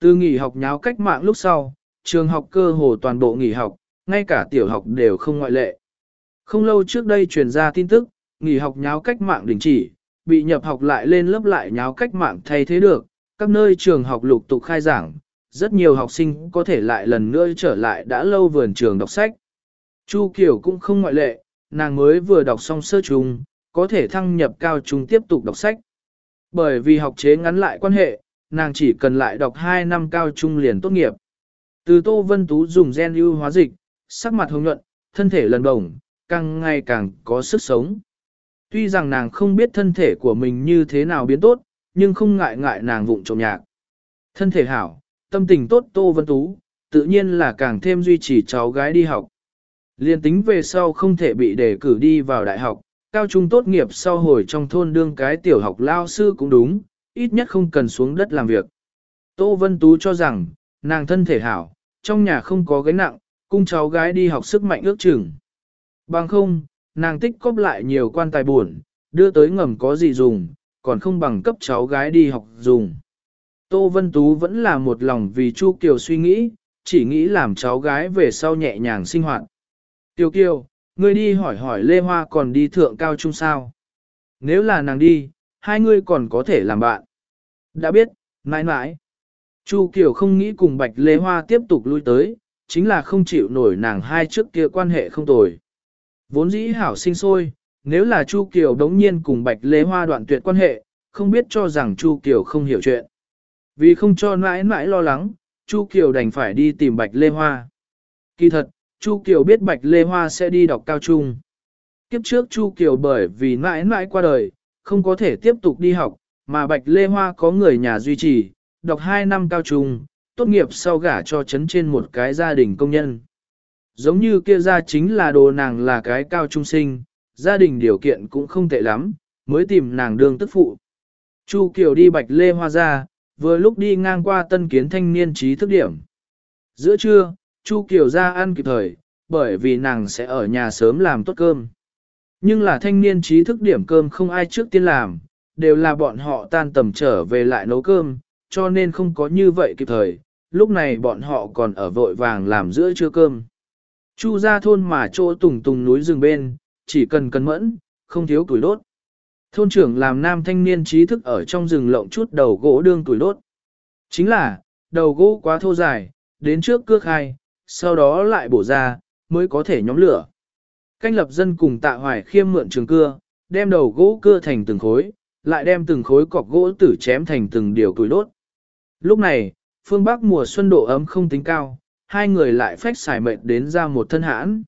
Từ nghỉ học nháo cách mạng lúc sau, trường học cơ hồ toàn bộ nghỉ học, ngay cả tiểu học đều không ngoại lệ. Không lâu trước đây truyền ra tin tức, nghỉ học nháo cách mạng đình chỉ, bị nhập học lại lên lớp lại nháo cách mạng thay thế được, các nơi trường học lục tục khai giảng, rất nhiều học sinh có thể lại lần nữa trở lại đã lâu vườn trường đọc sách. Chu Kiều cũng không ngoại lệ, nàng mới vừa đọc xong sơ trung, có thể thăng nhập cao trung tiếp tục đọc sách. Bởi vì học chế ngắn lại quan hệ, nàng chỉ cần lại đọc 2 năm cao trung liền tốt nghiệp. Từ Tô Vân Tú dùng gen ưu hóa dịch, sắc mặt hồng nhuận, thân thể lần đồng, càng ngày càng có sức sống. Tuy rằng nàng không biết thân thể của mình như thế nào biến tốt, nhưng không ngại ngại nàng vụng trộm nhạc. Thân thể hảo, tâm tình tốt Tô Vân Tú, tự nhiên là càng thêm duy trì cháu gái đi học. Liên tính về sau không thể bị đề cử đi vào đại học, cao trung tốt nghiệp sau hồi trong thôn đương cái tiểu học lao sư cũng đúng, ít nhất không cần xuống đất làm việc. Tô Vân Tú cho rằng, nàng thân thể hảo, trong nhà không có gánh nặng, cung cháu gái đi học sức mạnh ước chừng. Bằng không, nàng tích cóp lại nhiều quan tài buồn, đưa tới ngầm có gì dùng, còn không bằng cấp cháu gái đi học dùng. Tô Vân Tú vẫn là một lòng vì Chu Kiều suy nghĩ, chỉ nghĩ làm cháu gái về sau nhẹ nhàng sinh hoạt. Kiều Kiều, ngươi đi hỏi hỏi Lê Hoa còn đi thượng cao trung sao? Nếu là nàng đi, hai ngươi còn có thể làm bạn. Đã biết, mãi mãi. Chu Kiều không nghĩ cùng Bạch Lê Hoa tiếp tục lui tới, chính là không chịu nổi nàng hai trước kia quan hệ không tồi. Vốn dĩ hảo sinh sôi, nếu là Chu Kiều đống nhiên cùng Bạch Lê Hoa đoạn tuyệt quan hệ, không biết cho rằng Chu Kiều không hiểu chuyện. Vì không cho mãi mãi lo lắng, Chu Kiều đành phải đi tìm Bạch Lê Hoa. Kỳ thật, Chu Kiều biết Bạch Lê Hoa sẽ đi đọc cao trung. Kiếp trước Chu Kiều bởi vì mãi mãi qua đời, không có thể tiếp tục đi học, mà Bạch Lê Hoa có người nhà duy trì, đọc 2 năm cao trung, tốt nghiệp sau gả cho chấn trên một cái gia đình công nhân. Giống như kia ra chính là đồ nàng là cái cao trung sinh, gia đình điều kiện cũng không tệ lắm, mới tìm nàng đương tức phụ. Chu Kiều đi Bạch Lê Hoa ra, vừa lúc đi ngang qua tân kiến thanh niên trí thức điểm. Giữa trưa, Chu Kiều ra ăn kịp thời, bởi vì nàng sẽ ở nhà sớm làm tốt cơm. Nhưng là thanh niên trí thức điểm cơm không ai trước tiên làm, đều là bọn họ tan tầm trở về lại nấu cơm, cho nên không có như vậy kịp thời, lúc này bọn họ còn ở vội vàng làm giữa trưa cơm. Chu ra thôn mà chỗ tùng tùng núi rừng bên, chỉ cần cân mẫn, không thiếu tuổi đốt. Thôn trưởng làm nam thanh niên trí thức ở trong rừng lộng chút đầu gỗ đương tuổi đốt. Chính là, đầu gỗ quá thô dài, đến trước cước hai, sau đó lại bổ ra, mới có thể nhóm lửa. Canh lập dân cùng tạ hoài khiêm mượn trường cưa, đem đầu gỗ cưa thành từng khối, lại đem từng khối cọc gỗ tử chém thành từng điều tuổi đốt. Lúc này, phương Bắc mùa xuân độ ấm không tính cao, hai người lại phách xài mệt đến ra một thân hãn.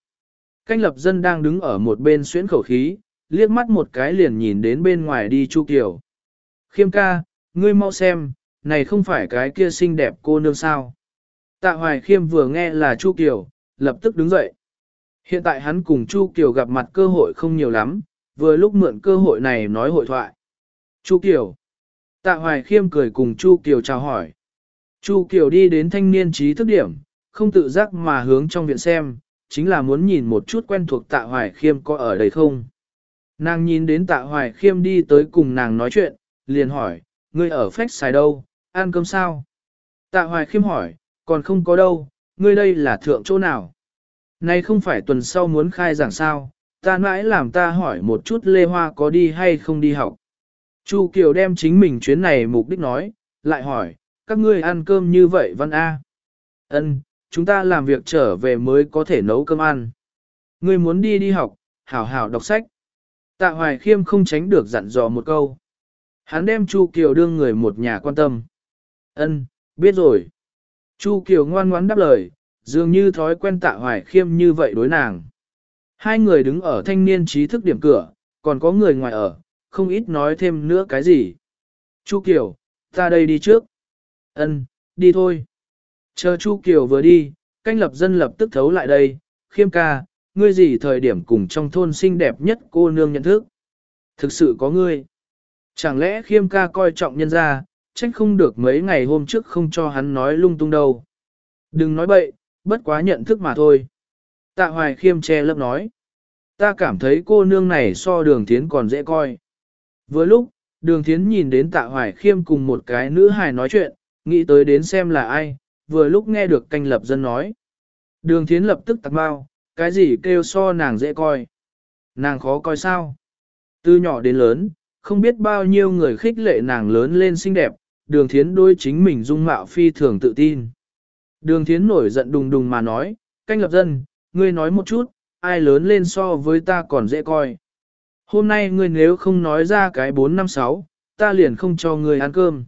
Canh lập dân đang đứng ở một bên xuyến khẩu khí, liếc mắt một cái liền nhìn đến bên ngoài đi Chu Kiều. Khiêm ca, ngươi mau xem, này không phải cái kia xinh đẹp cô nương sao. Tạ Hoài Khiêm vừa nghe là Chu Kiều, lập tức đứng dậy. Hiện tại hắn cùng Chu Kiều gặp mặt cơ hội không nhiều lắm, vừa lúc mượn cơ hội này nói hội thoại. Chu Kiều. Tạ Hoài Khiêm cười cùng Chu Kiều chào hỏi. Chu Kiều đi đến thanh niên trí thức điểm, không tự giác mà hướng trong viện xem, chính là muốn nhìn một chút quen thuộc Tạ Hoài Khiêm có ở đây không. Nàng nhìn đến Tạ Hoài Khiêm đi tới cùng nàng nói chuyện, liền hỏi, ngươi ở phách xài đâu, ăn cơm sao? Tạ Hoài Khiêm hỏi, còn không có đâu, ngươi đây là thượng chỗ nào? Này không phải tuần sau muốn khai giảng sao, ta mãi làm ta hỏi một chút Lê Hoa có đi hay không đi học. Chu Kiều đem chính mình chuyến này mục đích nói, lại hỏi, các ngươi ăn cơm như vậy văn A. Ân, chúng ta làm việc trở về mới có thể nấu cơm ăn. Ngươi muốn đi đi học, hảo hảo đọc sách. Tạ Hoài Khiêm không tránh được dặn dò một câu. Hắn đem Chu Kiều đương người một nhà quan tâm. Ân, biết rồi. Chu Kiều ngoan ngoãn đáp lời, dường như thói quen Tạ Hoài Khiêm như vậy đối nàng. Hai người đứng ở thanh niên trí thức điểm cửa, còn có người ngoài ở, không ít nói thêm nữa cái gì. Chu Kiều, ta đây đi trước. Ân, đi thôi. Chờ Chu Kiều vừa đi, canh lập dân lập tức thấu lại đây, khiêm ca, ngươi gì thời điểm cùng trong thôn xinh đẹp nhất cô nương nhận thức. Thực sự có ngươi. Chẳng lẽ khiêm ca coi trọng nhân ra, trách không được mấy ngày hôm trước không cho hắn nói lung tung đâu. Đừng nói bậy, bất quá nhận thức mà thôi. Tạ hoài khiêm che lấp nói. Ta cảm thấy cô nương này so đường thiến còn dễ coi. Vừa lúc, đường thiến nhìn đến tạ hoài khiêm cùng một cái nữ hài nói chuyện, nghĩ tới đến xem là ai, vừa lúc nghe được canh lập dân nói. Đường thiến lập tức tặc bao, cái gì kêu so nàng dễ coi. Nàng khó coi sao? Từ nhỏ đến lớn, không biết bao nhiêu người khích lệ nàng lớn lên xinh đẹp, đường thiến đôi chính mình dung mạo phi thường tự tin. Đường thiến nổi giận đùng đùng mà nói, canh lập dân, ngươi nói một chút, ai lớn lên so với ta còn dễ coi. Hôm nay ngươi nếu không nói ra cái 456, ta liền không cho ngươi ăn cơm.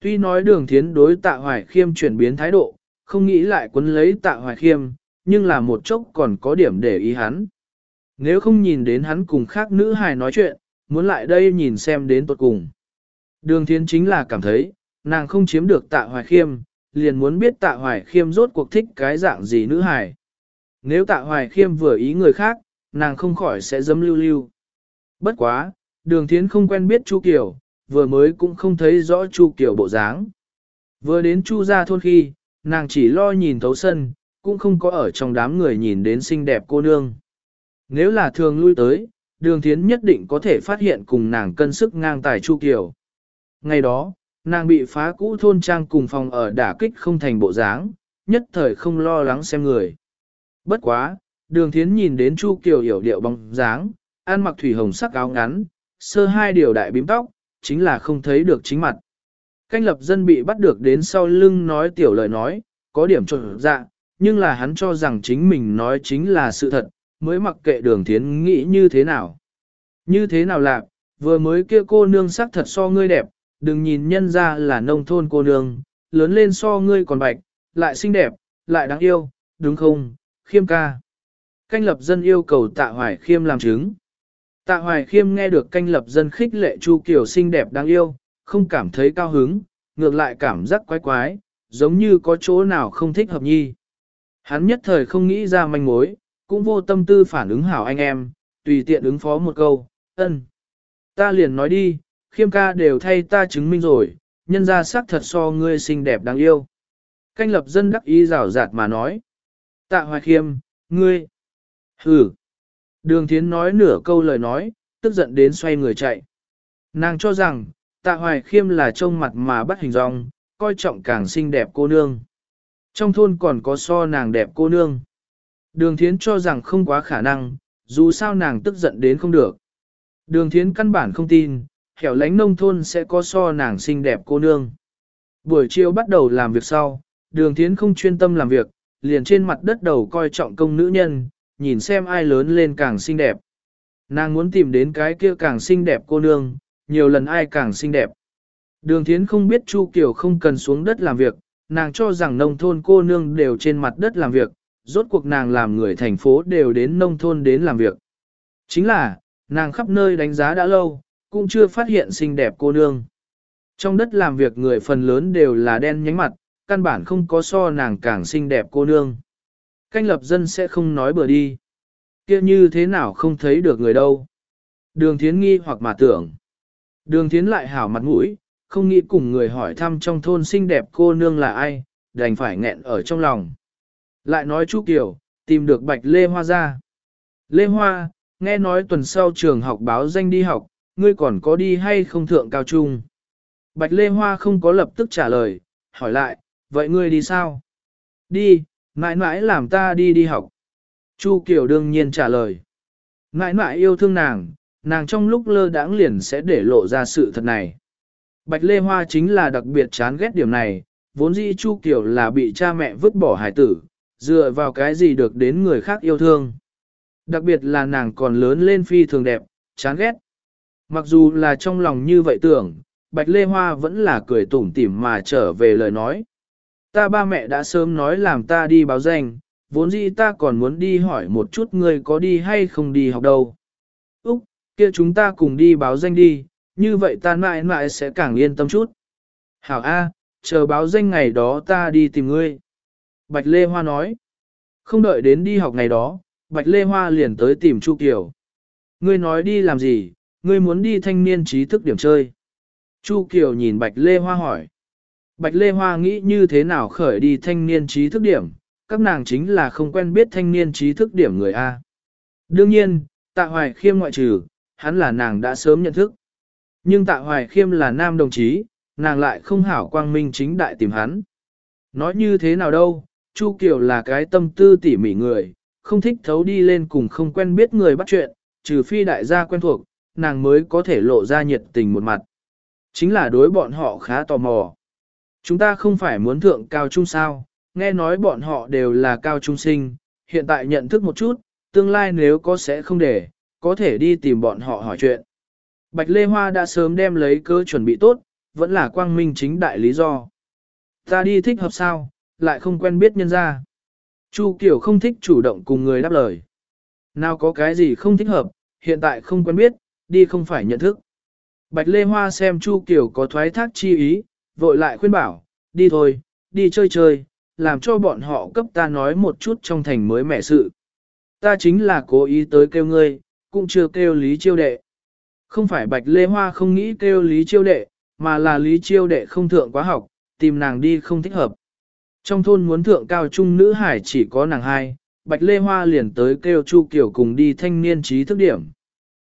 Tuy nói đường thiến đối tạ hoài khiêm chuyển biến thái độ, không nghĩ lại quấn lấy tạ hoài khiêm, nhưng là một chốc còn có điểm để ý hắn. Nếu không nhìn đến hắn cùng khác nữ hài nói chuyện, muốn lại đây nhìn xem đến tuột cùng. Đường thiến chính là cảm thấy, nàng không chiếm được tạ hoài khiêm, liền muốn biết tạ hoài khiêm rốt cuộc thích cái dạng gì nữ hài. Nếu tạ hoài khiêm vừa ý người khác, nàng không khỏi sẽ dấm lưu lưu. Bất quá, đường thiến không quen biết Chu Kiều, vừa mới cũng không thấy rõ Chu Kiều bộ dáng. Vừa đến Chu ra thôn khi, nàng chỉ lo nhìn thấu sân, cũng không có ở trong đám người nhìn đến xinh đẹp cô nương. Nếu là thường lui tới, đường thiến nhất định có thể phát hiện cùng nàng cân sức ngang tài Chu Kiều. Ngày đó, nàng bị phá cũ thôn trang cùng phòng ở đả kích không thành bộ dáng, nhất thời không lo lắng xem người. Bất quá, đường thiến nhìn đến Chu Kiều hiểu điệu bóng dáng, ăn mặc thủy hồng sắc áo ngắn, sơ hai điều đại bím tóc, chính là không thấy được chính mặt. Canh lập dân bị bắt được đến sau lưng nói tiểu lời nói, có điểm trộn dạ, nhưng là hắn cho rằng chính mình nói chính là sự thật, mới mặc kệ đường thiến nghĩ như thế nào. Như thế nào lạc, vừa mới kia cô nương sắc thật so ngươi đẹp, đừng nhìn nhân ra là nông thôn cô nương, lớn lên so ngươi còn bạch, lại xinh đẹp, lại đáng yêu, đúng không, khiêm ca. Canh lập dân yêu cầu tạ hoài khiêm làm chứng. Tạ hoài khiêm nghe được canh lập dân khích lệ Chu Kiều xinh đẹp đáng yêu, không cảm thấy cao hứng, ngược lại cảm giác quái quái, giống như có chỗ nào không thích hợp nhi. Hắn nhất thời không nghĩ ra manh mối, cũng vô tâm tư phản ứng hảo anh em, tùy tiện ứng phó một câu, ân. Ta liền nói đi, khiêm ca đều thay ta chứng minh rồi, nhân ra sắc thật so ngươi xinh đẹp đáng yêu. Canh lập dân đắc ý rào rạt mà nói. Tạ hoài khiêm, ngươi. Hừ. Đường thiến nói nửa câu lời nói, tức giận đến xoay người chạy. Nàng cho rằng, tạ hoài khiêm là trông mặt mà bắt hình dong, coi trọng càng xinh đẹp cô nương. Trong thôn còn có so nàng đẹp cô nương. Đường thiến cho rằng không quá khả năng, dù sao nàng tức giận đến không được. Đường thiến căn bản không tin, hẻo lánh nông thôn sẽ có so nàng xinh đẹp cô nương. Buổi chiều bắt đầu làm việc sau, đường thiến không chuyên tâm làm việc, liền trên mặt đất đầu coi trọng công nữ nhân, nhìn xem ai lớn lên càng xinh đẹp. Nàng muốn tìm đến cái kia càng xinh đẹp cô nương, nhiều lần ai càng xinh đẹp. Đường thiến không biết Chu Kiều không cần xuống đất làm việc, nàng cho rằng nông thôn cô nương đều trên mặt đất làm việc, rốt cuộc nàng làm người thành phố đều đến nông thôn đến làm việc. Chính là, nàng khắp nơi đánh giá đã lâu, cũng chưa phát hiện xinh đẹp cô nương. Trong đất làm việc người phần lớn đều là đen nhánh mặt, căn bản không có so nàng càng xinh đẹp cô nương. Canh lập dân sẽ không nói bừa đi. kia như thế nào không thấy được người đâu. Đường thiến nghi hoặc mà tưởng. Đường thiến lại hảo mặt mũi, không nghĩ cùng người hỏi thăm trong thôn xinh đẹp cô nương là ai, đành phải nghẹn ở trong lòng. Lại nói chú Kiều, tìm được Bạch Lê Hoa ra. Lê Hoa, nghe nói tuần sau trường học báo danh đi học, ngươi còn có đi hay không thượng cao trung? Bạch Lê Hoa không có lập tức trả lời, hỏi lại, vậy ngươi đi sao? Đi, mãi mãi làm ta đi đi học. Chu Kiều đương nhiên trả lời. Mãi mãi yêu thương nàng, nàng trong lúc lơ đãng liền sẽ để lộ ra sự thật này. Bạch Lê Hoa chính là đặc biệt chán ghét điểm này, vốn dĩ Chu Kiều là bị cha mẹ vứt bỏ hải tử, dựa vào cái gì được đến người khác yêu thương. Đặc biệt là nàng còn lớn lên phi thường đẹp, chán ghét. Mặc dù là trong lòng như vậy tưởng, Bạch Lê Hoa vẫn là cười tủm tỉm mà trở về lời nói. Ta ba mẹ đã sớm nói làm ta đi báo danh, vốn dĩ ta còn muốn đi hỏi một chút ngươi có đi hay không đi học đâu. Úc, kia chúng ta cùng đi báo danh đi, như vậy ta mãi mãi sẽ càng yên tâm chút. Hảo A, chờ báo danh ngày đó ta đi tìm ngươi. Bạch Lê Hoa nói. Không đợi đến đi học ngày đó, Bạch Lê Hoa liền tới tìm Chu Kiều. Ngươi nói đi làm gì, ngươi muốn đi thanh niên trí thức điểm chơi. Chu Kiều nhìn Bạch Lê Hoa hỏi. Bạch Lê Hoa nghĩ như thế nào khởi đi thanh niên trí thức điểm, các nàng chính là không quen biết thanh niên trí thức điểm người A. Đương nhiên, tạ hoài khiêm ngoại trừ, hắn là nàng đã sớm nhận thức. Nhưng tạ hoài khiêm là nam đồng chí, nàng lại không hảo quang minh chính đại tìm hắn. Nói như thế nào đâu, Chu Kiều là cái tâm tư tỉ mỉ người, không thích thấu đi lên cùng không quen biết người bắt chuyện, trừ phi đại gia quen thuộc, nàng mới có thể lộ ra nhiệt tình một mặt. Chính là đối bọn họ khá tò mò. Chúng ta không phải muốn thượng cao trung sao, nghe nói bọn họ đều là cao trung sinh, hiện tại nhận thức một chút, tương lai nếu có sẽ không để, có thể đi tìm bọn họ hỏi chuyện. Bạch Lê Hoa đã sớm đem lấy cơ chuẩn bị tốt, vẫn là quang minh chính đại lý do. Ta đi thích hợp sao, lại không quen biết nhân ra. Chu Kiều không thích chủ động cùng người đáp lời. Nào có cái gì không thích hợp, hiện tại không quen biết, đi không phải nhận thức. Bạch Lê Hoa xem Chu Kiều có thoái thác chi ý, vội lại khuyên bảo, đi thôi, đi chơi chơi, làm cho bọn họ cấp ta nói một chút trong thành mới mẻ sự. Ta chính là cố ý tới kêu ngươi, cũng chưa kêu Lý Chiêu Đệ. Không phải Bạch Lê Hoa không nghĩ kêu Lý Chiêu Đệ, mà là Lý Chiêu Đệ không thượng quá học, tìm nàng đi không thích hợp. Trong thôn muốn thượng cao trung nữ hải chỉ có nàng hai, Bạch Lê Hoa liền tới kêu Chu Kiều cùng đi thanh niên trí thức điểm.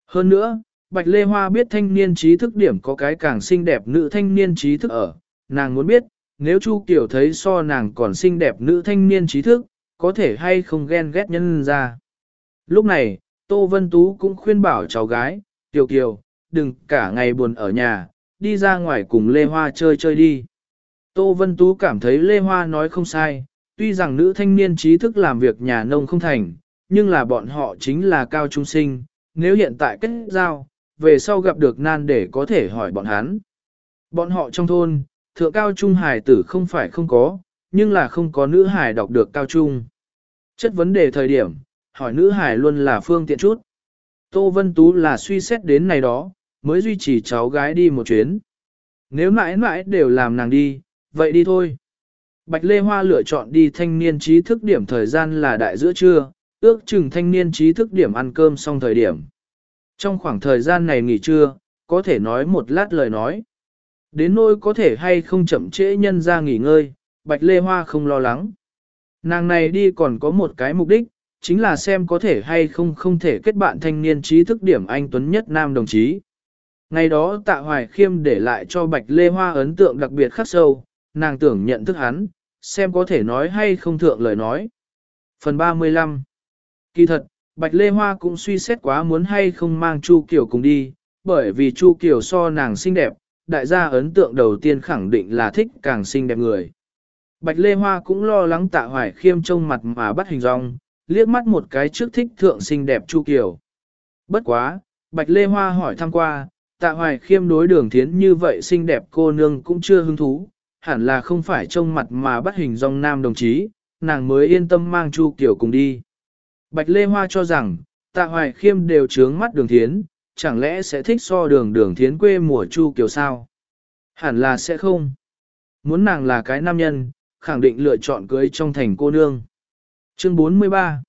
Hơn nữa, Bạch Lê Hoa biết thanh niên trí thức điểm có cái càng xinh đẹp nữ thanh niên trí thức ở, nàng muốn biết, nếu Chu Kiều thấy so nàng còn xinh đẹp nữ thanh niên trí thức, có thể hay không ghen ghét nhân ra. Lúc này, Tô Vân Tú cũng khuyên bảo cháu gái, Kiều Kiều, đừng cả ngày buồn ở nhà, đi ra ngoài cùng Lê Hoa chơi chơi đi. Tô Vân Tú cảm thấy Lê Hoa nói không sai, tuy rằng nữ thanh niên trí thức làm việc nhà nông không thành, nhưng là bọn họ chính là cao trung sinh, nếu hiện tại kết giao, về sau gặp được nan để có thể hỏi bọn hắn. Bọn họ trong thôn, thượng cao trung hải tử không phải không có, nhưng là không có nữ hải đọc được cao trung. Chất vấn đề thời điểm, hỏi nữ hải luôn là phương tiện chút. Tô Vân Tú là suy xét đến này đó, mới duy trì cháu gái đi một chuyến. Nếu mãi mãi đều làm nàng đi, vậy đi thôi. Bạch Lê Hoa lựa chọn đi thanh niên trí thức điểm thời gian là đại giữa trưa, ước chừng thanh niên trí thức điểm ăn cơm xong thời điểm. Trong khoảng thời gian này nghỉ trưa, có thể nói một lát lời nói. Đến nỗi có thể hay không chậm trễ nhân ra nghỉ ngơi, Bạch Lê Hoa không lo lắng. Nàng này đi còn có một cái mục đích, chính là xem có thể hay không không thể kết bạn thanh niên trí thức điểm anh Tuấn nhất nam đồng chí. Ngày đó tạ hoài khiêm để lại cho Bạch Lê Hoa ấn tượng đặc biệt khắc sâu, nàng tưởng nhận thức hắn, xem có thể nói hay không thượng lời nói. Phần 35 Kỳ thật, Bạch Lê Hoa cũng suy xét quá muốn hay không mang Chu Kiều cùng đi, bởi vì Chu Kiều so nàng xinh đẹp, đại gia ấn tượng đầu tiên khẳng định là thích càng xinh đẹp người. Bạch Lê Hoa cũng lo lắng tạ hoài khiêm trông mặt mà bắt hình rong, liếc mắt một cái trước thích thượng xinh đẹp Chu Kiều. Bất quá, Bạch Lê Hoa hỏi thăm qua, tạ hoài khiêm đối đường thiến như vậy xinh đẹp cô nương cũng chưa hứng thú, hẳn là không phải trông mặt mà bắt hình dong nam đồng chí, nàng mới yên tâm mang Chu Kiều cùng đi. Bạch Lê Hoa cho rằng, tạ hoài khiêm đều trướng mắt đường thiến, chẳng lẽ sẽ thích so đường đường thiến quê mùa Chu Kiều sao? Hẳn là sẽ không. Muốn nàng là cái nam nhân, khẳng định lựa chọn cưới trong thành cô nương. Chương 43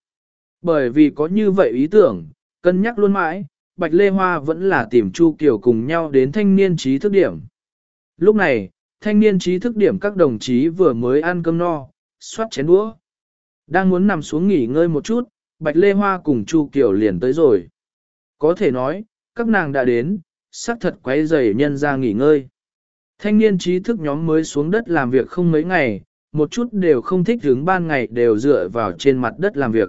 Bởi vì có như vậy ý tưởng, cân nhắc luôn mãi, Bạch Lê Hoa vẫn là tìm Chu Kiều cùng nhau đến thanh niên trí thức điểm. Lúc này, thanh niên trí thức điểm các đồng chí vừa mới ăn cơm no, xoát chén đũa. Đang muốn nằm xuống nghỉ ngơi một chút, Bạch Lê Hoa cùng Chu Kiều liền tới rồi. Có thể nói, các nàng đã đến, xác thật quấy rầy nhân ra nghỉ ngơi. Thanh niên trí thức nhóm mới xuống đất làm việc không mấy ngày, một chút đều không thích hướng ban ngày đều dựa vào trên mặt đất làm việc.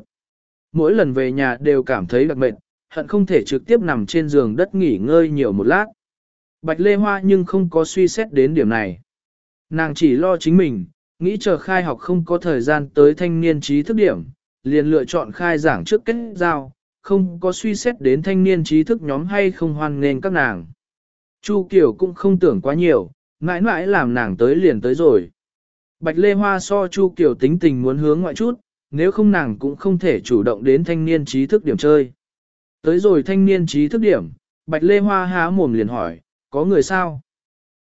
Mỗi lần về nhà đều cảm thấy đặc mệt, hận không thể trực tiếp nằm trên giường đất nghỉ ngơi nhiều một lát. Bạch Lê Hoa nhưng không có suy xét đến điểm này. Nàng chỉ lo chính mình, nghĩ chờ khai học không có thời gian tới thanh niên trí thức điểm, liền lựa chọn khai giảng trước kết giao, không có suy xét đến thanh niên trí thức nhóm hay không hoan nghênh các nàng. Chu Kiều cũng không tưởng quá nhiều, mãi mãi làm nàng tới liền tới rồi. Bạch Lê Hoa so Chu Kiều tính tình muốn hướng ngoại chút, nếu không nàng cũng không thể chủ động đến thanh niên trí thức điểm chơi. Tới rồi thanh niên trí thức điểm, Bạch Lê Hoa há mồm liền hỏi, có người sao?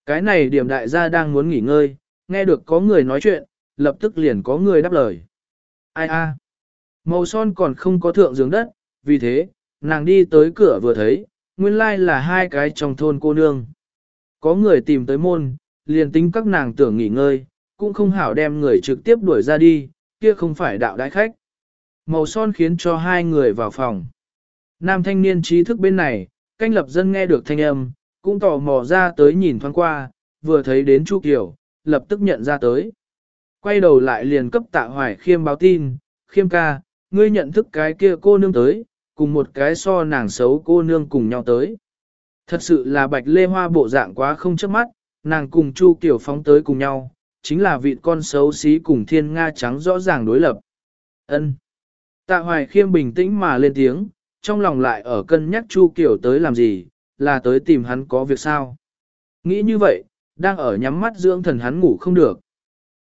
Cái này điểm đại gia đang muốn nghỉ ngơi, nghe được có người nói chuyện, lập tức liền có người đáp lời. Ai a? Màu son còn không có thượng giường đất, vì thế, nàng đi tới cửa vừa thấy, nguyên lai là hai cái trong thôn cô nương. Có người tìm tới môn, liền tính các nàng tưởng nghỉ ngơi, cũng không hảo đem người trực tiếp đuổi ra đi, kia không phải đạo đại khách. Màu son khiến cho hai người vào phòng. Nam thanh niên trí thức bên này, canh lập dân nghe được thanh âm, cũng tò mò ra tới nhìn thoáng qua, vừa thấy đến Chu Kiều, lập tức nhận ra tới. Quay đầu lại liền cấp tạ hoài khiêm báo tin, khiêm ca, ngươi nhận thức cái kia cô nương tới, cùng một cái so nàng xấu cô nương cùng nhau tới. Thật sự là bạch lê hoa bộ dạng quá không chớp mắt, nàng cùng Chu Kiều phóng tới cùng nhau, chính là vị con xấu xí cùng thiên nga trắng rõ ràng đối lập. Ân. Tạ hoài khiêm bình tĩnh mà lên tiếng, trong lòng lại ở cân nhắc Chu Kiều tới làm gì, là tới tìm hắn có việc sao. Nghĩ như vậy, đang ở nhắm mắt dưỡng thần hắn ngủ không được.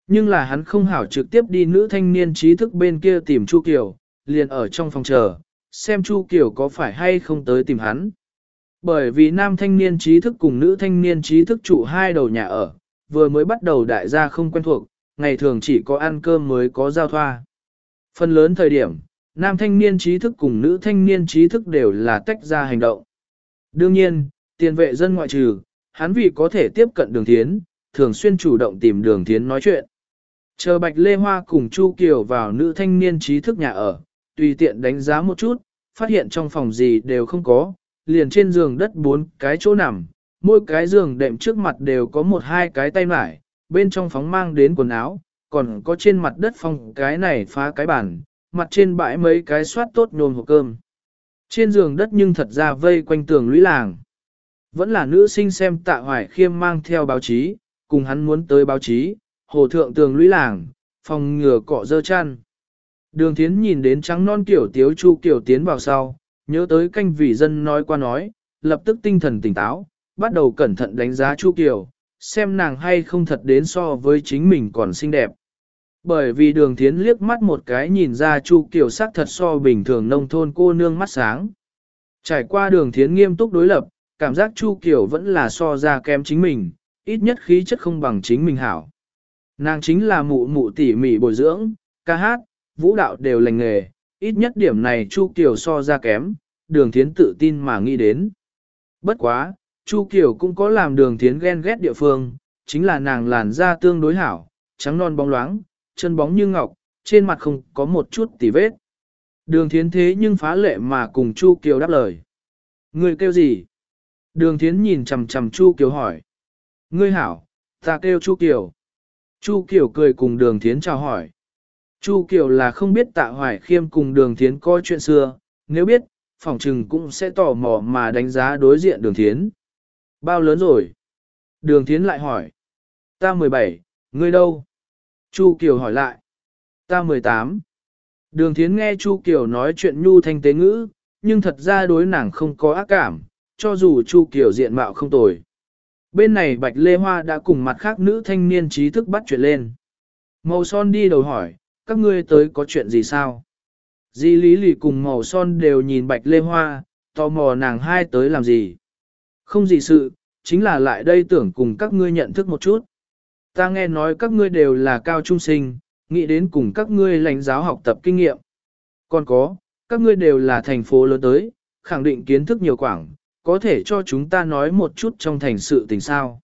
Nhưng là hắn không hảo trực tiếp đi nữ thanh niên trí thức bên kia tìm Chu Kiều, liền ở trong phòng chờ, xem Chu Kiều có phải hay không tới tìm hắn. Bởi vì nam thanh niên trí thức cùng nữ thanh niên trí thức trụ hai đầu nhà ở, vừa mới bắt đầu đại gia không quen thuộc, ngày thường chỉ có ăn cơm mới có giao thoa. Phần lớn thời điểm, nam thanh niên trí thức cùng nữ thanh niên trí thức đều là tách ra hành động. Đương nhiên, tiền vệ dân ngoại trừ, hắn vì có thể tiếp cận đường thiến, thường xuyên chủ động tìm đường thiến nói chuyện. Chờ Bạch Lê Hoa cùng Chu Kiều vào nữ thanh niên trí thức nhà ở, tùy tiện đánh giá một chút, phát hiện trong phòng gì đều không có, liền trên giường đất bốn cái chỗ nằm, mỗi cái giường đệm trước mặt đều có một hai cái tay mải, bên trong phóng mang đến quần áo, còn có trên mặt đất phong cái này phá cái bàn, mặt trên bãi mấy cái soát tốt nhôm hộp cơm. Trên giường đất nhưng thật ra vây quanh tường lũy làng. Vẫn là nữ sinh xem tạ hoài khiêm mang theo báo chí, cùng hắn muốn tới báo chí, hồ thượng tường lũy làng, phòng ngừa cọ dơ chăn. Đường thiến nhìn đến trắng non kiểu tiếu chu kiểu tiến vào sau, nhớ tới canh vị dân nói qua nói, lập tức tinh thần tỉnh táo, bắt đầu cẩn thận đánh giá chu kiểu, xem nàng hay không thật đến so với chính mình còn xinh đẹp. Bởi vì đường thiến liếc mắt một cái nhìn ra chu kiểu sắc thật so bình thường nông thôn cô nương mắt sáng. Trải qua đường thiến nghiêm túc đối lập, cảm giác chu kiểu vẫn là so ra kém chính mình, ít nhất khí chất không bằng chính mình hảo. Nàng chính là mụ mụ tỉ mỉ bồi dưỡng, ca hát, vũ đạo đều lành nghề, ít nhất điểm này Chu Kiều so ra kém, đường thiến tự tin mà nghĩ đến. Bất quá, Chu Kiều cũng có làm đường thiến ghen ghét địa phương, chính là nàng làn da tương đối hảo, trắng non bóng loáng, chân bóng như ngọc, trên mặt không có một chút tì vết. Đường thiến thế nhưng phá lệ mà cùng Chu Kiều đáp lời. Người kêu gì? Đường thiến nhìn chầm chầm Chu Kiều hỏi. Ngươi hảo, ta kêu Chu Kiều. Chu Kiều cười cùng đường thiến chào hỏi. Chu Kiều là không biết tạ hoài khiêm cùng đường thiến coi chuyện xưa, nếu biết, phỏng trừng cũng sẽ tò mò mà đánh giá đối diện đường thiến. Bao lớn rồi? Đường thiến lại hỏi. Ta 17, ngươi đâu? Chu Kiều hỏi lại. Ta 18. Đường thiến nghe Chu Kiều nói chuyện nhu thanh tế ngữ, nhưng thật ra đối nàng không có ác cảm, cho dù Chu Kiều diện mạo không tồi. Bên này Bạch Lê Hoa đã cùng mặt khác nữ thanh niên trí thức bắt chuyện lên. Màu son đi đầu hỏi, các ngươi tới có chuyện gì sao? Di Lý Lì cùng màu son đều nhìn Bạch Lê Hoa, tò mò nàng hai tới làm gì? Không gì sự, chính là lại đây tưởng cùng các ngươi nhận thức một chút. Ta nghe nói các ngươi đều là cao trung sinh, nghĩ đến cùng các ngươi lãnh giáo học tập kinh nghiệm. Còn có, các ngươi đều là thành phố lớn tới, khẳng định kiến thức nhiều quảng, có thể cho chúng ta nói một chút trong thành sự tình sao.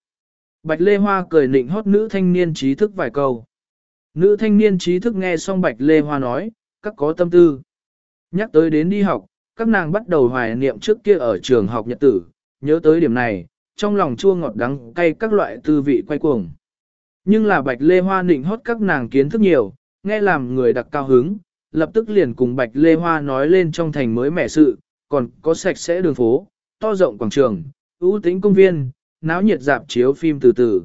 Bạch Lê Hoa cười nịnh hót nữ thanh niên trí thức vài câu. Nữ thanh niên trí thức nghe xong Bạch Lê Hoa nói, các có tâm tư. Nhắc tới đến đi học, các nàng bắt đầu hoài niệm trước kia ở trường học nhật tử, nhớ tới điểm này, trong lòng chua ngọt đắng cay các loại tư vị quay cuồng. Nhưng là Bạch Lê Hoa nịnh hót các nàng kiến thức nhiều, nghe làm người đặc cao hứng, lập tức liền cùng Bạch Lê Hoa nói lên trong thành mới mẻ sự, còn có sạch sẽ đường phố, to rộng quảng trường, ưu tĩnh công viên, náo nhiệt dạp chiếu phim từ từ.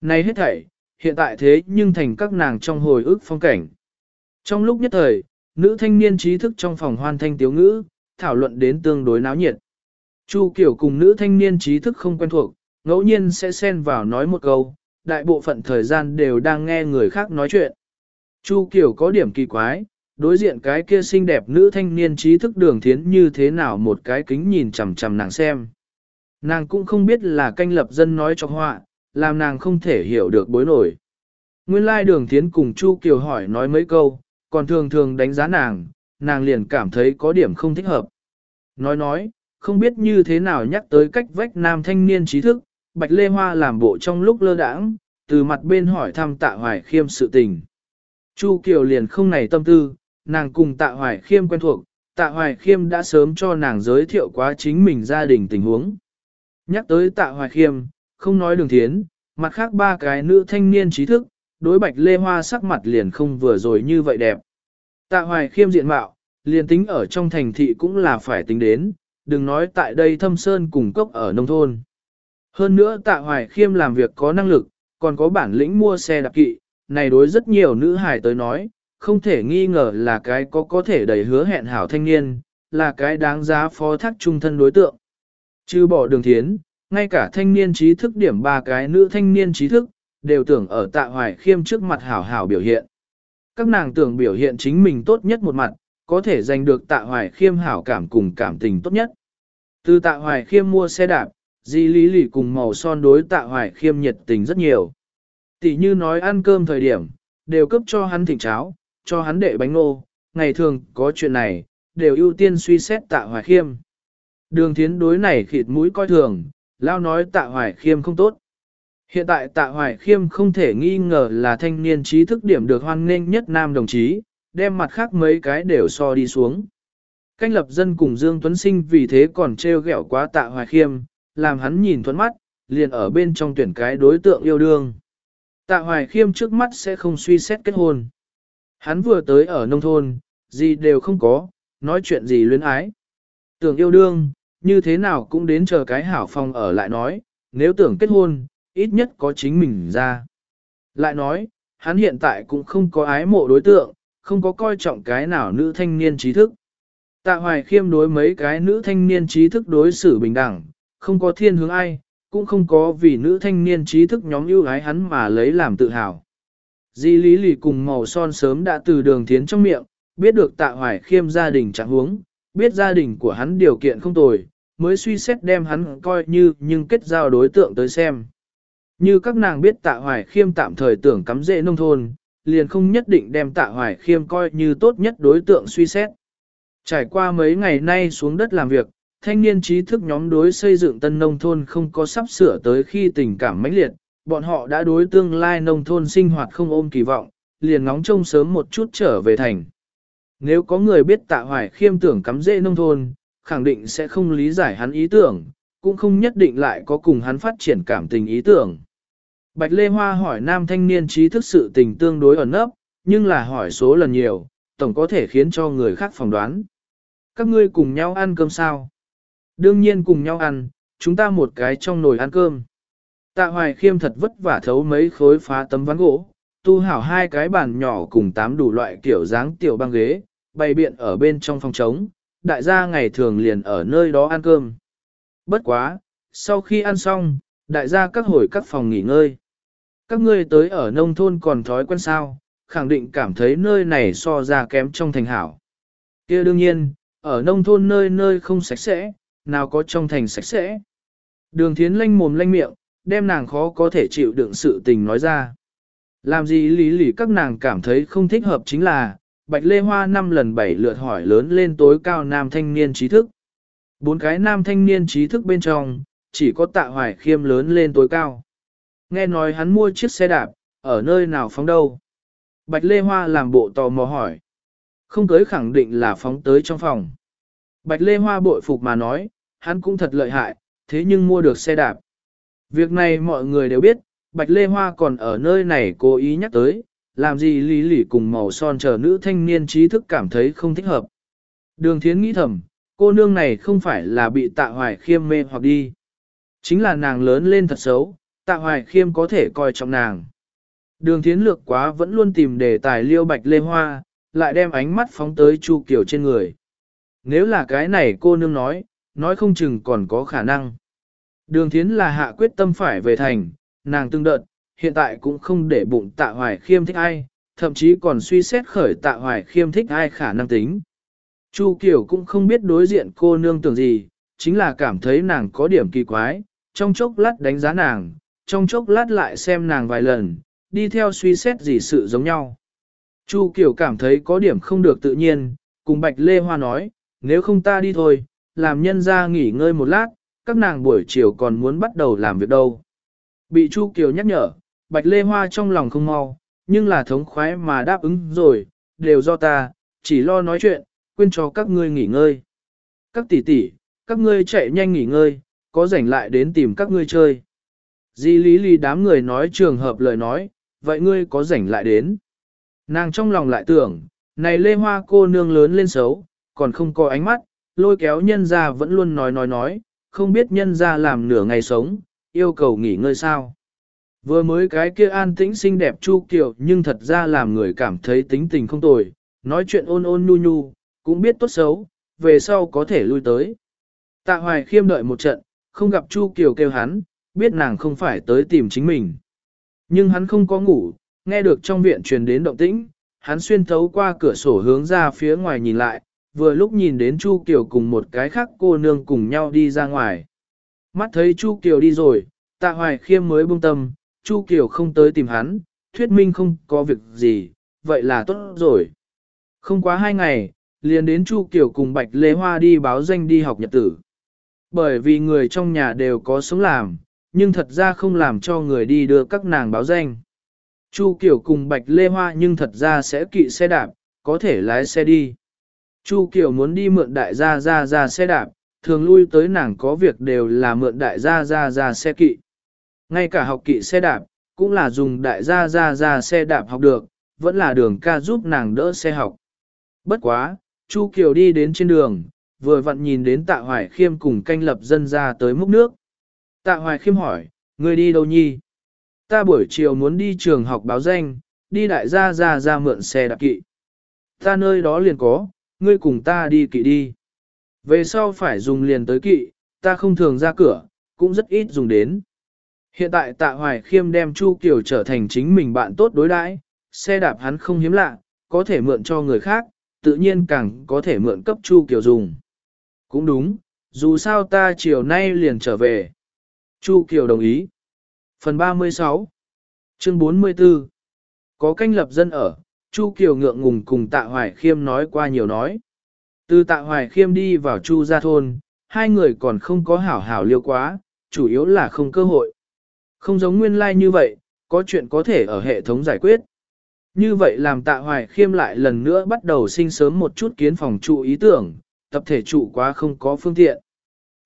Này hết thảy, hiện tại thế nhưng thành các nàng trong hồi ức phong cảnh. Trong lúc nhất thời, nữ thanh niên trí thức trong phòng hoan thanh tiếu ngữ, thảo luận đến tương đối náo nhiệt. Chu Kiều cùng nữ thanh niên trí thức không quen thuộc, ngẫu nhiên sẽ xen vào nói một câu, đại bộ phận thời gian đều đang nghe người khác nói chuyện. Chu Kiều có điểm kỳ quái, đối diện cái kia xinh đẹp nữ thanh niên trí thức đường thiến như thế nào một cái kính nhìn chằm chằm nàng xem. Nàng cũng không biết là canh lập dân nói cho họa, làm nàng không thể hiểu được bối nổi. Nguyên lai đường thiến cùng Chu Kiều hỏi nói mấy câu, còn thường thường đánh giá nàng, nàng liền cảm thấy có điểm không thích hợp. Nói nói, không biết như thế nào nhắc tới cách vách nam thanh niên trí thức, Bạch Lê Hoa làm bộ trong lúc lơ đãng, từ mặt bên hỏi thăm tạ hoài khiêm sự tình. Chu Kiều liền không này tâm tư, nàng cùng tạ hoài khiêm quen thuộc, tạ hoài khiêm đã sớm cho nàng giới thiệu quá chính mình gia đình tình huống. Nhắc tới tạ hoài khiêm, không nói đường thiến, mặt khác ba cái nữ thanh niên trí thức, đối bạch lê hoa sắc mặt liền không vừa rồi như vậy đẹp. Tạ hoài khiêm diện mạo, liền tính ở trong thành thị cũng là phải tính đến, đừng nói tại đây thâm sơn cùng cốc ở nông thôn. Hơn nữa tạ hoài khiêm làm việc có năng lực, còn có bản lĩnh mua xe đạp kỵ, này đối rất nhiều nữ hài tới nói, không thể nghi ngờ là cái có có thể đầy hứa hẹn hảo thanh niên, là cái đáng giá phó thác trung thân đối tượng. Chứ bỏ đường thiến, ngay cả thanh niên trí thức điểm ba cái nữ thanh niên trí thức, đều tưởng ở tạ hoài khiêm trước mặt hảo hảo biểu hiện. Các nàng tưởng biểu hiện chính mình tốt nhất một mặt, có thể giành được tạ hoài khiêm hảo cảm cùng cảm tình tốt nhất. Từ tạ hoài khiêm mua xe đạp, di lý lì cùng màu son đối tạ hoài khiêm nhiệt tình rất nhiều. Tỷ như nói ăn cơm thời điểm, đều cấp cho hắn thịnh cháo, cho hắn đệ bánh nô. ngày thường có chuyện này, đều ưu tiên suy xét tạ hoài khiêm. Đường thiến đối này khịt mũi coi thường, lao nói tạ hoài khiêm không tốt. Hiện tại tạ hoài khiêm không thể nghi ngờ là thanh niên trí thức điểm được hoan nghênh nhất nam đồng chí, đem mặt khác mấy cái đều so đi xuống. Canh lập dân cùng Dương Tuấn Sinh vì thế còn trêu ghẹo quá tạ hoài khiêm, làm hắn nhìn thuẫn mắt, liền ở bên trong tuyển cái đối tượng yêu đương. Tạ hoài khiêm trước mắt sẽ không suy xét kết hôn. Hắn vừa tới ở nông thôn, gì đều không có, nói chuyện gì luyến ái. Tưởng yêu đương, như thế nào cũng đến chờ cái hảo phong ở lại nói, nếu tưởng kết hôn, ít nhất có chính mình ra. Lại nói, hắn hiện tại cũng không có ái mộ đối tượng, không có coi trọng cái nào nữ thanh niên trí thức. Tạ hoài khiêm đối mấy cái nữ thanh niên trí thức đối xử bình đẳng, không có thiên hướng ai, cũng không có vì nữ thanh niên trí thức nhóm ưu ái hắn mà lấy làm tự hào. Di Lý Lì cùng màu son sớm đã từ đường thiến trong miệng, biết được tạ hoài khiêm gia đình trạng huống, biết gia đình của hắn điều kiện không tồi, mới suy xét đem hắn coi như nhưng kết giao đối tượng tới xem. Như các nàng biết tạ hoài khiêm tạm thời tưởng cắm rễ nông thôn, liền không nhất định đem tạ hoài khiêm coi như tốt nhất đối tượng suy xét. Trải qua mấy ngày nay xuống đất làm việc, thanh niên trí thức nhóm đối xây dựng tân nông thôn không có sắp sửa tới khi tình cảm mãnh liệt, bọn họ đã đối tương lai nông thôn sinh hoạt không ôm kỳ vọng, liền ngóng trông sớm một chút trở về thành. Nếu có người biết tạ hoài khiêm tưởng cắm rễ nông thôn, khẳng định sẽ không lý giải hắn ý tưởng, cũng không nhất định lại có cùng hắn phát triển cảm tình ý tưởng. Bạch Lê Hoa hỏi nam thanh niên trí thức sự tình tương đối ẩn nấp, nhưng là hỏi số lần nhiều, tổng có thể khiến cho người khác phỏng đoán. Các ngươi cùng nhau ăn cơm sao? Đương nhiên cùng nhau ăn, chúng ta một cái trong nồi ăn cơm. Tạ hoài khiêm thật vất vả thấu mấy khối phá tấm ván gỗ, tu hảo hai cái bàn nhỏ cùng tám đủ loại kiểu dáng tiểu băng ghế, bày biện ở bên trong phòng trống, đại gia ngày thường liền ở nơi đó ăn cơm. Bất quá, sau khi ăn xong, đại gia các hồi các phòng nghỉ ngơi. Các ngươi tới ở nông thôn còn thói quen sao, khẳng định cảm thấy nơi này so ra kém trong thành hảo. kia đương nhiên, ở nông thôn nơi nơi không sạch sẽ, nào có trong thành sạch sẽ. Đường thiến lanh mồm lanh miệng, đem nàng khó có thể chịu đựng sự tình nói ra. Làm gì lý lì các nàng cảm thấy không thích hợp chính là, Bạch Lê Hoa năm lần bảy lượt hỏi lớn lên tối cao nam thanh niên trí thức. Bốn cái nam thanh niên trí thức bên trong, chỉ có tạ hoài khiêm lớn lên tối cao. Nghe nói hắn mua chiếc xe đạp, ở nơi nào phóng đâu. Bạch Lê Hoa làm bộ tò mò hỏi. Không cưới khẳng định là phóng tới trong phòng. Bạch Lê Hoa bội phục mà nói, hắn cũng thật lợi hại, thế nhưng mua được xe đạp. Việc này mọi người đều biết, Bạch Lê Hoa còn ở nơi này cố ý nhắc tới, làm gì lý lỉ cùng màu son chờ nữ thanh niên trí thức cảm thấy không thích hợp. Đường thiến nghĩ thầm, cô nương này không phải là bị tạ hoài khiêm mê hoặc đi. Chính là nàng lớn lên thật xấu, tạ hoài khiêm có thể coi trọng nàng. Đường thiến lược quá vẫn luôn tìm đề tài liêu bạch lê hoa, lại đem ánh mắt phóng tới Chu Kiều trên người. Nếu là cái này cô nương nói, nói không chừng còn có khả năng. Đường thiến là hạ quyết tâm phải về thành, nàng tương đợt, hiện tại cũng không để bụng tạ hoài khiêm thích ai, thậm chí còn suy xét khởi tạ hoài khiêm thích ai khả năng tính. Chu Kiều cũng không biết đối diện cô nương tưởng gì, chính là cảm thấy nàng có điểm kỳ quái, trong chốc lát đánh giá nàng, trong chốc lát lại xem nàng vài lần, đi theo suy xét gì sự giống nhau. Chu Kiều cảm thấy có điểm không được tự nhiên, cùng Bạch Lê Hoa nói, nếu không ta đi thôi, làm nhân ra nghỉ ngơi một lát, các nàng buổi chiều còn muốn bắt đầu làm việc đâu. Bị Chu Kiều nhắc nhở, Bạch Lê Hoa trong lòng không mau, nhưng là thống khoái mà đáp ứng rồi, đều do ta, chỉ lo nói chuyện, quên cho các ngươi nghỉ ngơi. Các tỷ tỷ, các ngươi chạy nhanh nghỉ ngơi, có rảnh lại đến tìm các ngươi chơi. Di lý lý đám người nói trường hợp lời nói, vậy ngươi có rảnh lại đến. Nàng trong lòng lại tưởng, này lê hoa cô nương lớn lên xấu, còn không có ánh mắt, lôi kéo nhân ra vẫn luôn nói nói nói, không biết nhân ra làm nửa ngày sống, yêu cầu nghỉ ngơi sao. Vừa mới cái kia an tĩnh xinh đẹp chu kiều nhưng thật ra làm người cảm thấy tính tình không tồi, nói chuyện ôn ôn nhu nhu, cũng biết tốt xấu, về sau có thể lui tới. Tạ hoài khiêm đợi một trận, không gặp chu kiều kêu hắn, biết nàng không phải tới tìm chính mình. Nhưng hắn không có ngủ, nghe được trong viện truyền đến động tĩnh, hắn xuyên thấu qua cửa sổ hướng ra phía ngoài nhìn lại, vừa lúc nhìn đến Chu Kiều cùng một cái khác cô nương cùng nhau đi ra ngoài. Mắt thấy Chu Kiều đi rồi, tạ hoài khiêm mới buông tâm, Chu Kiều không tới tìm hắn, thuyết minh không có việc gì, vậy là tốt rồi. Không quá hai ngày, liền đến Chu Kiều cùng Bạch Lê Hoa đi báo danh đi học nhật tử. Bởi vì người trong nhà đều có sống làm, nhưng thật ra không làm cho người đi đưa các nàng báo danh. Chu Kiều cùng Bạch Lê Hoa nhưng thật ra sẽ kỵ xe đạp, có thể lái xe đi. Chu Kiều muốn đi mượn đại gia ra ra xe đạp, thường lui tới nàng có việc đều là mượn đại gia ra ra xe kỵ. Ngay cả học kỵ xe đạp, cũng là dùng đại gia ra ra xe đạp học được, vẫn là đường ca giúp nàng đỡ xe học. Bất quá, Chu Kiều đi đến trên đường, vừa vặn nhìn đến tạ hoài khiêm cùng canh lập dân ra tới múc nước. Tạ hoài khiêm hỏi, người đi đâu nhi? Ta buổi chiều muốn đi trường học báo danh, đi đại gia ra ra mượn xe đạp kỵ. Ta nơi đó liền có, ngươi cùng ta đi kỵ đi. Về sau phải dùng liền tới kỵ, ta không thường ra cửa, cũng rất ít dùng đến. Hiện tại tạ hoài khiêm đem Chu Kiều trở thành chính mình bạn tốt đối đãi, xe đạp hắn không hiếm lạ, có thể mượn cho người khác, tự nhiên càng có thể mượn cấp Chu Kiều dùng. Cũng đúng, dù sao ta chiều nay liền trở về. Chu Kiều đồng ý. Phần 36 Chương 44 Có canh lập dân ở, Chu Kiều ngượng ngùng cùng Tạ Hoài Khiêm nói qua nhiều nói. Từ Tạ Hoài Khiêm đi vào Chu gia thôn, hai người còn không có hảo hảo liêu quá, chủ yếu là không cơ hội. Không giống nguyên lai like như vậy, có chuyện có thể ở hệ thống giải quyết. Như vậy làm Tạ Hoài Khiêm lại lần nữa bắt đầu sinh sớm một chút kiến phòng trụ ý tưởng, tập thể trụ quá không có phương tiện.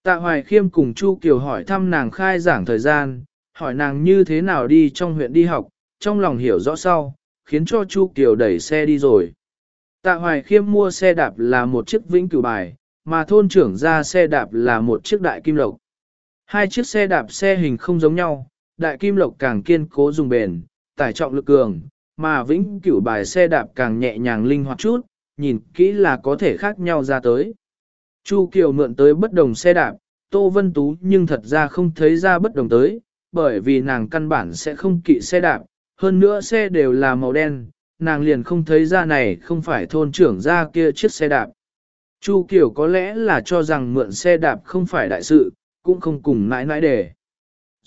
Tạ Hoài Khiêm cùng Chu Kiều hỏi thăm nàng khai giảng thời gian, hỏi nàng như thế nào đi trong huyện đi học, trong lòng hiểu rõ sau, khiến cho Chu Kiều đẩy xe đi rồi. Tạ Hoài Khiêm mua xe đạp là một chiếc vĩnh cửu bài, mà thôn trưởng ra xe đạp là một chiếc đại kim lộc. Hai chiếc xe đạp xe hình không giống nhau, đại kim lộc càng kiên cố dùng bền, tải trọng lực cường, mà vĩnh cửu bài xe đạp càng nhẹ nhàng linh hoạt chút, nhìn kỹ là có thể khác nhau ra tới. Chu Kiều mượn tới bất đồng xe đạp, Tô Vân Tú nhưng thật ra không thấy ra bất đồng tới, bởi vì nàng căn bản sẽ không kỵ xe đạp, hơn nữa xe đều là màu đen, nàng liền không thấy ra này không phải thôn trưởng ra kia chiếc xe đạp. Chu Kiều có lẽ là cho rằng mượn xe đạp không phải đại sự, cũng không cùng nãi nãi để.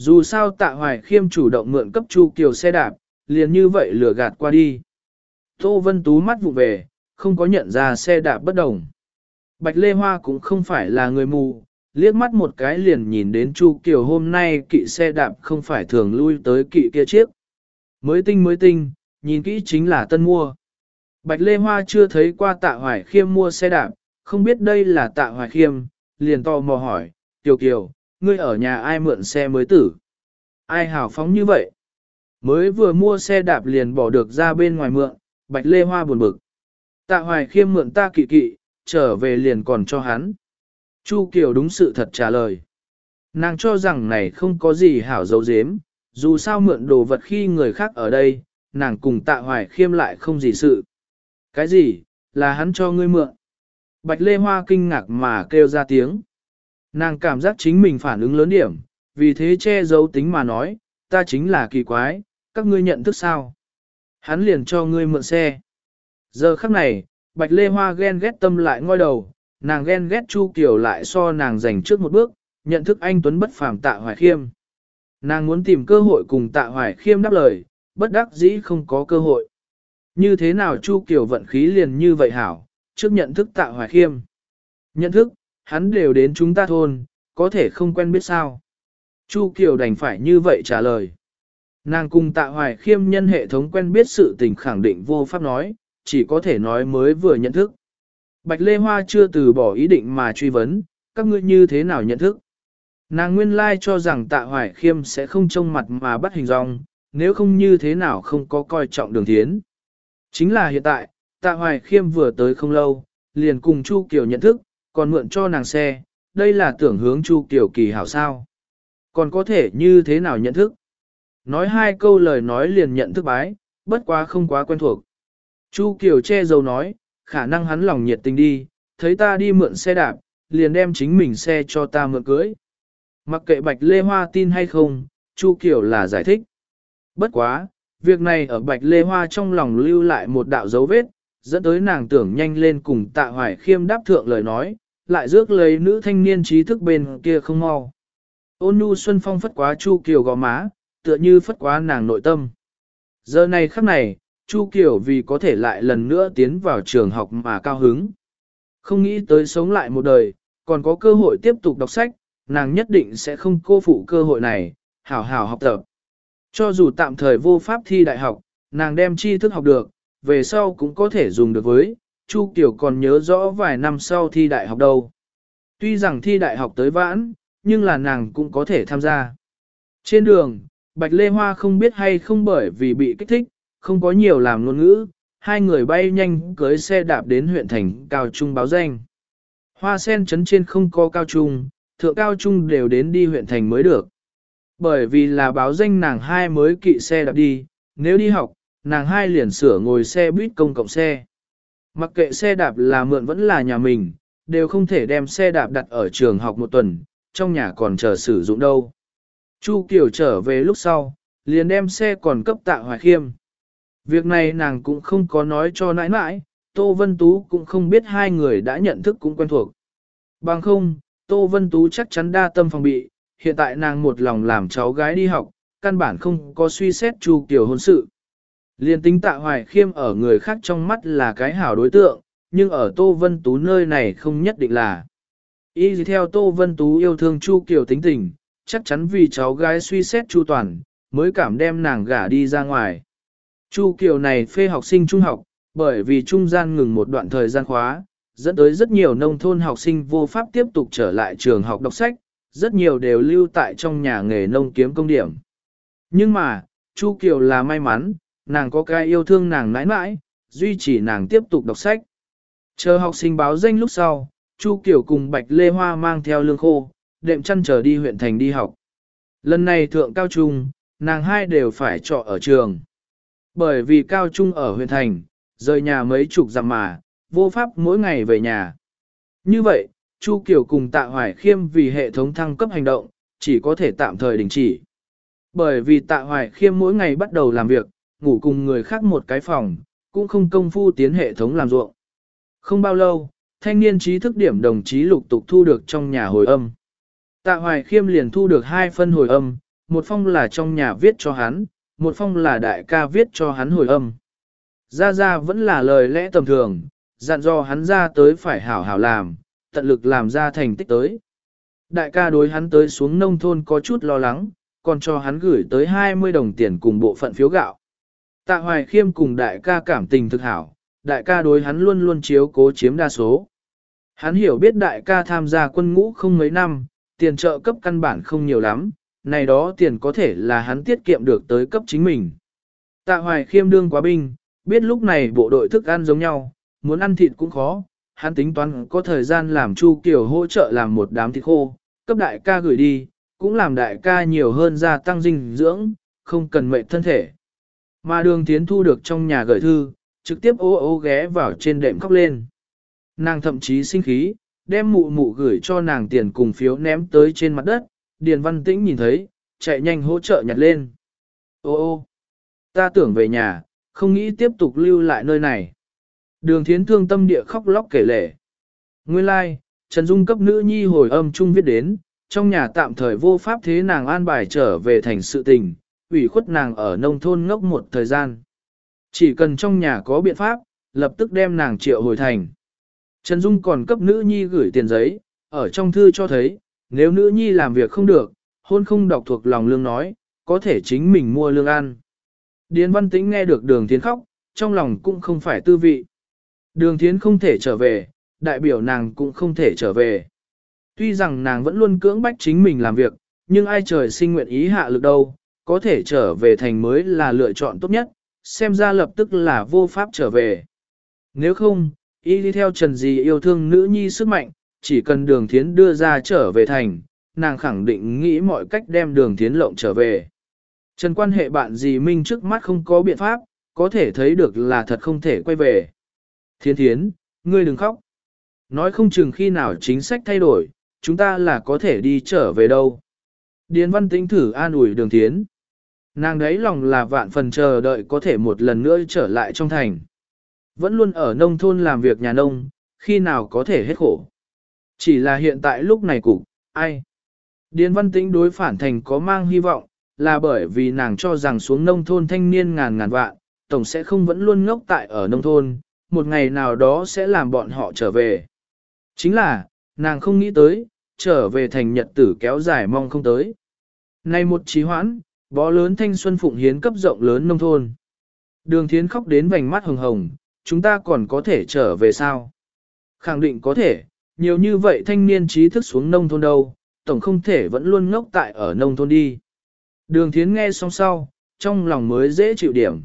Dù sao tạ hoài khiêm chủ động mượn cấp Chu Kiều xe đạp, liền như vậy lừa gạt qua đi. Tô Vân Tú mắt vụ về, không có nhận ra xe đạp bất đồng. Bạch Lê Hoa cũng không phải là người mù, liếc mắt một cái liền nhìn đến Chu Kiều hôm nay kỵ xe đạp không phải thường lui tới kỵ kia chiếc. Mới tinh mới tinh, nhìn kỹ chính là tân mua. Bạch Lê Hoa chưa thấy qua tạ hoài khiêm mua xe đạp, không biết đây là tạ hoài khiêm, liền to mò hỏi, Kiều Kiều, ngươi ở nhà ai mượn xe mới tử? Ai hào phóng như vậy? Mới vừa mua xe đạp liền bỏ được ra bên ngoài mượn, Bạch Lê Hoa buồn bực. Tạ hoài khiêm mượn ta kỵ kỵ, trở về liền còn cho hắn. Chu Kiều đúng sự thật trả lời. Nàng cho rằng này không có gì hảo dấu dếm, dù sao mượn đồ vật khi người khác ở đây, nàng cùng tạ hoài khiêm lại không gì sự. Cái gì, là hắn cho ngươi mượn. Bạch Lê Hoa kinh ngạc mà kêu ra tiếng. Nàng cảm giác chính mình phản ứng lớn điểm, vì thế che giấu tính mà nói, ta chính là kỳ quái, các ngươi nhận thức sao. Hắn liền cho ngươi mượn xe. Giờ khắc này, Bạch Lê Hoa ghen ghét tâm lại ngoi đầu, nàng ghen ghét Chu Kiều lại so nàng giành trước một bước, nhận thức anh Tuấn bất phàm tạ hoài khiêm. Nàng muốn tìm cơ hội cùng tạ hoài khiêm đáp lời, bất đắc dĩ không có cơ hội. Như thế nào Chu Kiều vận khí liền như vậy hảo, trước nhận thức tạ hoài khiêm. Nhận thức, hắn đều đến chúng ta thôn, có thể không quen biết sao. Chu Kiều đành phải như vậy trả lời. Nàng cùng tạ hoài khiêm nhân hệ thống quen biết sự tình khẳng định vô pháp nói, chỉ có thể nói mới vừa nhận thức. Bạch Lê Hoa chưa từ bỏ ý định mà truy vấn, các ngươi như thế nào nhận thức? Nàng nguyên lai cho rằng tạ hoài khiêm sẽ không trông mặt mà bắt hình dong, nếu không như thế nào không có coi trọng đường thiến. Chính là hiện tại, tạ hoài khiêm vừa tới không lâu, liền cùng Chu Kiều nhận thức, còn mượn cho nàng xe, đây là tưởng hướng Chu Kiều kỳ hảo sao. Còn có thể như thế nào nhận thức? Nói hai câu lời nói liền nhận thức bái, bất quá không quá quen thuộc. Chu Kiều che dầu nói, khả năng hắn lòng nhiệt tình đi, thấy ta đi mượn xe đạp, liền đem chính mình xe cho ta mượn cưới. Mặc kệ Bạch Lê Hoa tin hay không, Chu Kiều là giải thích. Bất quá, việc này ở Bạch Lê Hoa trong lòng lưu lại một đạo dấu vết, dẫn tới nàng tưởng nhanh lên cùng tạ hoài khiêm đáp thượng lời nói, lại rước lấy nữ thanh niên trí thức bên kia không mau. Ôn nhu xuân phong phất quá Chu Kiều gò má, tựa như phất quá nàng nội tâm. Giờ này khắc này, Chu Kiều vì có thể lại lần nữa tiến vào trường học mà cao hứng. Không nghĩ tới sống lại một đời, còn có cơ hội tiếp tục đọc sách, nàng nhất định sẽ không cô phụ cơ hội này, hảo hảo học tập. Cho dù tạm thời vô pháp thi đại học, nàng đem tri thức học được, về sau cũng có thể dùng được với, Chu Kiều còn nhớ rõ vài năm sau thi đại học đâu. Tuy rằng thi đại học tới vãn, nhưng là nàng cũng có thể tham gia. Trên đường, Bạch Lê Hoa không biết hay không bởi vì bị kích thích, không có nhiều làm ngôn ngữ, hai người bay nhanh cưới xe đạp đến huyện thành cao trung báo danh. Hoa sen chấn trên không có cao trung, thượng cao trung đều đến đi huyện thành mới được. Bởi vì là báo danh nàng hai mới kỵ xe đạp đi, nếu đi học, nàng hai liền sửa ngồi xe buýt công cộng xe. Mặc kệ xe đạp là mượn vẫn là nhà mình, đều không thể đem xe đạp đặt ở trường học một tuần, trong nhà còn chờ sử dụng đâu. Chu Kiều trở về lúc sau, liền đem xe còn cấp tạ hoài khiêm. Việc này nàng cũng không có nói cho nãi nãi, Tô Vân Tú cũng không biết hai người đã nhận thức cũng quen thuộc. Bằng không, Tô Vân Tú chắc chắn đa tâm phòng bị, hiện tại nàng một lòng làm cháu gái đi học, căn bản không có suy xét Chu Kiều hôn sự. Liên tính tạ hoài khiêm ở người khác trong mắt là cái hảo đối tượng, nhưng ở Tô Vân Tú nơi này không nhất định là. Y gì theo Tô Vân Tú yêu thương Chu Kiều tính tình, chắc chắn vì cháu gái suy xét Chu Toàn, mới cảm đem nàng gả đi ra ngoài. Chu Kiều này phê học sinh trung học, bởi vì trung gian ngừng một đoạn thời gian khóa, dẫn tới rất nhiều nông thôn học sinh vô pháp tiếp tục trở lại trường học đọc sách, rất nhiều đều lưu tại trong nhà nghề nông kiếm công điểm. Nhưng mà, Chu Kiều là may mắn, nàng có cái yêu thương nàng nãi nãi, duy trì nàng tiếp tục đọc sách. Chờ học sinh báo danh lúc sau, Chu Kiều cùng Bạch Lê Hoa mang theo lương khô, đệm chăn trở đi huyện thành đi học. Lần này thượng cao trung, nàng hai đều phải trọ ở trường. Bởi vì cao trung ở huyện thành, rời nhà mấy chục dặm mà, vô pháp mỗi ngày về nhà. Như vậy, Chu Kiều cùng Tạ Hoài Khiêm vì hệ thống thăng cấp hành động, chỉ có thể tạm thời đình chỉ. Bởi vì Tạ Hoài Khiêm mỗi ngày bắt đầu làm việc, ngủ cùng người khác một cái phòng, cũng không công phu tiến hệ thống làm ruộng. Không bao lâu, thanh niên trí thức điểm đồng chí lục tục thu được trong nhà hồi âm. Tạ Hoài Khiêm liền thu được hai phân hồi âm, một phong là trong nhà viết cho hắn, một phong là đại ca viết cho hắn hồi âm. Ra ra vẫn là lời lẽ tầm thường, dặn dò hắn ra tới phải hảo hảo làm, tận lực làm ra thành tích tới. Đại ca đối hắn tới xuống nông thôn có chút lo lắng, còn cho hắn gửi tới 20 đồng tiền cùng bộ phận phiếu gạo. Tạ Hoài Khiêm cùng đại ca cảm tình thực hảo, đại ca đối hắn luôn luôn chiếu cố chiếm đa số. Hắn hiểu biết đại ca tham gia quân ngũ không mấy năm, tiền trợ cấp căn bản không nhiều lắm, này đó tiền có thể là hắn tiết kiệm được tới cấp chính mình. Tạ Hoài Khiêm đương quá binh, biết lúc này bộ đội thức ăn giống nhau, muốn ăn thịt cũng khó, hắn tính toán có thời gian làm Chu Kiều hỗ trợ làm một đám thịt khô, cấp đại ca gửi đi, cũng làm đại ca nhiều hơn gia tăng dinh dưỡng, không cần mệt thân thể. Mà đường tiến thu được trong nhà gửi thư, trực tiếp ô ô ghé vào trên đệm khóc lên. Nàng thậm chí sinh khí, đem mụ mụ gửi cho nàng tiền cùng phiếu ném tới trên mặt đất, Điền Văn Tĩnh nhìn thấy, chạy nhanh hỗ trợ nhặt lên. Ô ô, ta tưởng về nhà, không nghĩ tiếp tục lưu lại nơi này. Đường thiến thương tâm địa khóc lóc kể lể. Nguyên lai, like, Trần Dung cấp nữ nhi hồi âm chung viết đến, trong nhà tạm thời vô pháp thế nàng an bài trở về thành sự tình, ủy khuất nàng ở nông thôn ngốc một thời gian. Chỉ cần trong nhà có biện pháp, lập tức đem nàng triệu hồi thành. Trần Dung còn cấp nữ nhi gửi tiền giấy, ở trong thư cho thấy, nếu nữ nhi làm việc không được, hôn không đọc thuộc lòng lương nói, có thể chính mình mua lương ăn. Điền Văn Tĩnh nghe được đường tiến khóc, trong lòng cũng không phải tư vị. Đường thiến không thể trở về, đại biểu nàng cũng không thể trở về. Tuy rằng nàng vẫn luôn cưỡng bách chính mình làm việc, nhưng ai trời sinh nguyện ý hạ lực đâu, có thể trở về thành mới là lựa chọn tốt nhất, xem ra lập tức là vô pháp trở về. Nếu không, y đi theo Trần Dì yêu thương nữ nhi sức mạnh, chỉ cần đường thiến đưa ra trở về thành, nàng khẳng định nghĩ mọi cách đem đường thiến lộng trở về. Trần quan hệ bạn dì Minh trước mắt không có biện pháp, có thể thấy được là thật không thể quay về. Thiên thiến, ngươi đừng khóc. Nói không chừng khi nào chính sách thay đổi, chúng ta là có thể đi trở về đâu. Điền văn tính thử an ủi đường thiến. Nàng đấy lòng là vạn phần chờ đợi có thể một lần nữa trở lại trong thành. Vẫn luôn ở nông thôn làm việc nhà nông, khi nào có thể hết khổ. Chỉ là hiện tại lúc này cục, ai? Điền văn tĩnh đối phản thành có mang hy vọng, là bởi vì nàng cho rằng xuống nông thôn thanh niên ngàn ngàn vạn, tổng sẽ không vẫn luôn ngốc tại ở nông thôn, một ngày nào đó sẽ làm bọn họ trở về. Chính là, nàng không nghĩ tới, trở về thành nhật tử kéo dài mong không tới. Nay một trí hoãn, bó lớn thanh xuân phụng hiến cấp rộng lớn nông thôn. Đường thiến khóc đến vành mắt hồng hồng, chúng ta còn có thể trở về sao? Khẳng định có thể, nhiều như vậy thanh niên trí thức xuống nông thôn đâu, tổng không thể vẫn luôn ngốc tại ở nông thôn đi. Đường thiến nghe xong sau, trong lòng mới dễ chịu điểm.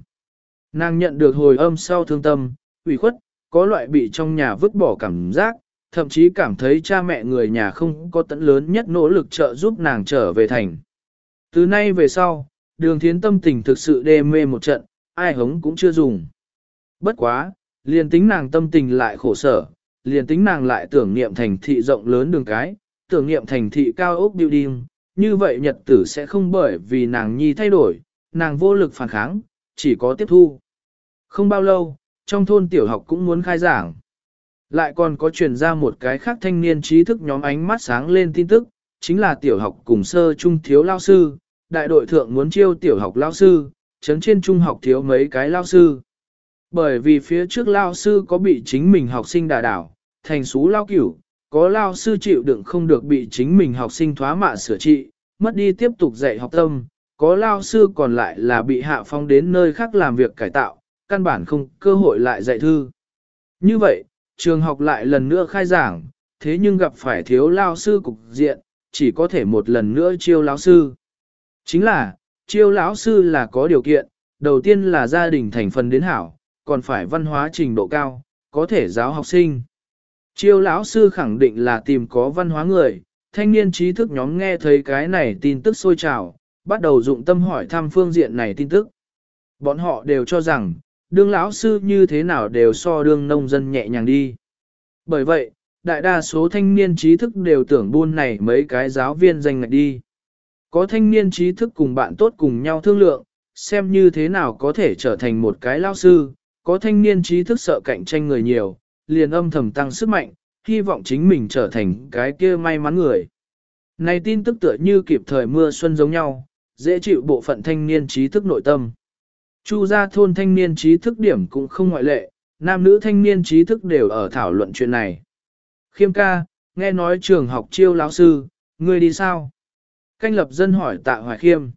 Nàng nhận được hồi âm sau thương tâm, ủy khuất, có loại bị trong nhà vứt bỏ cảm giác, thậm chí cảm thấy cha mẹ người nhà không có tận lớn nhất nỗ lực trợ giúp nàng trở về thành. Từ nay về sau, đường thiến tâm tình thực sự đê mê một trận, ai hống cũng chưa dùng. Bất quá, liền tính nàng tâm tình lại khổ sở, liền tính nàng lại tưởng niệm thành thị rộng lớn đường cái, tưởng niệm thành thị cao ốc building, như vậy nhật tử sẽ không bởi vì nàng nhi thay đổi, nàng vô lực phản kháng, chỉ có tiếp thu. Không bao lâu, trong thôn tiểu học cũng muốn khai giảng. Lại còn có truyền ra một cái khác thanh niên trí thức nhóm ánh mắt sáng lên tin tức, chính là tiểu học cùng sơ trung thiếu lao sư, đại đội thượng muốn chiêu tiểu học lao sư, chấn trên trung học thiếu mấy cái lao sư. Bởi vì phía trước lao sư có bị chính mình học sinh đà đảo, thành xú lao cửu, có lao sư chịu đựng không được bị chính mình học sinh thoá mạ sửa trị, mất đi tiếp tục dạy học tâm, có lao sư còn lại là bị hạ phong đến nơi khác làm việc cải tạo, căn bản không cơ hội lại dạy thư. Như vậy, trường học lại lần nữa khai giảng, thế nhưng gặp phải thiếu lao sư cục diện, chỉ có thể một lần nữa chiêu lao sư. Chính là, chiêu lão sư là có điều kiện, đầu tiên là gia đình thành phần đến hảo, còn phải văn hóa trình độ cao, có thể giáo học sinh. Chiêu lão sư khẳng định là tìm có văn hóa người, thanh niên trí thức nhóm nghe thấy cái này tin tức sôi trào, bắt đầu dụng tâm hỏi thăm phương diện này tin tức. Bọn họ đều cho rằng, đương lão sư như thế nào đều so đương nông dân nhẹ nhàng đi. Bởi vậy, đại đa số thanh niên trí thức đều tưởng buôn này mấy cái giáo viên danh ngạch đi. Có thanh niên trí thức cùng bạn tốt cùng nhau thương lượng, xem như thế nào có thể trở thành một cái lao sư, có thanh niên trí thức sợ cạnh tranh người nhiều, liền âm thầm tăng sức mạnh, hy vọng chính mình trở thành cái kia may mắn người. Này tin tức tựa như kịp thời mưa xuân giống nhau, dễ chịu bộ phận thanh niên trí thức nội tâm. Chu gia thôn thanh niên trí thức điểm cũng không ngoại lệ, nam nữ thanh niên trí thức đều ở thảo luận chuyện này. Khiêm ca, nghe nói trường học chiêu lão sư, ngươi đi sao? Canh lập dân hỏi tạ hoài khiêm.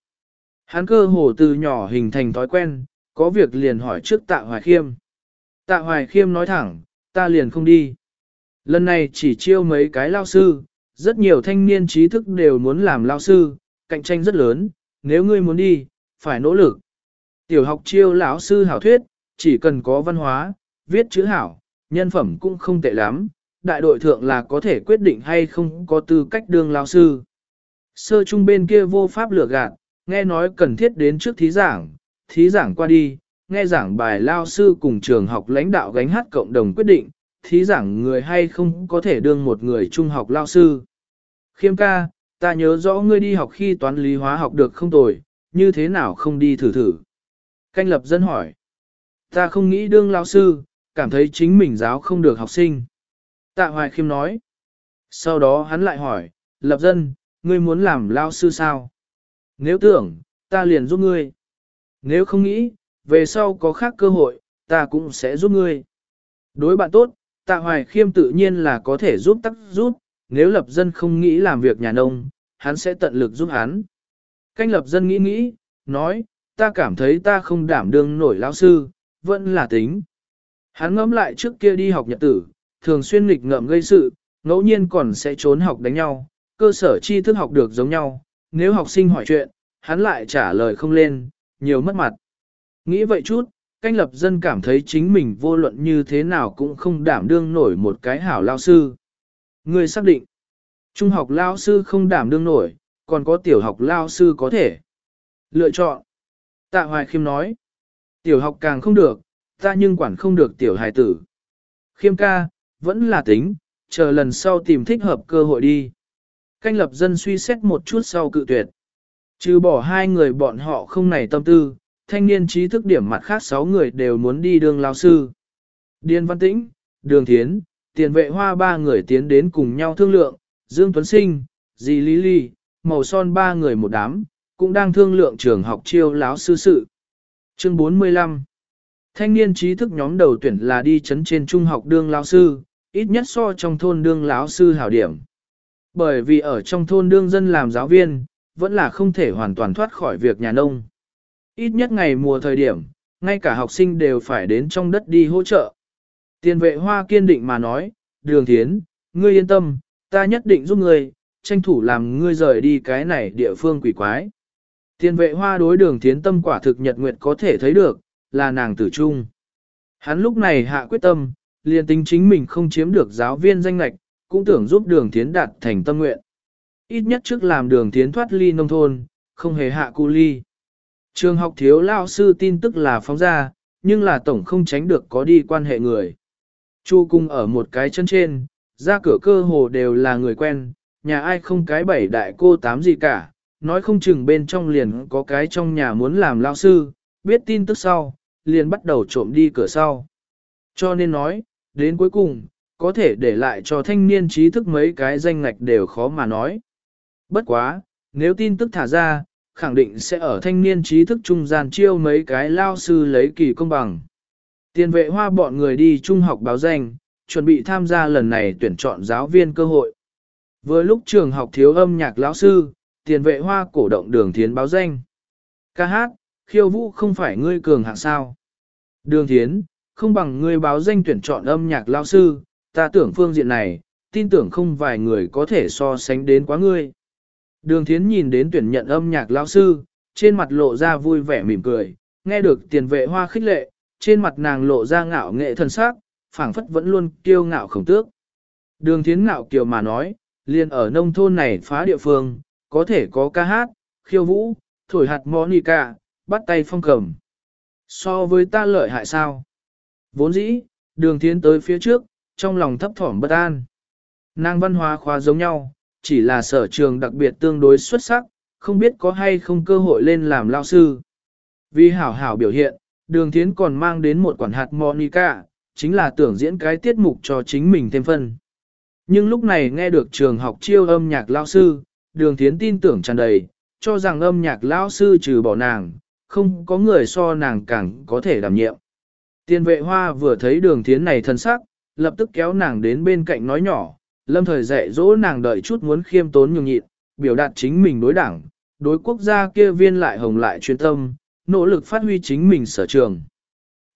Hắn cơ hồ từ nhỏ hình thành thói quen, có việc liền hỏi trước tạ hoài khiêm. Tạ hoài khiêm nói thẳng, ta liền không đi. Lần này chỉ chiêu mấy cái lao sư, rất nhiều thanh niên trí thức đều muốn làm lao sư, cạnh tranh rất lớn, nếu ngươi muốn đi, phải nỗ lực. Tiểu học chiêu lão sư hảo thuyết, chỉ cần có văn hóa, viết chữ hảo, nhân phẩm cũng không tệ lắm, đại đội thượng là có thể quyết định hay không có tư cách đương lao sư. Sơ trung bên kia vô pháp lừa gạt, nghe nói cần thiết đến trước thí giảng, thí giảng qua đi, nghe giảng bài lao sư cùng trường học lãnh đạo gánh hát cộng đồng quyết định, thí giảng người hay không có thể đương một người trung học lao sư. Khiêm ca, ta nhớ rõ ngươi đi học khi toán lý hóa học được không tồi, như thế nào không đi thử thử. Canh lập dân hỏi. Ta không nghĩ đương lao sư, cảm thấy chính mình giáo không được học sinh. Tạ Hoài Khiêm nói. Sau đó hắn lại hỏi, lập dân, ngươi muốn làm lao sư sao? Nếu tưởng, ta liền giúp ngươi. Nếu không nghĩ, về sau có khác cơ hội, ta cũng sẽ giúp ngươi. Đối bạn tốt, tạ hoài khiêm tự nhiên là có thể giúp tắc giúp, nếu lập dân không nghĩ làm việc nhà nông, hắn sẽ tận lực giúp hắn. Canh lập dân nghĩ nghĩ, nói, ta cảm thấy ta không đảm đương nổi lao sư, vẫn là tính. Hắn ngẫm lại trước kia đi học nhật tử, thường xuyên nghịch ngợm gây sự, ngẫu nhiên còn sẽ trốn học đánh nhau, cơ sở tri thức học được giống nhau, nếu học sinh hỏi chuyện, hắn lại trả lời không lên, nhiều mất mặt. Nghĩ vậy chút, canh lập dân cảm thấy chính mình vô luận như thế nào cũng không đảm đương nổi một cái hảo lao sư. Người xác định, trung học lao sư không đảm đương nổi, còn có tiểu học lao sư có thể. Lựa chọn. Tạ Hoài Khiêm nói, tiểu học càng không được, ta nhưng quản không được tiểu hài tử. Khiêm ca, vẫn là tính, chờ lần sau tìm thích hợp cơ hội đi. Canh lập dân suy xét một chút sau cự tuyệt. Trừ bỏ hai người bọn họ không nảy tâm tư, thanh niên trí thức điểm mặt khác sáu người đều muốn đi đường lao sư. Điền Văn Tĩnh, Đường Thiến, tiền vệ hoa ba người tiến đến cùng nhau thương lượng, Dương Tuấn Sinh, Dì Lý Ly, Màu Son ba người một đám, cũng đang thương lượng trường học chiêu láo sư sự. Chương 45 Thanh niên trí thức nhóm đầu tuyển là đi chấn trên trung học đương lão sư, ít nhất so trong thôn đương lão sư hảo điểm. Bởi vì ở trong thôn đương dân làm giáo viên, vẫn là không thể hoàn toàn thoát khỏi việc nhà nông. Ít nhất ngày mùa thời điểm, ngay cả học sinh đều phải đến trong đất đi hỗ trợ. Tiền vệ hoa kiên định mà nói, đường thiến, ngươi yên tâm, ta nhất định giúp ngươi, tranh thủ làm ngươi rời đi cái này địa phương quỷ quái. Tiền vệ hoa đối đường thiến tâm quả thực nhật nguyệt có thể thấy được, là nàng tử trung. Hắn lúc này hạ quyết tâm, liền tính chính mình không chiếm được giáo viên danh lạch, cũng tưởng giúp đường thiến đạt thành tâm nguyện. Ít nhất trước làm đường thiến thoát ly nông thôn, không hề hạ cu ly. Trường học thiếu lao sư tin tức là phóng ra, nhưng là tổng không tránh được có đi quan hệ người. Chu cung ở một cái chân trên, ra cửa cơ hồ đều là người quen, nhà ai không cái bảy đại cô tám gì cả, nói không chừng bên trong liền có cái trong nhà muốn làm lao sư, biết tin tức sau, liền bắt đầu trộm đi cửa sau. Cho nên nói, đến cuối cùng, có thể để lại cho thanh niên trí thức mấy cái danh ngạch đều khó mà nói. Bất quá, nếu tin tức thả ra, khẳng định sẽ ở thanh niên trí thức trung gian chiêu mấy cái lao sư lấy kỳ công bằng. Tiền vệ hoa bọn người đi trung học báo danh, chuẩn bị tham gia lần này tuyển chọn giáo viên cơ hội. Vừa lúc trường học thiếu âm nhạc lão sư, tiền vệ hoa cổ động đường thiến báo danh. Ca hát, khiêu vũ không phải ngươi cường hạng sao. Đường thiến, không bằng ngươi báo danh tuyển chọn âm nhạc lao sư, ta tưởng phương diện này, tin tưởng không vài người có thể so sánh đến quá ngươi. Đường thiến nhìn đến tuyển nhận âm nhạc lao sư, trên mặt lộ ra vui vẻ mỉm cười, nghe được tiền vệ hoa khích lệ, trên mặt nàng lộ ra ngạo nghệ thân sắc, phảng phất vẫn luôn kiêu ngạo khổng tước. Đường thiến ngạo kiều mà nói, liền ở nông thôn này phá địa phương, có thể có ca hát, khiêu vũ, thổi hạt monica, bắt tay phong cầm. So với ta lợi hại sao? Vốn dĩ, đường thiến tới phía trước, trong lòng thấp thỏm bất an. Nàng văn hóa khoa giống nhau, chỉ là sở trường đặc biệt tương đối xuất sắc, không biết có hay không cơ hội lên làm lao sư. Vì hảo hảo biểu hiện, đường thiến còn mang đến một quản hạt Monica, chính là tưởng diễn cái tiết mục cho chính mình thêm phân. Nhưng lúc này nghe được trường học chiêu âm nhạc lao sư, đường thiến tin tưởng tràn đầy, cho rằng âm nhạc lao sư trừ bỏ nàng, không có người so nàng càng có thể đảm nhiệm. Tiên vệ hoa vừa thấy đường thiến này thân sắc, lập tức kéo nàng đến bên cạnh nói nhỏ, lâm thời dạy dỗ nàng đợi chút muốn khiêm tốn nhường nhịn, biểu đạt chính mình đối đảng, đối quốc gia kia viên lại hồng lại chuyên tâm, nỗ lực phát huy chính mình sở trường.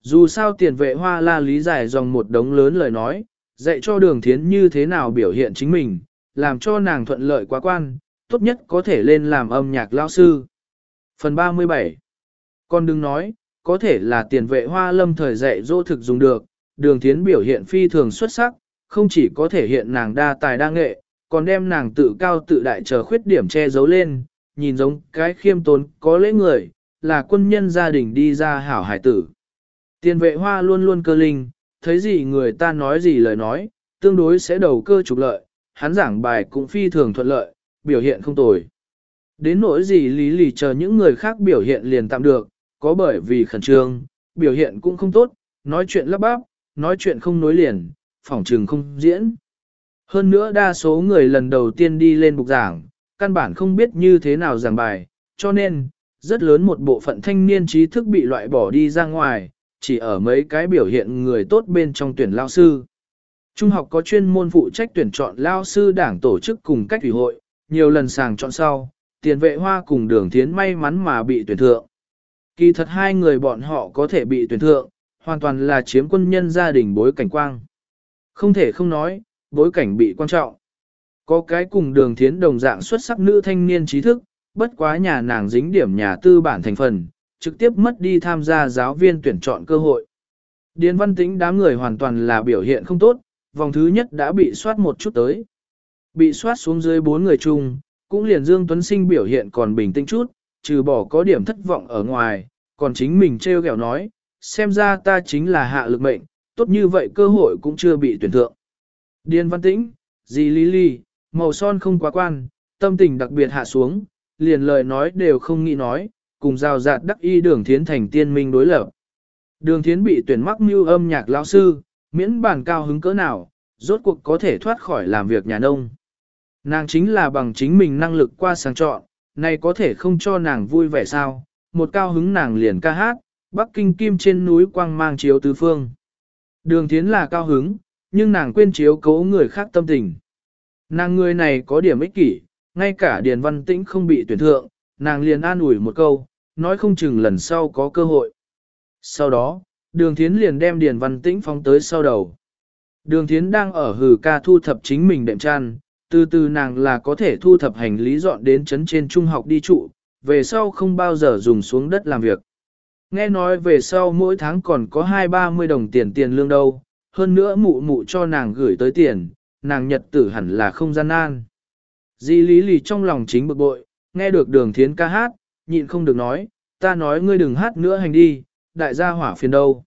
Dù sao tiền vệ hoa la lý giải dòng một đống lớn lời nói, dạy cho đường thiến như thế nào biểu hiện chính mình, làm cho nàng thuận lợi quá quan, tốt nhất có thể lên làm âm nhạc lao sư. Phần 37 Con đừng nói, có thể là tiền vệ hoa lâm thời dạy dỗ thực dùng được, đường thiến biểu hiện phi thường xuất sắc, không chỉ có thể hiện nàng đa tài đa nghệ, còn đem nàng tự cao tự đại chờ khuyết điểm che giấu lên, nhìn giống cái khiêm tốn có lễ người, là quân nhân gia đình đi ra hảo hải tử. Tiền vệ hoa luôn luôn cơ linh, thấy gì người ta nói gì lời nói, tương đối sẽ đầu cơ trục lợi, hắn giảng bài cũng phi thường thuận lợi, biểu hiện không tồi. Đến nỗi gì lý lì chờ những người khác biểu hiện liền tạm được, có bởi vì khẩn trương, biểu hiện cũng không tốt, nói chuyện lắp bắp, nói chuyện không nối liền, phỏng trừng không diễn. Hơn nữa đa số người lần đầu tiên đi lên bục giảng, căn bản không biết như thế nào giảng bài, cho nên, rất lớn một bộ phận thanh niên trí thức bị loại bỏ đi ra ngoài, chỉ ở mấy cái biểu hiện người tốt bên trong tuyển lao sư. Trung học có chuyên môn phụ trách tuyển chọn lao sư đảng tổ chức cùng cách ủy hội, nhiều lần sàng chọn sau, tiền vệ hoa cùng đường thiến may mắn mà bị tuyển thượng. Kỳ thật hai người bọn họ có thể bị tuyển thượng, hoàn toàn là chiếm quân nhân gia đình bối cảnh quang. Không thể không nói, bối cảnh bị quan trọng. Có cái cùng đường thiến đồng dạng xuất sắc nữ thanh niên trí thức, bất quá nhà nàng dính điểm nhà tư bản thành phần, trực tiếp mất đi tham gia giáo viên tuyển chọn cơ hội. Điền văn tính đám người hoàn toàn là biểu hiện không tốt, vòng thứ nhất đã bị soát một chút tới. Bị soát xuống dưới bốn người chung, cũng liền Dương Tuấn Sinh biểu hiện còn bình tĩnh chút, trừ bỏ có điểm thất vọng ở ngoài, còn chính mình treo gẹo nói, xem ra ta chính là hạ lực mệnh, tốt như vậy cơ hội cũng chưa bị tuyển thượng. Điền văn tĩnh, dì Lý lì màu son không quá quan, tâm tình đặc biệt hạ xuống, liền lời nói đều không nghĩ nói, cùng rào rạt đắc y đường thiến thành tiên minh đối lập. Đường thiến bị tuyển mắc mưu âm nhạc lão sư, miễn bản cao hứng cỡ nào, rốt cuộc có thể thoát khỏi làm việc nhà nông. Nàng chính là bằng chính mình năng lực qua sáng chọn, này có thể không cho nàng vui vẻ sao, một cao hứng nàng liền ca hát, Bắc Kinh Kim trên núi quang mang chiếu tứ phương. Đường thiến là cao hứng, nhưng nàng quên chiếu cố người khác tâm tình. Nàng người này có điểm ích kỷ, ngay cả Điền Văn Tĩnh không bị tuyển thượng, nàng liền an ủi một câu, nói không chừng lần sau có cơ hội. Sau đó, Đường Thiến liền đem Điền Văn Tĩnh phóng tới sau đầu. Đường Thiến đang ở hử ca thu thập chính mình đệm chăn, từ từ nàng là có thể thu thập hành lý dọn đến trấn trên trung học đi trụ, về sau không bao giờ dùng xuống đất làm việc. Nghe nói về sau mỗi tháng còn có hai ba mươi đồng tiền tiền lương đâu, hơn nữa mụ mụ cho nàng gửi tới tiền, nàng nhật tử hẳn là không gian nan. Di lý lì trong lòng chính bực bội, nghe được đường thiến ca hát, nhịn không được nói, ta nói ngươi đừng hát nữa hành đi, đại gia hỏa phiền đâu.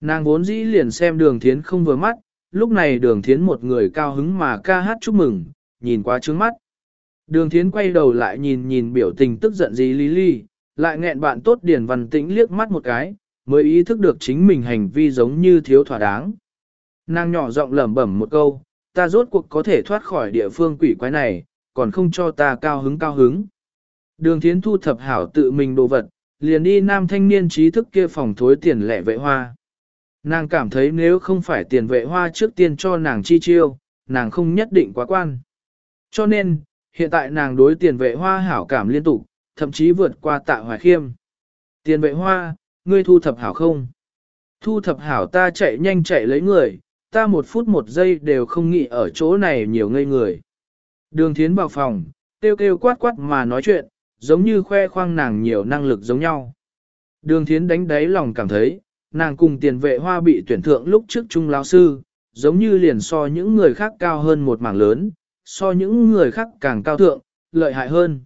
Nàng vốn dĩ liền xem đường thiến không vừa mắt, lúc này đường thiến một người cao hứng mà ca hát chúc mừng, nhìn quá trướng mắt. Đường thiến quay đầu lại nhìn nhìn biểu tình tức giận gì lý lý, lại nghẹn bạn tốt Điền văn tĩnh liếc mắt một cái, mới ý thức được chính mình hành vi giống như thiếu thỏa đáng. Nàng nhỏ giọng lẩm bẩm một câu, ta rốt cuộc có thể thoát khỏi địa phương quỷ quái này, còn không cho ta cao hứng cao hứng. Đường thiến thu thập hảo tự mình đồ vật, liền đi nam thanh niên trí thức kia phòng thối tiền lẻ vệ hoa. Nàng cảm thấy nếu không phải tiền vệ hoa trước tiên cho nàng chi chiêu, nàng không nhất định quá quan. Cho nên, hiện tại nàng đối tiền vệ hoa hảo cảm liên tục, thậm chí vượt qua tạ hoài khiêm. Tiền vệ hoa, ngươi thu thập hảo không? Thu thập hảo ta chạy nhanh chạy lấy người, ta một phút một giây đều không nghĩ ở chỗ này nhiều ngây người. Đường thiến vào phòng, kêu kêu quát quát mà nói chuyện, giống như khoe khoang nàng nhiều năng lực giống nhau. Đường thiến đánh đáy lòng cảm thấy, nàng cùng tiền vệ hoa bị tuyển thượng lúc trước trung lão sư, giống như liền so những người khác cao hơn một mảng lớn, so những người khác càng cao thượng, lợi hại hơn.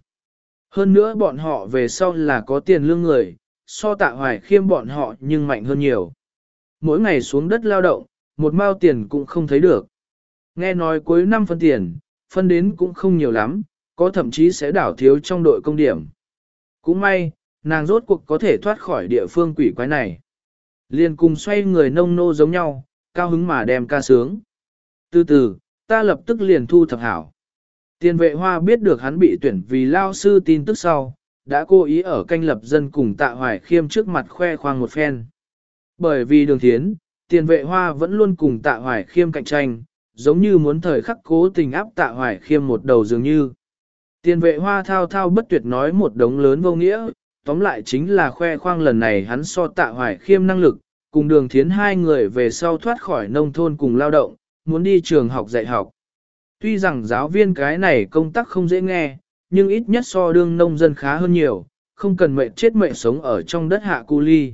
Hơn nữa bọn họ về sau là có tiền lương người, so tạ hoài khiêm bọn họ nhưng mạnh hơn nhiều. Mỗi ngày xuống đất lao động, một mao tiền cũng không thấy được. Nghe nói cuối năm phân tiền, phân đến cũng không nhiều lắm, có thậm chí sẽ đảo thiếu trong đội công điểm. Cũng may, nàng rốt cuộc có thể thoát khỏi địa phương quỷ quái này. Liền cùng xoay người nông nô giống nhau, cao hứng mà đem ca sướng. Từ từ, ta lập tức liền thu thập hảo. Tiền vệ hoa biết được hắn bị tuyển vì lao sư tin tức sau, đã cố ý ở canh lập dân cùng tạ hoài khiêm trước mặt khoe khoang một phen. Bởi vì đường thiến, tiền vệ hoa vẫn luôn cùng tạ hoài khiêm cạnh tranh, giống như muốn thời khắc cố tình áp tạ hoài khiêm một đầu dường như. Tiền vệ hoa thao thao bất tuyệt nói một đống lớn vô nghĩa, tóm lại chính là khoe khoang lần này hắn so tạ hoài khiêm năng lực, cùng đường thiến hai người về sau thoát khỏi nông thôn cùng lao động, muốn đi trường học dạy học. Tuy rằng giáo viên cái này công tác không dễ nghe, nhưng ít nhất so đương nông dân khá hơn nhiều, không cần mệnh chết mệnh sống ở trong đất hạ cu ly.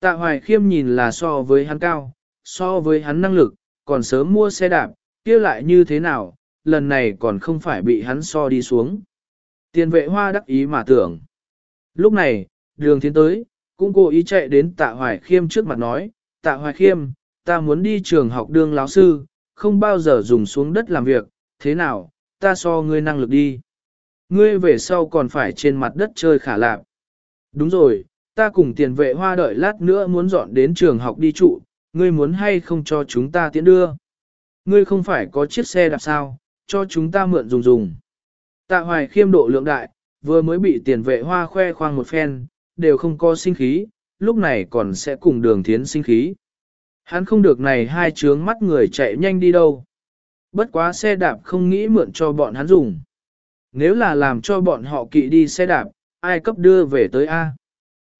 Tạ hoài khiêm nhìn là so với hắn cao, so với hắn năng lực, còn sớm mua xe đạp, kia lại như thế nào, lần này còn không phải bị hắn so đi xuống. Tiền vệ hoa đắc ý mà tưởng. Lúc này, đường tiến tới, cũng cố ý chạy đến tạ hoài khiêm trước mặt nói, tạ hoài khiêm, ta muốn đi trường học đương lão sư, không bao giờ dùng xuống đất làm việc, thế nào, ta so ngươi năng lực đi. Ngươi về sau còn phải trên mặt đất chơi khả lạc. Đúng rồi, ta cùng tiền vệ hoa đợi lát nữa muốn dọn đến trường học đi trụ, ngươi muốn hay không cho chúng ta tiễn đưa. Ngươi không phải có chiếc xe đạp sao, cho chúng ta mượn dùng dùng. Tạ hoài khiêm độ lượng đại, vừa mới bị tiền vệ hoa khoe khoang một phen, đều không có sinh khí, lúc này còn sẽ cùng đường thiến sinh khí. Hắn không được này hai trướng mắt người chạy nhanh đi đâu. Bất quá xe đạp không nghĩ mượn cho bọn hắn dùng. Nếu là làm cho bọn họ kỵ đi xe đạp, ai cấp đưa về tới A?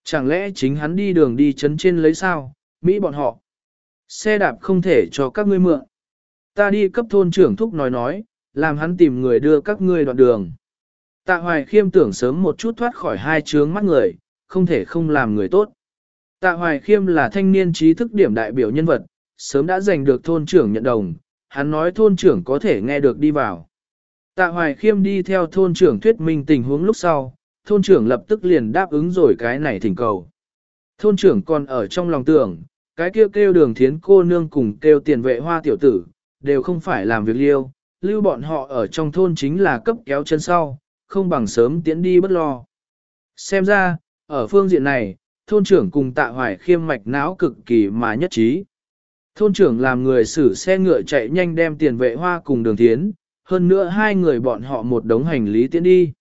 Chẳng lẽ chính hắn đi đường đi chấn trên lấy sao, Mỹ bọn họ. Xe đạp không thể cho các ngươi mượn. ta đi cấp thôn trưởng thúc nói nói, làm hắn tìm người đưa các ngươi đoạn đường. Tạ hoài khiêm tưởng sớm một chút thoát khỏi hai chướng mắt người, không thể không làm người tốt. Tạ hoài khiêm là thanh niên trí thức điểm đại biểu nhân vật, sớm đã giành được thôn trưởng nhận đồng, hắn nói thôn trưởng có thể nghe được đi vào. Tạ hoài khiêm đi theo thôn trưởng thuyết minh tình huống lúc sau, thôn trưởng lập tức liền đáp ứng rồi cái này thỉnh cầu. Thôn trưởng còn ở trong lòng tưởng, cái kêu kêu đường thiến cô nương cùng kêu tiền vệ hoa tiểu tử, đều không phải làm việc liêu, lưu bọn họ ở trong thôn chính là cấp kéo chân sau, không bằng sớm tiến đi bất lo. Xem ra, ở phương diện này, thôn trưởng cùng tạ hoài khiêm mạch não cực kỳ mà nhất trí. Thôn trưởng làm người xử xe ngựa chạy nhanh đem tiền vệ hoa cùng đường tiến. hơn nữa hai người bọn họ một đống hành lý tiến đi.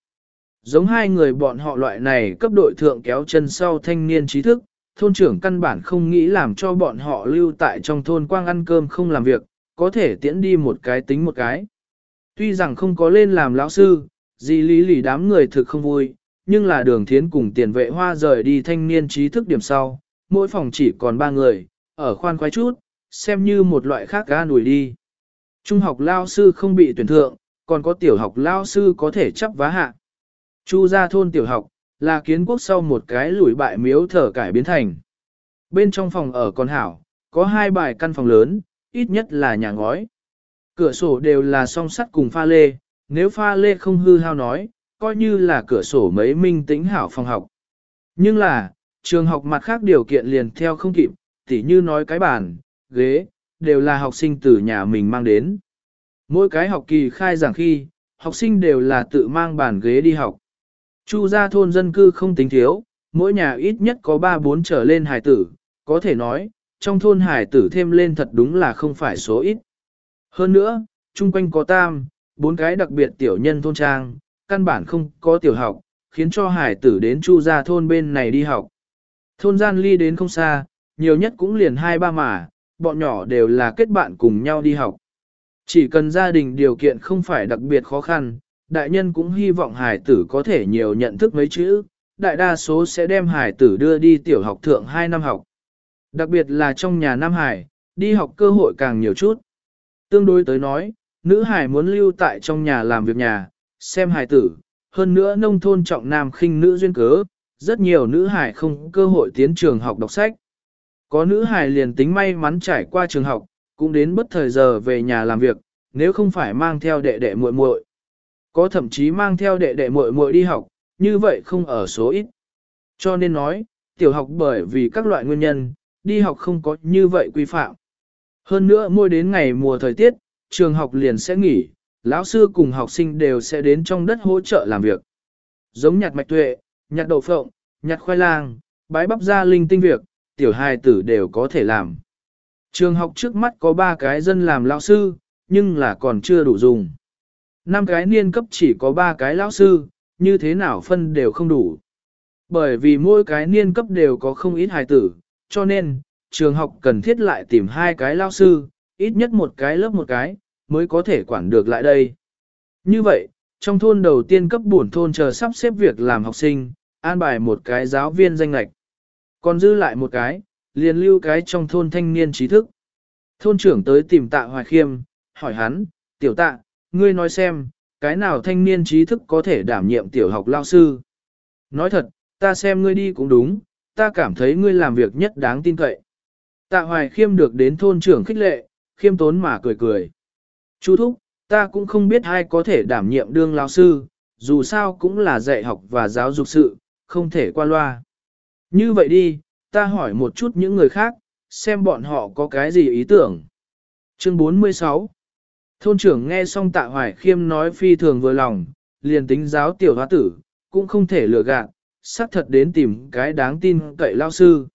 Giống hai người bọn họ loại này cấp đội thượng kéo chân sau thanh niên trí thức, thôn trưởng căn bản không nghĩ làm cho bọn họ lưu tại trong thôn quang ăn cơm không làm việc, có thể tiễn đi một cái tính một cái. Tuy rằng không có lên làm lão sư, gì lý lì đám người thực không vui, nhưng là đường thiến cùng tiền vệ hoa rời đi thanh niên trí thức điểm sau, mỗi phòng chỉ còn ba người, ở khoan khoái chút, xem như một loại khác ga nùi đi. Trung học lao sư không bị tuyển thượng, còn có tiểu học lao sư có thể chấp vá hạ. Chu gia thôn tiểu học, là kiến quốc sau một cái lùi bại miếu thở cải biến thành. Bên trong phòng ở con hảo, có hai bài căn phòng lớn, ít nhất là nhà ngói. Cửa sổ đều là song sắt cùng pha lê, nếu pha lê không hư hao nói, coi như là cửa sổ mấy minh tĩnh hảo phòng học. Nhưng là, trường học mặt khác điều kiện liền theo không kịp, tỉ như nói cái bàn, ghế, đều là học sinh từ nhà mình mang đến. Mỗi cái học kỳ khai giảng khi, học sinh đều là tự mang bàn ghế đi học. Chu gia thôn dân cư không tính thiếu, mỗi nhà ít nhất có 3-4 trở lên hải tử, có thể nói, trong thôn hải tử thêm lên thật đúng là không phải số ít. Hơn nữa, chung quanh có tam, bốn cái đặc biệt tiểu nhân thôn trang, căn bản không có tiểu học, khiến cho hải tử đến chu gia thôn bên này đi học. Thôn gian ly đến không xa, nhiều nhất cũng liền hai ba mà, bọn nhỏ đều là kết bạn cùng nhau đi học. Chỉ cần gia đình điều kiện không phải đặc biệt khó khăn, đại nhân cũng hy vọng hải tử có thể nhiều nhận thức mấy chữ, đại đa số sẽ đem hải tử đưa đi tiểu học thượng 2 năm học. Đặc biệt là trong nhà Nam Hải, đi học cơ hội càng nhiều chút. Tương đối tới nói, nữ hải muốn lưu tại trong nhà làm việc nhà, xem hài tử, hơn nữa nông thôn trọng nam khinh nữ duyên cớ, rất nhiều nữ hài không cơ hội tiến trường học đọc sách. Có nữ hài liền tính may mắn trải qua trường học, cũng đến bất thời giờ về nhà làm việc, nếu không phải mang theo đệ đệ muội muội. Có thậm chí mang theo đệ đệ muội muội đi học, như vậy không ở số ít. Cho nên nói, tiểu học bởi vì các loại nguyên nhân, đi học không có như vậy quy phạm. Hơn nữa mỗi đến ngày mùa thời tiết, trường học liền sẽ nghỉ, lão sư cùng học sinh đều sẽ đến trong đất hỗ trợ làm việc. Giống nhặt mạch tuệ, nhặt đậu phộng, nhặt khoai lang, bái bắp ra linh tinh việc, tiểu hài tử đều có thể làm. Trường học trước mắt có 3 cái dân làm lão sư, nhưng là còn chưa đủ dùng. Năm cái niên cấp chỉ có 3 cái lão sư, như thế nào phân đều không đủ. Bởi vì mỗi cái niên cấp đều có không ít hài tử, cho nên, trường học cần thiết lại tìm hai cái lão sư, ít nhất một cái lớp một cái, mới có thể quản được lại đây. Như vậy, trong thôn đầu tiên cấp bổn thôn chờ sắp xếp việc làm học sinh, an bài một cái giáo viên danh lạch. Còn dư lại một cái, liền lưu cái trong thôn thanh niên trí thức. Thôn trưởng tới tìm tạ hoài khiêm, hỏi hắn, tiểu tạ, ngươi nói xem, cái nào thanh niên trí thức có thể đảm nhiệm tiểu học lao sư. Nói thật, ta xem ngươi đi cũng đúng, ta cảm thấy ngươi làm việc nhất đáng tin cậy. Tạ hoài khiêm được đến thôn trưởng khích lệ, khiêm tốn mà cười cười. Chú thúc, ta cũng không biết ai có thể đảm nhiệm đương lao sư, dù sao cũng là dạy học và giáo dục sự, không thể qua loa. Như vậy đi, ta hỏi một chút những người khác, xem bọn họ có cái gì ý tưởng. Chương 46 Thôn trưởng nghe xong tạ hoài khiêm nói phi thường vừa lòng, liền tính giáo tiểu hóa tử, cũng không thể lừa gạt, xác thật đến tìm cái đáng tin cậy lao sư.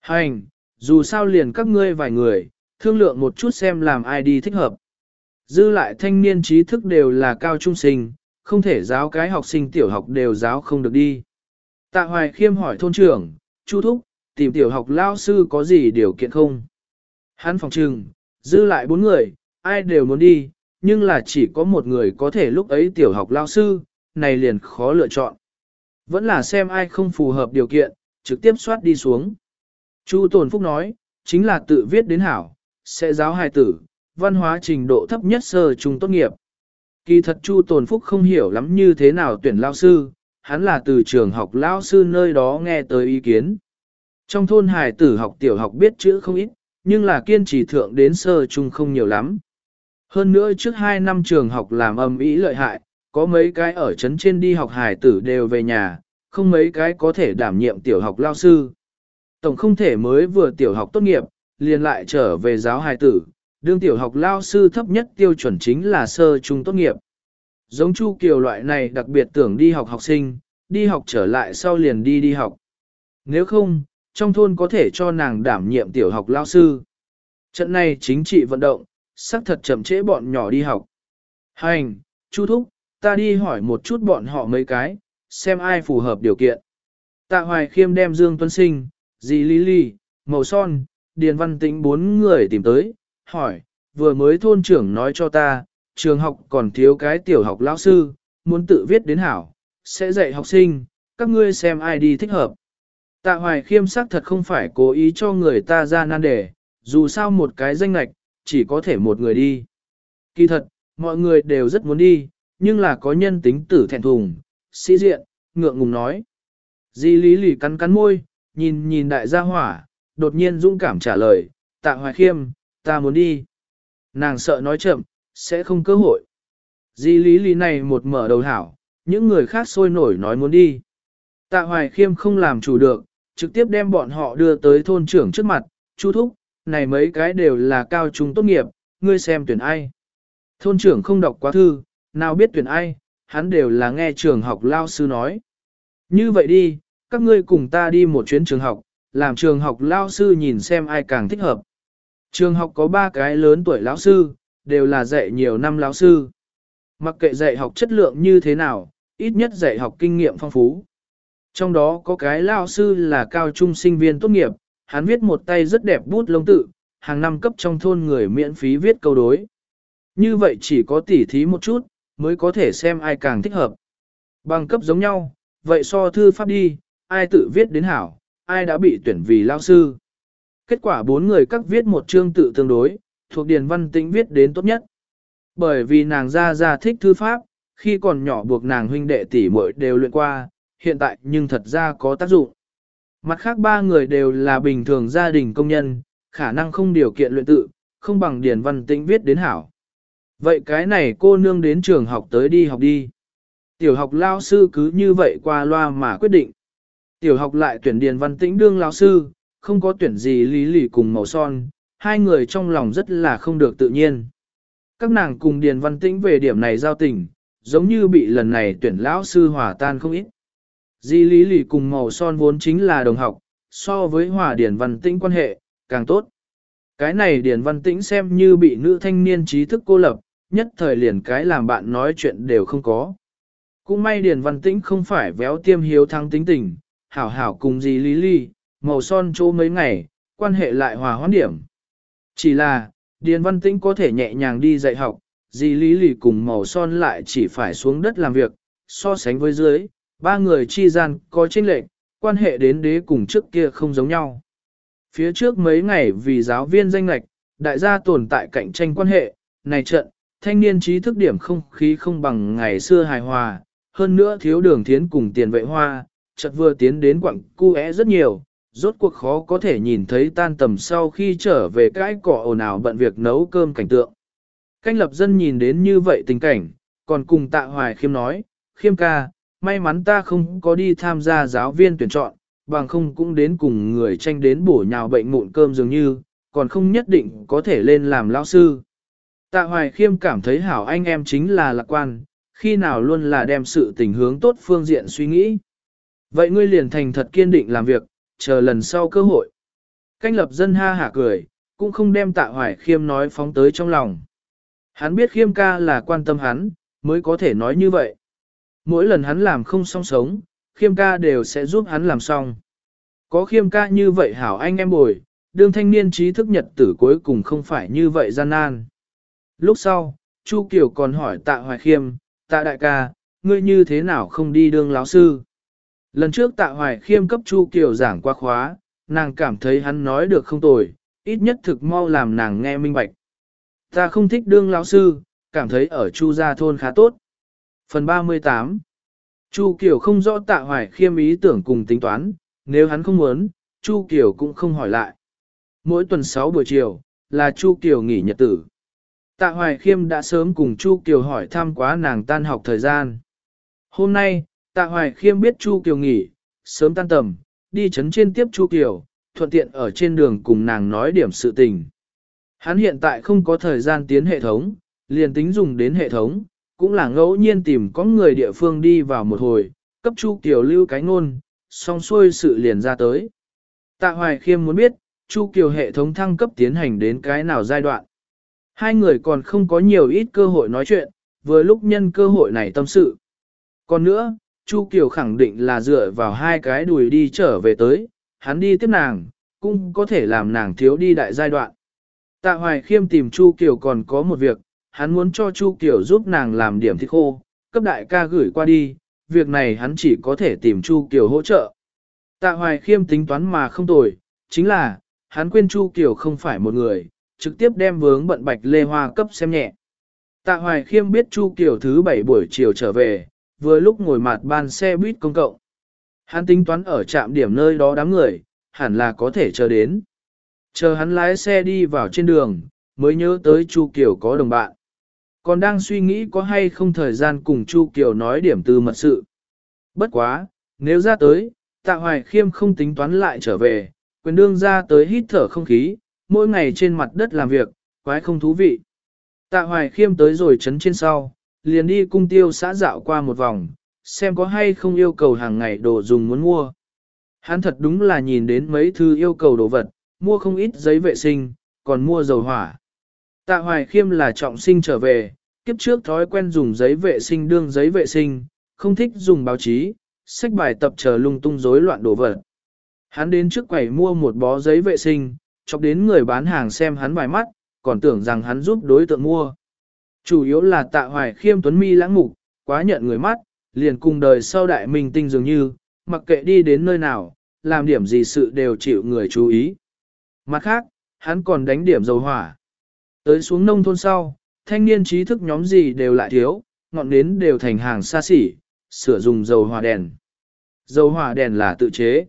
Hành, dù sao liền các ngươi vài người, thương lượng một chút xem làm ai đi thích hợp. Dư lại thanh niên trí thức đều là cao trung sinh, không thể giáo cái học sinh tiểu học đều giáo không được đi. Tạ Hoài Khiêm hỏi thôn trưởng, Chu Thúc, tìm tiểu học lao sư có gì điều kiện không? Hắn phòng trừng, dư lại bốn người, ai đều muốn đi, nhưng là chỉ có một người có thể lúc ấy tiểu học lao sư, này liền khó lựa chọn. Vẫn là xem ai không phù hợp điều kiện, trực tiếp soát đi xuống. Chu Tồn Phúc nói, chính là tự viết đến hảo, sẽ giáo hài tử, văn hóa trình độ thấp nhất sơ trung tốt nghiệp. Kỳ thật Chu Tồn Phúc không hiểu lắm như thế nào tuyển lao sư, hắn là từ trường học lao sư nơi đó nghe tới ý kiến. Trong thôn hải tử học tiểu học biết chữ không ít, nhưng là kiên trì thượng đến sơ trung không nhiều lắm. Hơn nữa trước 2 năm trường học làm âm ý lợi hại, có mấy cái ở trấn trên đi học hải tử đều về nhà, không mấy cái có thể đảm nhiệm tiểu học lao sư. Tổng không thể mới vừa tiểu học tốt nghiệp, liền lại trở về giáo hải tử, đương tiểu học lao sư thấp nhất tiêu chuẩn chính là sơ trung tốt nghiệp. Giống Chu Kiều loại này đặc biệt tưởng đi học học sinh, đi học trở lại sau liền đi đi học. Nếu không, trong thôn có thể cho nàng đảm nhiệm tiểu học lao sư. Trận này chính trị vận động, xác thật chậm trễ bọn nhỏ đi học. Hành, Chu Thúc, ta đi hỏi một chút bọn họ mấy cái, xem ai phù hợp điều kiện. Tạ Hoài Khiêm đem Dương Tuấn Sinh, dì Lý Lý, Màu Son, Điền Văn Tĩnh bốn người tìm tới, hỏi, vừa mới thôn trưởng nói cho ta, trường học còn thiếu cái tiểu học lão sư, muốn tự viết đến hảo, sẽ dạy học sinh, các ngươi xem ai đi thích hợp. Tạ Hoài Khiêm xác thật không phải cố ý cho người ta ra nan đề, dù sao một cái danh lạch, chỉ có thể một người đi. Kỳ thật, mọi người đều rất muốn đi, nhưng là có nhân tính tử thẹn thùng, sĩ diện, ngượng ngùng nói. Di lý lì cắn cắn môi, nhìn nhìn đại gia hỏa, đột nhiên dũng cảm trả lời, tạ hoài khiêm, ta muốn đi. Nàng sợ nói chậm, sẽ không cơ hội. Di lý lý này một mở đầu hảo, những người khác sôi nổi nói muốn đi. Tạ hoài khiêm không làm chủ được, trực tiếp đem bọn họ đưa tới thôn trưởng trước mặt, chu thúc, này mấy cái đều là cao trung tốt nghiệp, ngươi xem tuyển ai. Thôn trưởng không đọc quá thư, nào biết tuyển ai, hắn đều là nghe trường học lao sư nói. Như vậy đi, các ngươi cùng ta đi một chuyến trường học, làm trường học lao sư nhìn xem ai càng thích hợp. Trường học có ba cái lớn tuổi lão sư, đều là dạy nhiều năm lão sư. Mặc kệ dạy học chất lượng như thế nào, ít nhất dạy học kinh nghiệm phong phú. Trong đó có cái lão sư là cao trung sinh viên tốt nghiệp, hắn viết một tay rất đẹp bút lông tự, hàng năm cấp trong thôn người miễn phí viết câu đối. Như vậy chỉ có tỉ thí một chút, mới có thể xem ai càng thích hợp. Bằng cấp giống nhau, vậy so thư pháp đi, ai tự viết đến hảo, ai đã bị tuyển vì lao sư. Kết quả bốn người các viết một chương tự tương đối, thuộc Điền Văn Tĩnh viết đến tốt nhất. Bởi vì nàng ra ra thích thư pháp, khi còn nhỏ buộc nàng huynh đệ tỷ muội đều luyện qua, hiện tại nhưng thật ra có tác dụng. Mặt khác ba người đều là bình thường gia đình công nhân, khả năng không điều kiện luyện tự, không bằng Điền Văn Tĩnh viết đến hảo. Vậy cái này cô nương đến trường học tới đi học đi. Tiểu học lao sư cứ như vậy qua loa mà quyết định. Tiểu học lại tuyển Điền Văn Tĩnh đương lao sư, không có tuyển gì lý lì cùng màu son, hai người trong lòng rất là không được tự nhiên. Các nàng cùng Điền Văn Tĩnh về điểm này giao tình, giống như bị lần này tuyển lão sư hòa tan không ít. Di lý lì cùng màu son vốn chính là đồng học, so với hòa Điền Văn Tĩnh quan hệ, càng tốt. Cái này Điền Văn Tĩnh xem như bị nữ thanh niên trí thức cô lập, nhất thời liền cái làm bạn nói chuyện đều không có. Cũng may Điền Văn Tĩnh không phải véo tiêm hiếu thăng tính tình, hảo hảo cùng Di lý Lì màu son chỗ mấy ngày, quan hệ lại hòa hoãn điểm. Chỉ là, Điền Văn Tĩnh có thể nhẹ nhàng đi dạy học, dì lý lì cùng màu son lại chỉ phải xuống đất làm việc, so sánh với dưới, ba người chi gian có chênh lệch, quan hệ đến đế cùng trước kia không giống nhau. Phía trước mấy ngày vì giáo viên danh lệch, đại gia tồn tại cạnh tranh quan hệ, này trận, thanh niên trí thức điểm không khí không bằng ngày xưa hài hòa, hơn nữa thiếu đường thiến cùng tiền vệ hoa, chợt vừa tiến đến quặng cu é rất nhiều, rốt cuộc khó có thể nhìn thấy tan tầm sau khi trở về cái cỏ ồn ào bận việc nấu cơm cảnh tượng. Canh lập dân nhìn đến như vậy tình cảnh, còn cùng tạ hoài khiêm nói, khiêm ca, may mắn ta không có đi tham gia giáo viên tuyển chọn, bằng không cũng đến cùng người tranh đến bổ nhào bệnh mụn cơm dường như, còn không nhất định có thể lên làm lão sư. Tạ Hoài Khiêm cảm thấy hảo anh em chính là lạc quan, khi nào luôn là đem sự tình hướng tốt phương diện suy nghĩ. Vậy ngươi liền thành thật kiên định làm việc, chờ lần sau cơ hội. Canh lập dân ha hả cười, cũng không đem tạ hoài khiêm nói phóng tới trong lòng. Hắn biết khiêm ca là quan tâm hắn, mới có thể nói như vậy. Mỗi lần hắn làm không song sống, khiêm ca đều sẽ giúp hắn làm xong. Có khiêm ca như vậy hảo anh em bồi, đương thanh niên trí thức nhật tử cuối cùng không phải như vậy gian nan. Lúc sau, Chu Kiều còn hỏi tạ hoài khiêm, tạ đại ca, ngươi như thế nào không đi đương lão sư? Lần trước tạ hoài khiêm cấp Chu Kiều giảng qua khóa, nàng cảm thấy hắn nói được không tồi, ít nhất thực mau làm nàng nghe minh bạch. Ta không thích đương lão sư, cảm thấy ở Chu gia thôn khá tốt. Phần 38 Chu Kiều không rõ tạ hoài khiêm ý tưởng cùng tính toán, nếu hắn không muốn, Chu Kiều cũng không hỏi lại. Mỗi tuần 6 buổi chiều, là Chu Kiều nghỉ nhật tử. Tạ Hoài Khiêm đã sớm cùng Chu Kiều hỏi thăm quá nàng tan học thời gian. Hôm nay, Tạ Hoài Khiêm biết Chu Kiều nghỉ, sớm tan tầm, đi chấn trên tiếp Chu Kiều, thuận tiện ở trên đường cùng nàng nói điểm sự tình. Hắn hiện tại không có thời gian tiến hệ thống, liền tính dùng đến hệ thống, cũng là ngẫu nhiên tìm có người địa phương đi vào một hồi, cấp Chu Kiều lưu cái ngôn, xong xuôi sự liền ra tới. Tạ Hoài Khiêm muốn biết, Chu Kiều hệ thống thăng cấp tiến hành đến cái nào giai đoạn. Hai người còn không có nhiều ít cơ hội nói chuyện, vừa lúc nhân cơ hội này tâm sự. Còn nữa, Chu Kiều khẳng định là dựa vào hai cái đùi đi trở về tới, hắn đi tiếp nàng, cũng có thể làm nàng thiếu đi đại giai đoạn. Tạ Hoài Khiêm tìm Chu Kiều còn có một việc, hắn muốn cho Chu Kiều giúp nàng làm điểm thịt khô, cấp đại ca gửi qua đi, việc này hắn chỉ có thể tìm Chu Kiều hỗ trợ. Tạ Hoài Khiêm tính toán mà không tồi, chính là, hắn quên Chu Kiều không phải một người, trực tiếp đem vướng bận bạch lê hoa cấp xem nhẹ. Tạ Hoài Khiêm biết Chu Kiều thứ bảy buổi chiều trở về, vừa lúc ngồi mặt ban xe buýt công cộng. Hắn tính toán ở trạm điểm nơi đó đám người, hẳn là có thể chờ đến. Chờ hắn lái xe đi vào trên đường, mới nhớ tới Chu Kiều có đồng bạn. Còn đang suy nghĩ có hay không thời gian cùng Chu Kiều nói điểm từ mật sự. Bất quá, nếu ra tới, Tạ Hoài Khiêm không tính toán lại trở về, quyền đương ra tới hít thở không khí, mỗi ngày trên mặt đất làm việc, quái không thú vị. Tạ Hoài Khiêm tới rồi chấn trên sau, liền đi cung tiêu xã dạo qua một vòng, xem có hay không yêu cầu hàng ngày đồ dùng muốn mua. Hắn thật đúng là nhìn đến mấy thứ yêu cầu đồ vật, mua không ít giấy vệ sinh, còn mua dầu hỏa. Tạ Hoài Khiêm là trọng sinh trở về, kiếp trước thói quen dùng giấy vệ sinh đương giấy vệ sinh, không thích dùng báo chí, sách bài tập chờ lung tung rối loạn đồ vật. Hắn đến trước quầy mua một bó giấy vệ sinh, chọc đến người bán hàng xem hắn vài mắt, còn tưởng rằng hắn giúp đối tượng mua. Chủ yếu là tạ hoài khiêm tuấn mi lãng mục, quá nhận người mắt, liền cùng đời sau đại minh tinh dường như, mặc kệ đi đến nơi nào, làm điểm gì sự đều chịu người chú ý. Mặt khác, hắn còn đánh điểm dầu hỏa. Tới xuống nông thôn sau, thanh niên trí thức nhóm gì đều lại thiếu, ngọn nến đều thành hàng xa xỉ, sửa dùng dầu hỏa đèn. Dầu hỏa đèn là tự chế.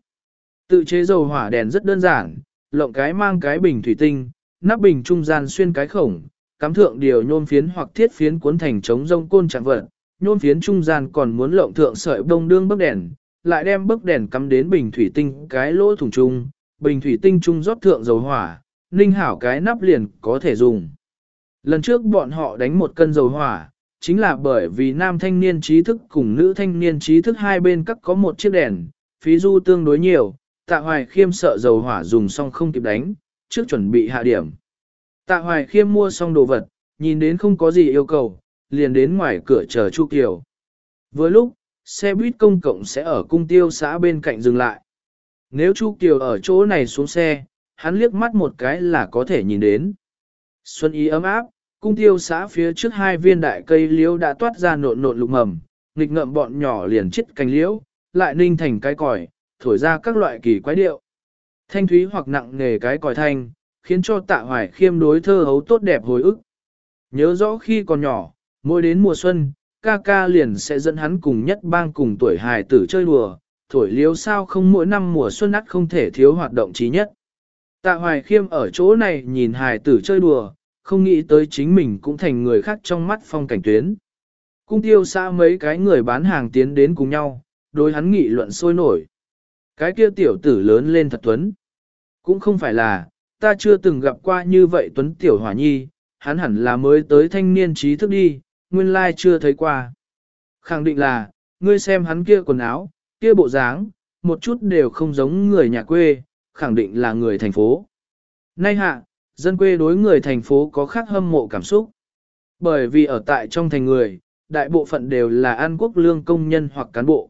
Tự chế dầu hỏa đèn rất đơn giản, lộng cái mang cái bình thủy tinh, nắp bình trung gian xuyên cái khổng, cắm thượng điều nhôm phiến hoặc thiết phiến cuốn thành chống rông côn chẳng vật, nhôm phiến trung gian còn muốn lộng thượng sợi bông đương bức đèn, lại đem bức đèn cắm đến bình thủy tinh cái lỗ thủng trung, bình thủy tinh trung rót thượng dầu hỏa, ninh hảo cái nắp liền có thể dùng. Lần trước bọn họ đánh một cân dầu hỏa, chính là bởi vì nam thanh niên trí thức cùng nữ thanh niên trí thức hai bên cắt có một chiếc đèn, phí du tương đối nhiều, tạ hoài khiêm sợ dầu hỏa dùng xong không kịp đánh, trước chuẩn bị hạ điểm. Tạ hoài khiêm mua xong đồ vật, nhìn đến không có gì yêu cầu, liền đến ngoài cửa chờ Chu Kiều. Vừa lúc, xe buýt công cộng sẽ ở cung tiêu xã bên cạnh dừng lại. Nếu Chu Kiều ở chỗ này xuống xe, hắn liếc mắt một cái là có thể nhìn đến. Xuân ý ấm áp, cung tiêu xã phía trước hai viên đại cây liễu đã toát ra nộn nộn lục mầm, nghịch ngợm bọn nhỏ liền chết cành liễu, lại ninh thành cái còi, thổi ra các loại kỳ quái điệu. Thanh thúy hoặc nặng nghề cái còi thanh, khiến cho tạ hoài khiêm đối thơ hấu tốt đẹp hồi ức. Nhớ rõ khi còn nhỏ, mỗi đến mùa xuân, ca ca liền sẽ dẫn hắn cùng nhất bang cùng tuổi hài tử chơi đùa, thổi liếu sao không mỗi năm mùa xuân ắt không thể thiếu hoạt động trí nhất. Tạ hoài khiêm ở chỗ này nhìn hài tử chơi đùa, không nghĩ tới chính mình cũng thành người khác trong mắt phong cảnh tuyến. Cung tiêu xa mấy cái người bán hàng tiến đến cùng nhau, đối hắn nghị luận sôi nổi. Cái kia tiểu tử lớn lên thật tuấn. Cũng không phải là, ta chưa từng gặp qua như vậy tuấn tiểu hỏa nhi, hắn hẳn là mới tới thanh niên trí thức đi, nguyên lai chưa thấy qua. Khẳng định là, ngươi xem hắn kia quần áo, kia bộ dáng, một chút đều không giống người nhà quê, khẳng định là người thành phố. Nay hạ, dân quê đối người thành phố có khác hâm mộ cảm xúc. Bởi vì ở tại trong thành người, đại bộ phận đều là an quốc lương công nhân hoặc cán bộ.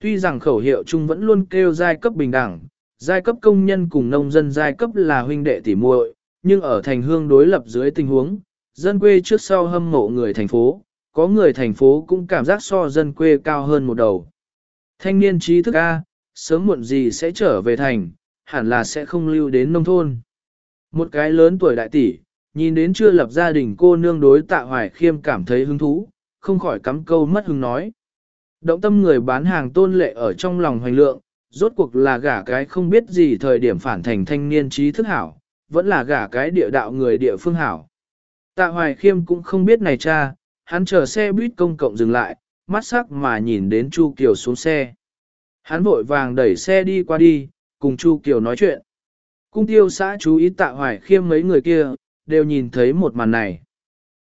Tuy rằng khẩu hiệu chung vẫn luôn kêu giai cấp bình đẳng, giai cấp công nhân cùng nông dân giai cấp là huynh đệ tỉ muội, nhưng ở thành hương đối lập dưới tình huống, dân quê trước sau hâm mộ người thành phố, có người thành phố cũng cảm giác so dân quê cao hơn một đầu. Thanh niên trí thức A, sớm muộn gì sẽ trở về thành, hẳn là sẽ không lưu đến nông thôn. Một cái lớn tuổi đại tỷ, Nhìn đến chưa lập gia đình cô nương đối tạ hoài khiêm cảm thấy hứng thú, không khỏi cắm câu mất hứng nói. Động tâm người bán hàng tôn lệ ở trong lòng hoành lượng, rốt cuộc là gả cái không biết gì thời điểm phản thành thanh niên trí thức hảo, vẫn là gả cái địa đạo người địa phương hảo. Tạ hoài khiêm cũng không biết này cha, hắn chờ xe buýt công cộng dừng lại, mắt sắc mà nhìn đến Chu Kiều xuống xe. Hắn vội vàng đẩy xe đi qua đi, cùng Chu Kiều nói chuyện. Cung tiêu xã chú ý tạ hoài khiêm mấy người kia, đều nhìn thấy một màn này.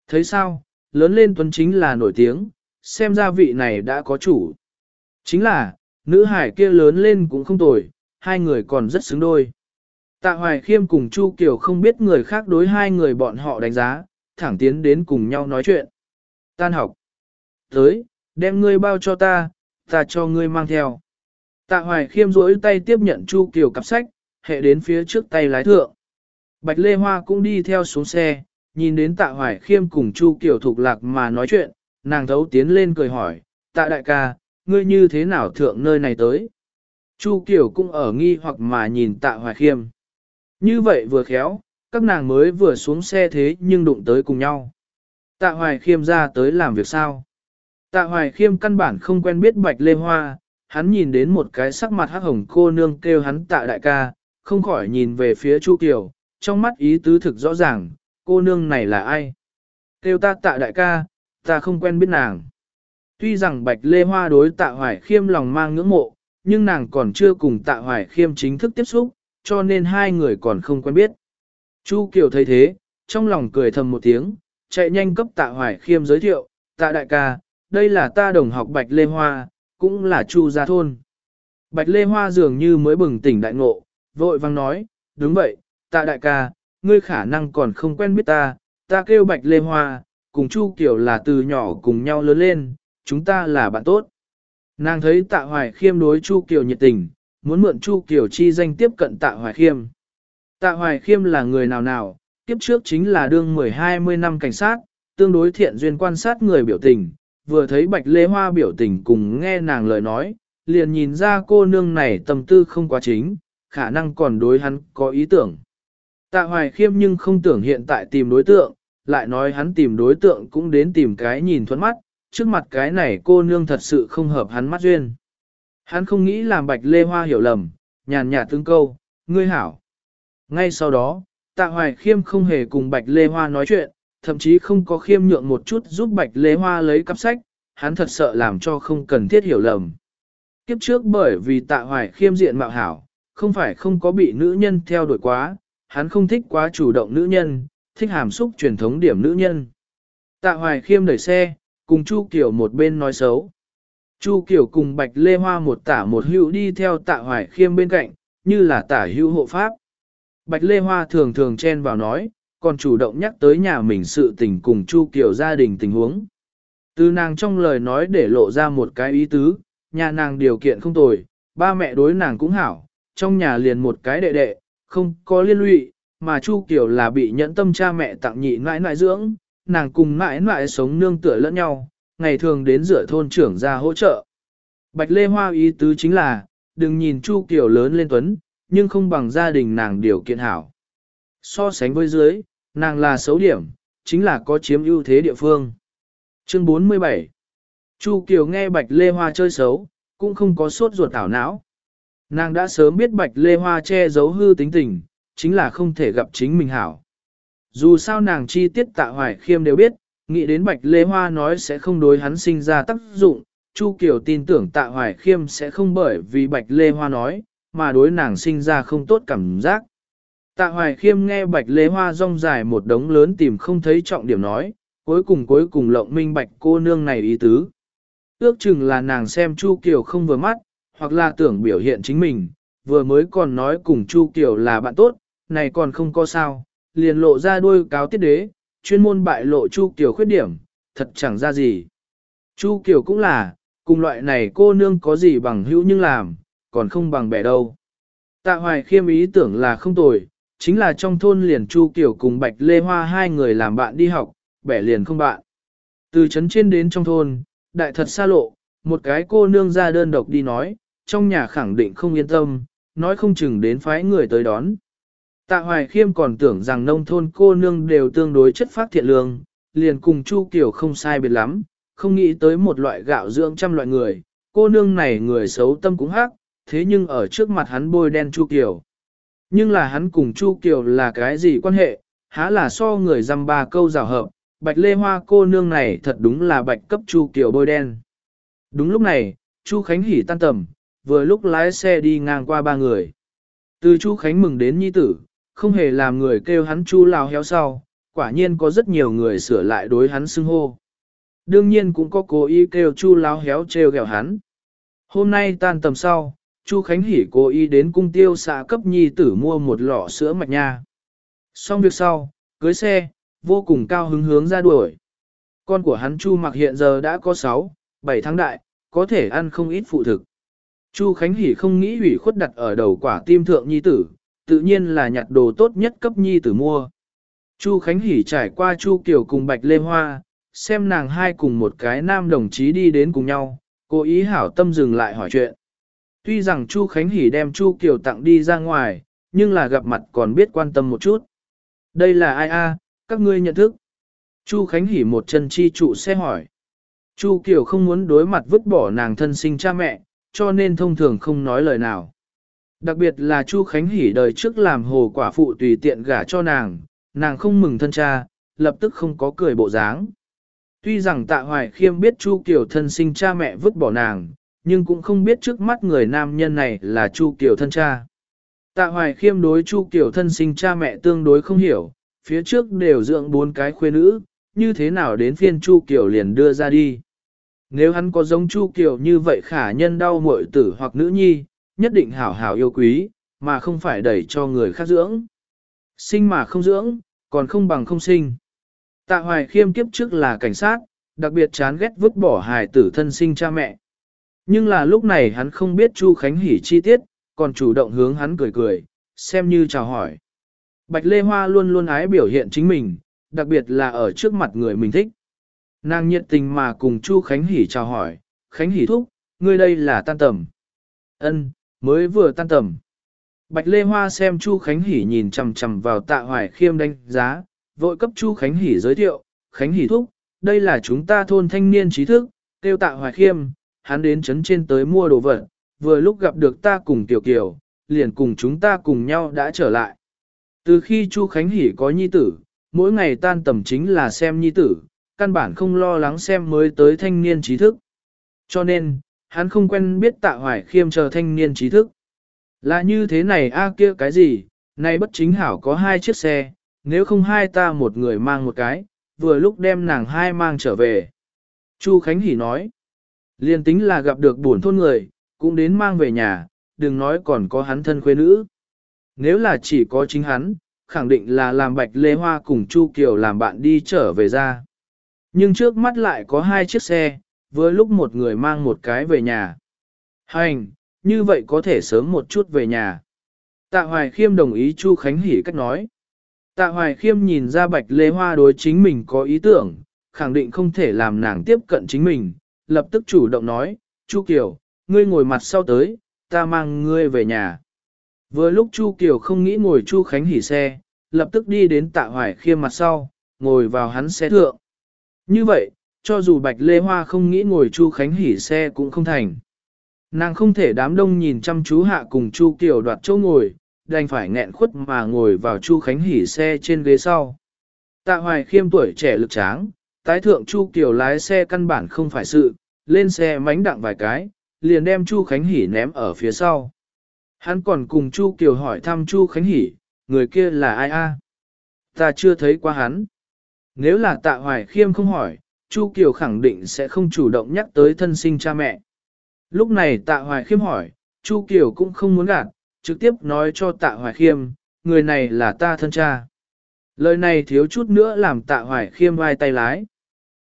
Thấy sao, lớn lên tuấn chính là nổi tiếng, xem ra vị này đã có chủ. Chính là, nữ hải kia lớn lên cũng không tồi, hai người còn rất xứng đôi. Tạ Hoài Khiêm cùng Chu Kiều không biết người khác đối hai người bọn họ đánh giá, thẳng tiến đến cùng nhau nói chuyện. Tan học. Tới, đem ngươi bao cho ta, ta cho ngươi mang theo. Tạ Hoài Khiêm rỗi tay tiếp nhận Chu Kiều cặp sách, hệ đến phía trước tay lái thượng. Bạch Lê Hoa cũng đi theo xuống xe, nhìn đến Tạ Hoài Khiêm cùng Chu Kiều thuộc lạc mà nói chuyện, nàng thấu tiến lên cười hỏi, Tạ đại ca, ngươi như thế nào thượng nơi này tới? Chu Kiều cũng ở nghi hoặc mà nhìn Tạ Hoài Khiêm. Như vậy vừa khéo, các nàng mới vừa xuống xe thế nhưng đụng tới cùng nhau. Tạ Hoài Khiêm ra tới làm việc sao? Tạ Hoài Khiêm căn bản không quen biết Bạch Lê Hoa, hắn nhìn đến một cái sắc mặt hắc hồng cô nương kêu hắn tạ đại ca, không khỏi nhìn về phía Chu Kiều, trong mắt ý tứ thực rõ ràng, cô nương này là ai? Kêu ta tạ đại ca, ta không quen biết nàng. Tuy rằng Bạch Lê Hoa đối tạ Hoài Khiêm lòng mang ngưỡng mộ, nhưng nàng còn chưa cùng tạ Hoài Khiêm chính thức tiếp xúc, cho nên hai người còn không quen biết. Chu Kiều thấy thế, trong lòng cười thầm một tiếng, chạy nhanh cấp tạ Hoài Khiêm giới thiệu, tạ đại ca, đây là ta đồng học Bạch Lê Hoa, cũng là Chu gia thôn. Bạch Lê Hoa dường như mới bừng tỉnh đại ngộ, vội vang nói, đúng vậy, tạ đại ca, ngươi khả năng còn không quen biết ta, ta kêu Bạch Lê Hoa, cùng Chu Kiều là từ nhỏ cùng nhau lớn lên, chúng ta là bạn tốt. Nàng thấy tạ hoài khiêm đối Chu Kiều nhiệt tình, muốn mượn Chu Kiều chi danh tiếp cận tạ hoài khiêm. Tạ hoài khiêm là người nào nào, tiếp trước chính là đương 10-20 năm cảnh sát, tương đối thiện duyên quan sát người biểu tình, vừa thấy Bạch Lê Hoa biểu tình cùng nghe nàng lời nói, liền nhìn ra cô nương này tâm tư không quá chính, khả năng còn đối hắn có ý tưởng. Tạ Hoài Khiêm nhưng không tưởng hiện tại tìm đối tượng, lại nói hắn tìm đối tượng cũng đến tìm cái nhìn thuẫn mắt, trước mặt cái này cô nương thật sự không hợp hắn mắt duyên. Hắn không nghĩ làm Bạch Lê Hoa hiểu lầm, nhàn nhạt tương câu, ngươi hảo. Ngay sau đó, Tạ Hoài Khiêm không hề cùng Bạch Lê Hoa nói chuyện, thậm chí không có khiêm nhượng một chút giúp Bạch Lê Hoa lấy cắp sách, hắn thật sợ làm cho không cần thiết hiểu lầm. Kiếp trước bởi vì Tạ Hoài Khiêm diện mạo hảo, không phải không có bị nữ nhân theo đuổi quá, hắn không thích quá chủ động nữ nhân, thích hàm xúc truyền thống điểm nữ nhân. Tạ Hoài Khiêm đẩy xe, cùng Chu Kiều một bên nói xấu. Chu Kiều cùng Bạch Lê Hoa một tả một hữu đi theo Tạ Hoài Khiêm bên cạnh, như là tả hữu hộ pháp. Bạch Lê Hoa thường thường chen vào nói, còn chủ động nhắc tới nhà mình sự tình cùng Chu Kiều gia đình tình huống. Từ nàng trong lời nói để lộ ra một cái ý tứ, nhà nàng điều kiện không tồi, ba mẹ đối nàng cũng hảo, trong nhà liền một cái đệ đệ, không có liên lụy, mà Chu Kiều là bị nhẫn tâm cha mẹ tặng nhị nãi nãi dưỡng, nàng cùng mãi mãi sống nương tựa lẫn nhau, ngày thường đến rửa thôn trưởng ra hỗ trợ. Bạch Lê Hoa ý tứ chính là, đừng nhìn Chu Kiều lớn lên tuấn, nhưng không bằng gia đình nàng điều kiện hảo. So sánh với dưới, nàng là xấu điểm, chính là có chiếm ưu thế địa phương. Chương 47 Chu Kiều nghe Bạch Lê Hoa chơi xấu, cũng không có sốt ruột tảo não. Nàng đã sớm biết Bạch Lê Hoa che giấu hư tính tình, chính là không thể gặp chính mình hảo. Dù sao nàng chi tiết tạ hoài khiêm đều biết, nghĩ đến Bạch Lê Hoa nói sẽ không đối hắn sinh ra tác dụng, Chu Kiều tin tưởng tạ hoài khiêm sẽ không bởi vì Bạch Lê Hoa nói, mà đối nàng sinh ra không tốt cảm giác. Tạ hoài khiêm nghe Bạch Lê Hoa rong dài một đống lớn tìm không thấy trọng điểm nói, cuối cùng cuối cùng lộng minh Bạch cô nương này ý tứ. Ước chừng là nàng xem Chu Kiều không vừa mắt, hoặc là tưởng biểu hiện chính mình, vừa mới còn nói cùng Chu Kiều là bạn tốt, này còn không có sao, liền lộ ra đuôi cáo tiết đế, chuyên môn bại lộ Chu Kiều khuyết điểm, thật chẳng ra gì. Chu Kiều cũng là, cùng loại này cô nương có gì bằng hữu nhưng làm, còn không bằng bẻ đâu. Tạ Hoài khiêm ý tưởng là không tồi, chính là trong thôn liền Chu Kiều cùng Bạch Lê Hoa hai người làm bạn đi học, bẻ liền không bạn. Từ trấn trên đến trong thôn, đại thật xa lộ, một cái cô nương ra đơn độc đi nói, trong nhà khẳng định không yên tâm, nói không chừng đến phái người tới đón. Tạ Hoài Khiêm còn tưởng rằng nông thôn cô nương đều tương đối chất phát thiện lương, liền cùng Chu Kiều không sai biệt lắm, không nghĩ tới một loại gạo dưỡng trăm loại người, cô nương này người xấu tâm cũng hắc, thế nhưng ở trước mặt hắn bôi đen Chu Kiều. Nhưng là hắn cùng Chu Kiều là cái gì quan hệ, há là so người dăm ba câu rào hợp, bạch lê hoa cô nương này thật đúng là bạch cấp Chu Kiều bôi đen. Đúng lúc này, Chu Khánh hỉ tan tầm, vừa lúc lái xe đi ngang qua ba người. Từ Chu Khánh mừng đến nhi tử, không hề làm người kêu hắn Chu lao héo sau, quả nhiên có rất nhiều người sửa lại đối hắn xưng hô. Đương nhiên cũng có cố ý kêu Chu lao héo trêu ghẹo hắn. Hôm nay tan tầm sau, Chu Khánh Hỷ cố ý đến cung tiêu xã cấp nhi tử mua một lọ sữa mạch nha. Xong việc sau, cưới xe, vô cùng cao hứng hướng ra đuổi. Con của hắn Chu mặc hiện giờ đã có 6, 7 tháng đại, có thể ăn không ít phụ thực. Chu Khánh Hỷ không nghĩ hủy khuất đặt ở đầu quả tim thượng nhi tử, tự nhiên là nhặt đồ tốt nhất cấp nhi tử mua. Chu Khánh Hỷ trải qua Chu Kiều cùng Bạch Lê Hoa, xem nàng hai cùng một cái nam đồng chí đi đến cùng nhau, cố ý hảo tâm dừng lại hỏi chuyện. Tuy rằng Chu Khánh Hỷ đem Chu Kiều tặng đi ra ngoài, nhưng là gặp mặt còn biết quan tâm một chút. Đây là ai a? các ngươi nhận thức. Chu Khánh Hỷ một chân chi trụ xe hỏi. Chu Kiều không muốn đối mặt vứt bỏ nàng thân sinh cha mẹ, cho nên thông thường không nói lời nào. Đặc biệt là Chu Khánh Hỷ đời trước làm hồ quả phụ tùy tiện gả cho nàng, nàng không mừng thân cha, lập tức không có cười bộ dáng. Tuy rằng tạ hoài khiêm biết Chu Kiều thân sinh cha mẹ vứt bỏ nàng, nhưng cũng không biết trước mắt người nam nhân này là Chu Kiều thân cha. Tạ hoài khiêm đối Chu Kiều thân sinh cha mẹ tương đối không hiểu, phía trước đều dưỡng bốn cái khuê nữ, như thế nào đến phiên Chu Kiều liền đưa ra đi. Nếu hắn có giống Chu Kiều như vậy khả nhân đau muội tử hoặc nữ nhi, nhất định hảo hảo yêu quý, mà không phải đẩy cho người khác dưỡng. Sinh mà không dưỡng, còn không bằng không sinh. Tạ hoài khiêm kiếp trước là cảnh sát, đặc biệt chán ghét vứt bỏ hài tử thân sinh cha mẹ. Nhưng là lúc này hắn không biết Chu Khánh Hỉ chi tiết, còn chủ động hướng hắn cười cười, xem như chào hỏi. Bạch Lê Hoa luôn luôn ái biểu hiện chính mình, đặc biệt là ở trước mặt người mình thích. Nàng nhiệt tình mà cùng Chu Khánh Hỷ chào hỏi, Khánh Hỷ thúc, ngươi đây là tan tầm. Ân, mới vừa tan tầm. Bạch Lê Hoa xem Chu Khánh Hỷ nhìn chằm chằm vào tạ hoài khiêm đánh giá, vội cấp Chu Khánh Hỷ giới thiệu, Khánh Hỷ thúc, đây là chúng ta thôn thanh niên trí thức, tiêu tạ hoài khiêm, hắn đến chấn trên tới mua đồ vật, vừa lúc gặp được ta cùng Tiểu Kiều, liền cùng chúng ta cùng nhau đã trở lại. Từ khi Chu Khánh Hỷ có nhi tử, mỗi ngày tan tầm chính là xem nhi tử, căn bản không lo lắng xem mới tới thanh niên trí thức. Cho nên, hắn không quen biết tạ hoài khiêm chờ thanh niên trí thức. Là như thế này a kia cái gì, Nay bất chính hảo có hai chiếc xe, nếu không hai ta một người mang một cái, vừa lúc đem nàng hai mang trở về. Chu Khánh Hỷ nói, liền tính là gặp được buồn thôn người, cũng đến mang về nhà, đừng nói còn có hắn thân khuê nữ. Nếu là chỉ có chính hắn, khẳng định là làm bạch lê hoa cùng Chu Kiều làm bạn đi trở về ra. Nhưng trước mắt lại có hai chiếc xe, vừa lúc một người mang một cái về nhà. Hành, như vậy có thể sớm một chút về nhà. Tạ Hoài Khiêm đồng ý Chu Khánh Hỷ cách nói. Tạ Hoài Khiêm nhìn ra Bạch Lê Hoa đối chính mình có ý tưởng, khẳng định không thể làm nàng tiếp cận chính mình, lập tức chủ động nói, Chu Kiều, ngươi ngồi mặt sau tới, ta mang ngươi về nhà. Vừa lúc Chu Kiều không nghĩ ngồi Chu Khánh Hỷ xe, lập tức đi đến Tạ Hoài Khiêm mặt sau, ngồi vào hắn xe thượng. Như vậy, cho dù Bạch Lê Hoa không nghĩ ngồi Chu Khánh Hỉ xe cũng không thành. Nàng không thể đám đông nhìn chăm chú hạ cùng Chu Kiều đoạt chỗ ngồi, đành phải nghẹn khuất mà ngồi vào Chu Khánh Hỉ xe trên ghế sau. Tạ Hoài khiêm tuổi trẻ lực tráng, tái thượng Chu Kiều lái xe căn bản không phải sự, lên xe mánh đặng vài cái, liền đem Chu Khánh Hỉ ném ở phía sau. Hắn còn cùng Chu Kiều hỏi thăm Chu Khánh Hỉ, người kia là ai a? Ta chưa thấy qua hắn. Nếu là tạ hoài khiêm không hỏi, Chu Kiều khẳng định sẽ không chủ động nhắc tới thân sinh cha mẹ. Lúc này tạ hoài khiêm hỏi, Chu Kiều cũng không muốn gạt, trực tiếp nói cho tạ hoài khiêm, người này là ta thân cha. Lời này thiếu chút nữa làm tạ hoài khiêm vai tay lái.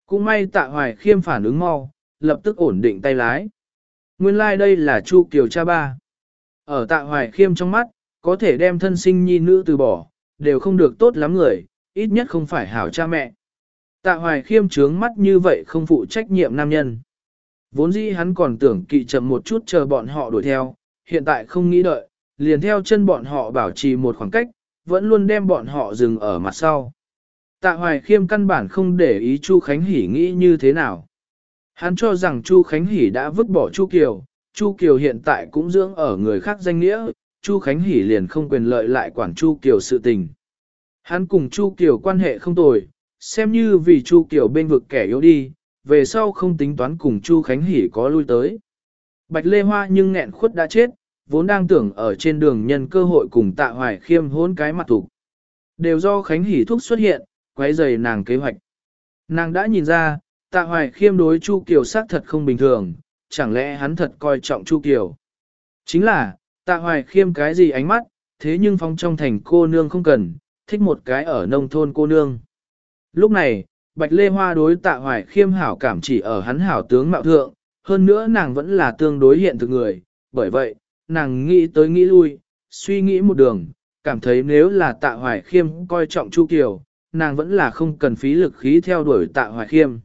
Cũng may tạ hoài khiêm phản ứng mau, lập tức ổn định tay lái. Nguyên lai like đây là Chu Kiều cha ba. Ở tạ hoài khiêm trong mắt, có thể đem thân sinh nhi nữ từ bỏ, đều không được tốt lắm người, ít nhất không phải hảo cha mẹ. Tạ hoài khiêm trướng mắt như vậy không phụ trách nhiệm nam nhân. Vốn dĩ hắn còn tưởng kỵ chậm một chút chờ bọn họ đuổi theo, hiện tại không nghĩ đợi, liền theo chân bọn họ bảo trì một khoảng cách, vẫn luôn đem bọn họ dừng ở mặt sau. Tạ Hoài Khiêm căn bản không để ý Chu Khánh Hỷ nghĩ như thế nào. Hắn cho rằng Chu Khánh Hỷ đã vứt bỏ Chu Kiều, Chu Kiều hiện tại cũng dưỡng ở người khác danh nghĩa, Chu Khánh Hỷ liền không quyền lợi lại quản Chu Kiều sự tình. Hắn cùng Chu Kiều quan hệ không tồi, xem như vì Chu Kiều bên vực kẻ yếu đi, về sau không tính toán cùng Chu Khánh Hỷ có lui tới. Bạch Lê Hoa nhưng nghẹn khuất đã chết, vốn đang tưởng ở trên đường nhân cơ hội cùng tạ hoài khiêm hôn cái mặt thủ. Đều do Khánh Hỷ thuốc xuất hiện, quấy rầy nàng kế hoạch. Nàng đã nhìn ra, tạ hoài khiêm đối Chu Kiều xác thật không bình thường, chẳng lẽ hắn thật coi trọng Chu Kiều. Chính là, tạ hoài khiêm cái gì ánh mắt, thế nhưng phong trong thành cô nương không cần, thích một cái ở nông thôn cô nương. Lúc này, Bạch Lê Hoa đối tạ hoài khiêm hảo cảm chỉ ở hắn hảo tướng mạo thượng, hơn nữa nàng vẫn là tương đối hiện thực người, bởi vậy, nàng nghĩ tới nghĩ lui, suy nghĩ một đường, cảm thấy nếu là tạ hoài khiêm coi trọng Chu Kiều, nàng vẫn là không cần phí lực khí theo đuổi tạ hoài khiêm.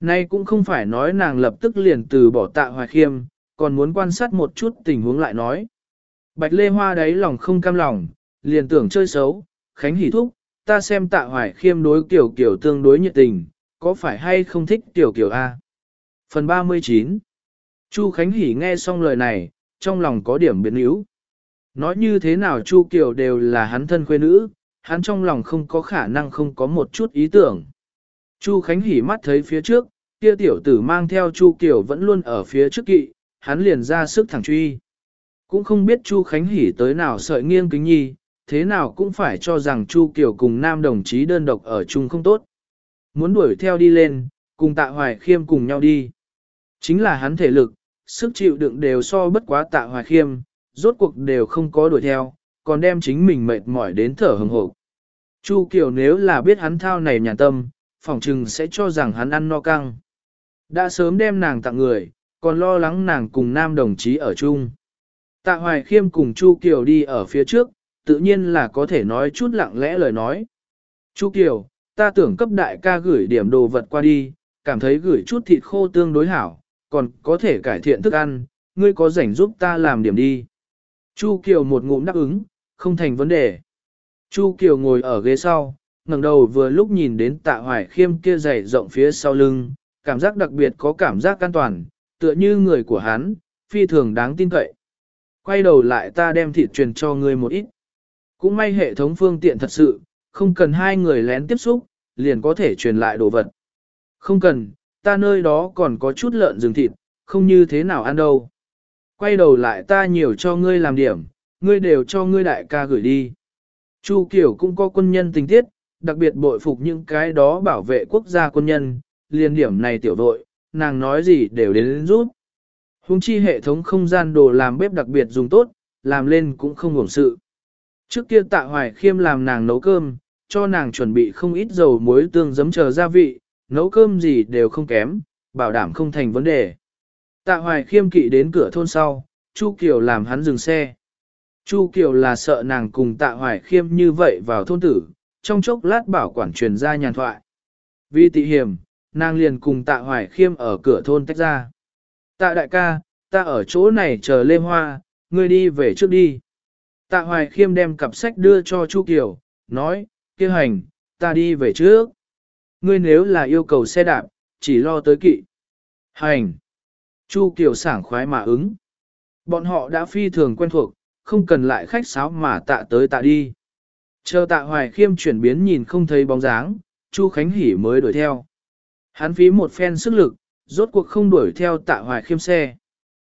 Nay cũng không phải nói nàng lập tức liền từ bỏ tạ hoài khiêm, còn muốn quan sát một chút tình huống lại nói. Bạch Lê Hoa đấy lòng không cam lòng, liền tưởng chơi xấu, Khánh hỉ thúc, ta xem tạ hoài khiêm đối kiểu kiểu tương đối nhiệt tình, có phải hay không thích tiểu kiểu A. Phần 39 Chu Khánh Hỷ nghe xong lời này, trong lòng có điểm biến yếu. Nói như thế nào Chu Kiều đều là hắn thân quê nữ, hắn trong lòng không có khả năng không có một chút ý tưởng. Chu Khánh Hỷ mắt thấy phía trước, kia tiểu tử mang theo Chu Kiều vẫn luôn ở phía trước kỵ, hắn liền ra sức thẳng truy. Cũng không biết Chu Khánh Hỷ tới nào sợi nghiêng kính nhi, thế nào cũng phải cho rằng Chu Kiều cùng nam đồng chí đơn độc ở chung không tốt. Muốn đuổi theo đi lên, cùng tạ hoài khiêm cùng nhau đi. Chính là hắn thể lực, sức chịu đựng đều so bất quá tạ hoài khiêm, rốt cuộc đều không có đuổi theo, còn đem chính mình mệt mỏi đến thở hừng hộp. Chu Kiều nếu là biết hắn thao này nhàn tâm, phỏng chừng sẽ cho rằng hắn ăn no căng. Đã sớm đem nàng tặng người, còn lo lắng nàng cùng nam đồng chí ở chung. Tạ Hoài Khiêm cùng Chu Kiều đi ở phía trước, tự nhiên là có thể nói chút lặng lẽ lời nói. Chu Kiều, ta tưởng cấp đại ca gửi điểm đồ vật qua đi, cảm thấy gửi chút thịt khô tương đối hảo, còn có thể cải thiện thức ăn, ngươi có rảnh giúp ta làm điểm đi. Chu Kiều một ngụm đáp ứng, không thành vấn đề. Chu Kiều ngồi ở ghế sau, ngẩng đầu vừa lúc nhìn đến tạ hoài khiêm kia dày rộng phía sau lưng, cảm giác đặc biệt có cảm giác an toàn, tựa như người của hắn, phi thường đáng tin cậy. Quay đầu lại ta đem thịt truyền cho ngươi một ít. Cũng may hệ thống phương tiện thật sự, không cần hai người lén tiếp xúc, liền có thể truyền lại đồ vật. Không cần, ta nơi đó còn có chút lợn rừng thịt, không như thế nào ăn đâu. Quay đầu lại ta nhiều cho ngươi làm điểm, ngươi đều cho ngươi đại ca gửi đi. Chu Kiểu cũng có quân nhân tình tiết, đặc biệt bội phục những cái đó bảo vệ quốc gia quân nhân, liền điểm này tiểu đội, nàng nói gì đều đến rút. Hùng chi hệ thống không gian đồ làm bếp đặc biệt dùng tốt, làm lên cũng không hưởng sự. Trước kia tạ hoài khiêm làm nàng nấu cơm, cho nàng chuẩn bị không ít dầu muối tương giấm chờ gia vị, nấu cơm gì đều không kém, bảo đảm không thành vấn đề. Tạ hoài khiêm kỵ đến cửa thôn sau, Chu Kiều làm hắn dừng xe. Chu Kiều là sợ nàng cùng tạ hoài khiêm như vậy vào thôn tử, trong chốc lát bảo quản truyền ra nhàn thoại. Vì tị hiểm, nàng liền cùng tạ hoài khiêm ở cửa thôn tách ra. Tạ đại ca, ta ở chỗ này chờ Lê Hoa, ngươi đi về trước đi. Tạ hoài khiêm đem cặp sách đưa cho Chu Kiều, nói, kia hành, ta đi về trước. Ngươi nếu là yêu cầu xe đạp, chỉ lo tới kỵ. Hành. Chu Kiều sảng khoái mà ứng. Bọn họ đã phi thường quen thuộc, không cần lại khách sáo mà tạ tới tạ đi. Chờ tạ hoài khiêm chuyển biến nhìn không thấy bóng dáng, Chu Khánh Hỷ mới đuổi theo. Hắn phí một phen sức lực, rốt cuộc không đuổi theo tạ hoài khiêm xe.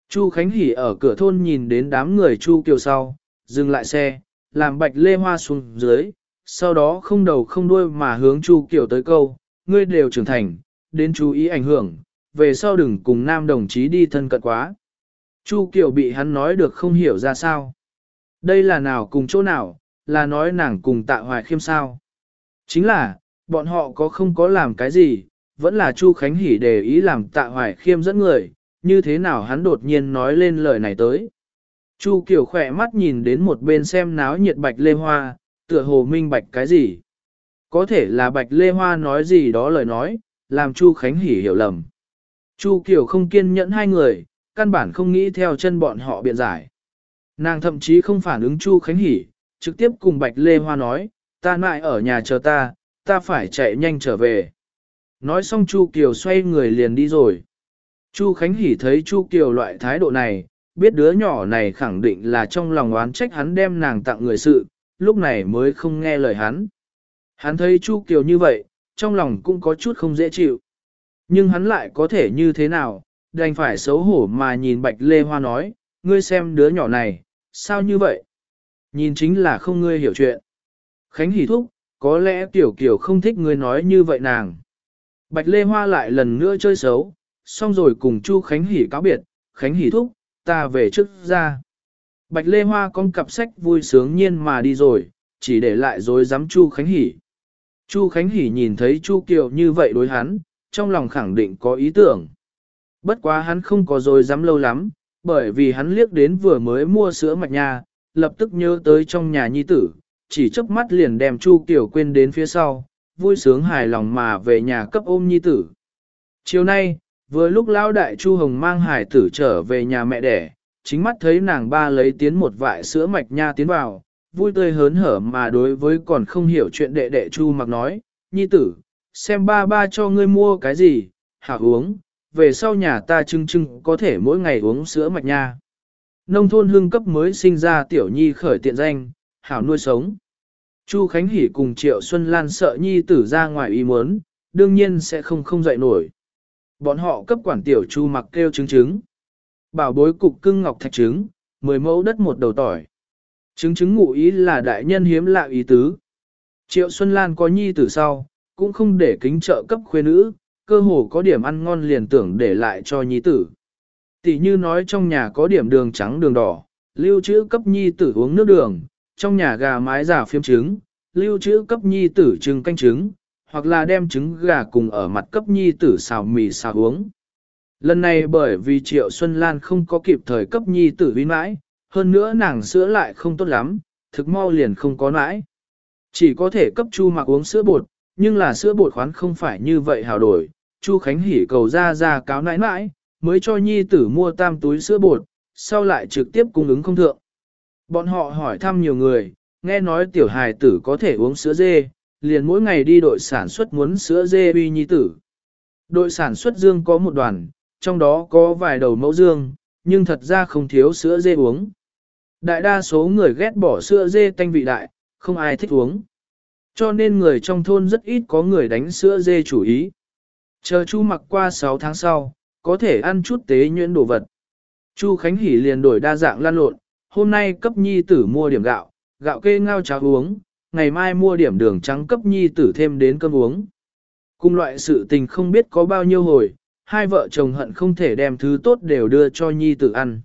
Chu Khánh Hỷ ở cửa thôn nhìn đến đám người Chu Kiều sau, dừng lại xe, làm bạch lê hoa xuống dưới, sau đó không đầu không đuôi mà hướng Chu Kiều tới câu, ngươi đều trưởng thành, đến chú ý ảnh hưởng, về sau đừng cùng nam đồng chí đi thân cận quá. Chu Kiều bị hắn nói được không hiểu ra sao. Đây là nào cùng chỗ nào, là nói nàng cùng tạ hoài khiêm sao. Chính là, bọn họ có không có làm cái gì, vẫn là Chu Khánh Hỷ để ý làm tạ hoài khiêm dẫn người, như thế nào hắn đột nhiên nói lên lời này tới. Chu Kiều khỏe mắt nhìn đến một bên xem náo nhiệt bạch lê hoa, tựa hồ minh bạch cái gì. Có thể là bạch lê hoa nói gì đó lời nói, làm Chu Khánh Hỷ hiểu lầm. Chu Kiều không kiên nhẫn hai người, căn bản không nghĩ theo chân bọn họ biện giải. Nàng thậm chí không phản ứng Chu Khánh Hỷ, trực tiếp cùng Bạch Lê Hoa nói, ta mãi ở nhà chờ ta, ta phải chạy nhanh trở về. Nói xong Chu Kiều xoay người liền đi rồi. Chu Khánh Hỷ thấy Chu Kiều loại thái độ này, biết đứa nhỏ này khẳng định là trong lòng oán trách hắn đem nàng tặng người sự, lúc này mới không nghe lời hắn. Hắn thấy Chu Kiều như vậy, trong lòng cũng có chút không dễ chịu. Nhưng hắn lại có thể như thế nào, đành phải xấu hổ mà nhìn Bạch Lê Hoa nói, ngươi xem đứa nhỏ này, sao như vậy? Nhìn chính là không ngươi hiểu chuyện. Khánh hỉ thúc, có lẽ Tiểu Kiều không thích ngươi nói như vậy nàng. Bạch Lê Hoa lại lần nữa chơi xấu, xong rồi cùng Chu Khánh hỉ cáo biệt, Khánh hỉ thúc, ta về trước ra. Bạch Lê Hoa con cặp sách vui sướng nhiên mà đi rồi, chỉ để lại dối dám Chu Khánh hỉ. Chu Khánh hỉ nhìn thấy Chu Kiều như vậy đối hắn, trong lòng khẳng định có ý tưởng. Bất quá hắn không có dối dám lâu lắm, bởi vì hắn liếc đến vừa mới mua sữa mạch nha, lập tức nhớ tới trong nhà nhi tử, chỉ chớp mắt liền đem Chu Kiều quên đến phía sau, vui sướng hài lòng mà về nhà cấp ôm nhi tử. Chiều nay, vừa lúc lão đại Chu Hồng mang hài tử trở về nhà mẹ đẻ, chính mắt thấy nàng ba lấy tiến một vại sữa mạch nha tiến vào, vui tươi hớn hở mà đối với còn không hiểu chuyện đệ đệ Chu mặc nói, nhi tử, xem ba ba cho ngươi mua cái gì, hảo uống, về sau nhà ta trưng trưng có thể mỗi ngày uống sữa mạch nha. Nông thôn hương cấp mới sinh ra tiểu nhi khởi tiện danh, hảo nuôi sống. Chu Khánh Hỷ cùng Triệu Xuân Lan sợ nhi tử ra ngoài ý muốn, đương nhiên sẽ không không dậy nổi. Bọn họ cấp quản tiểu Chu mặc kêu trứng trứng. Bảo bối cục cưng ngọc thạch trứng, 10 mẫu đất một đầu tỏi. Trứng trứng ngụ ý là đại nhân hiếm lạ ý tứ. Triệu Xuân Lan có nhi tử sau, cũng không để kính trợ cấp khuê nữ, cơ hồ có điểm ăn ngon liền tưởng để lại cho nhi tử. Tỷ như nói trong nhà có điểm đường trắng đường đỏ, lưu trữ cấp nhi tử uống nước đường, trong nhà gà mái giả phiêm trứng, lưu trữ cấp nhi tử trứng canh trứng, hoặc là đem trứng gà cùng ở mặt cấp nhi tử xào mì xào uống. Lần này bởi vì Triệu Xuân Lan không có kịp thời cấp nhi tử vi mãi, hơn nữa nàng sữa lại không tốt lắm, thực mau liền không có mãi. Chỉ có thể cấp chu mặc uống sữa bột, nhưng là sữa bột khoán không phải như vậy hào đổi. Chu Khánh Hỉ cầu ra ra cáo nãi nãi, mới cho nhi tử mua tam túi sữa bột, sau lại trực tiếp cung ứng không thượng. Bọn họ hỏi thăm nhiều người, nghe nói tiểu hài tử có thể uống sữa dê, liền mỗi ngày đi đội sản xuất muốn sữa dê uy nhi tử. Đội sản xuất dương có một đoàn, trong đó có vài đầu mẫu dương, nhưng thật ra không thiếu sữa dê uống. Đại đa số người ghét bỏ sữa dê tanh vị đại, không ai thích uống. Cho nên người trong thôn rất ít có người đánh sữa dê chủ ý. Chờ Chu mặc qua 6 tháng sau, có thể ăn chút tế nhuyễn đồ vật. Chu Khánh Hỷ liền đổi đa dạng lan lộn, hôm nay cấp nhi tử mua điểm gạo, gạo kê ngao cháo uống, ngày mai mua điểm đường trắng cấp nhi tử thêm đến cơm uống. Cùng loại sự tình không biết có bao nhiêu hồi, hai vợ chồng hận không thể đem thứ tốt đều đưa cho nhi tử ăn.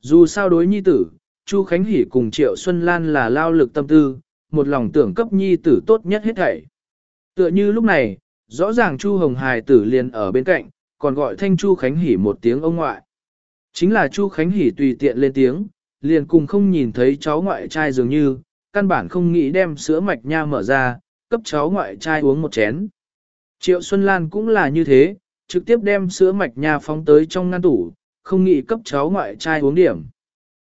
Dù sao đối nhi tử, Chu Khánh Hỷ cùng Triệu Xuân Lan là lao lực tâm tư, một lòng tưởng cấp nhi tử tốt nhất hết thảy. Tựa như lúc này, rõ ràng Chu Hồng Hải tử liền ở bên cạnh, còn gọi thanh Chu Khánh Hỷ một tiếng ông ngoại. Chính là Chu Khánh Hỷ tùy tiện lên tiếng, liền cùng không nhìn thấy cháu ngoại trai dường như, căn bản không nghĩ đem sữa mạch nha mở ra, cấp cháu ngoại trai uống một chén. Triệu Xuân Lan cũng là như thế, trực tiếp đem sữa mạch nha phóng tới trong ngăn tủ, không nghĩ cấp cháu ngoại trai uống điểm.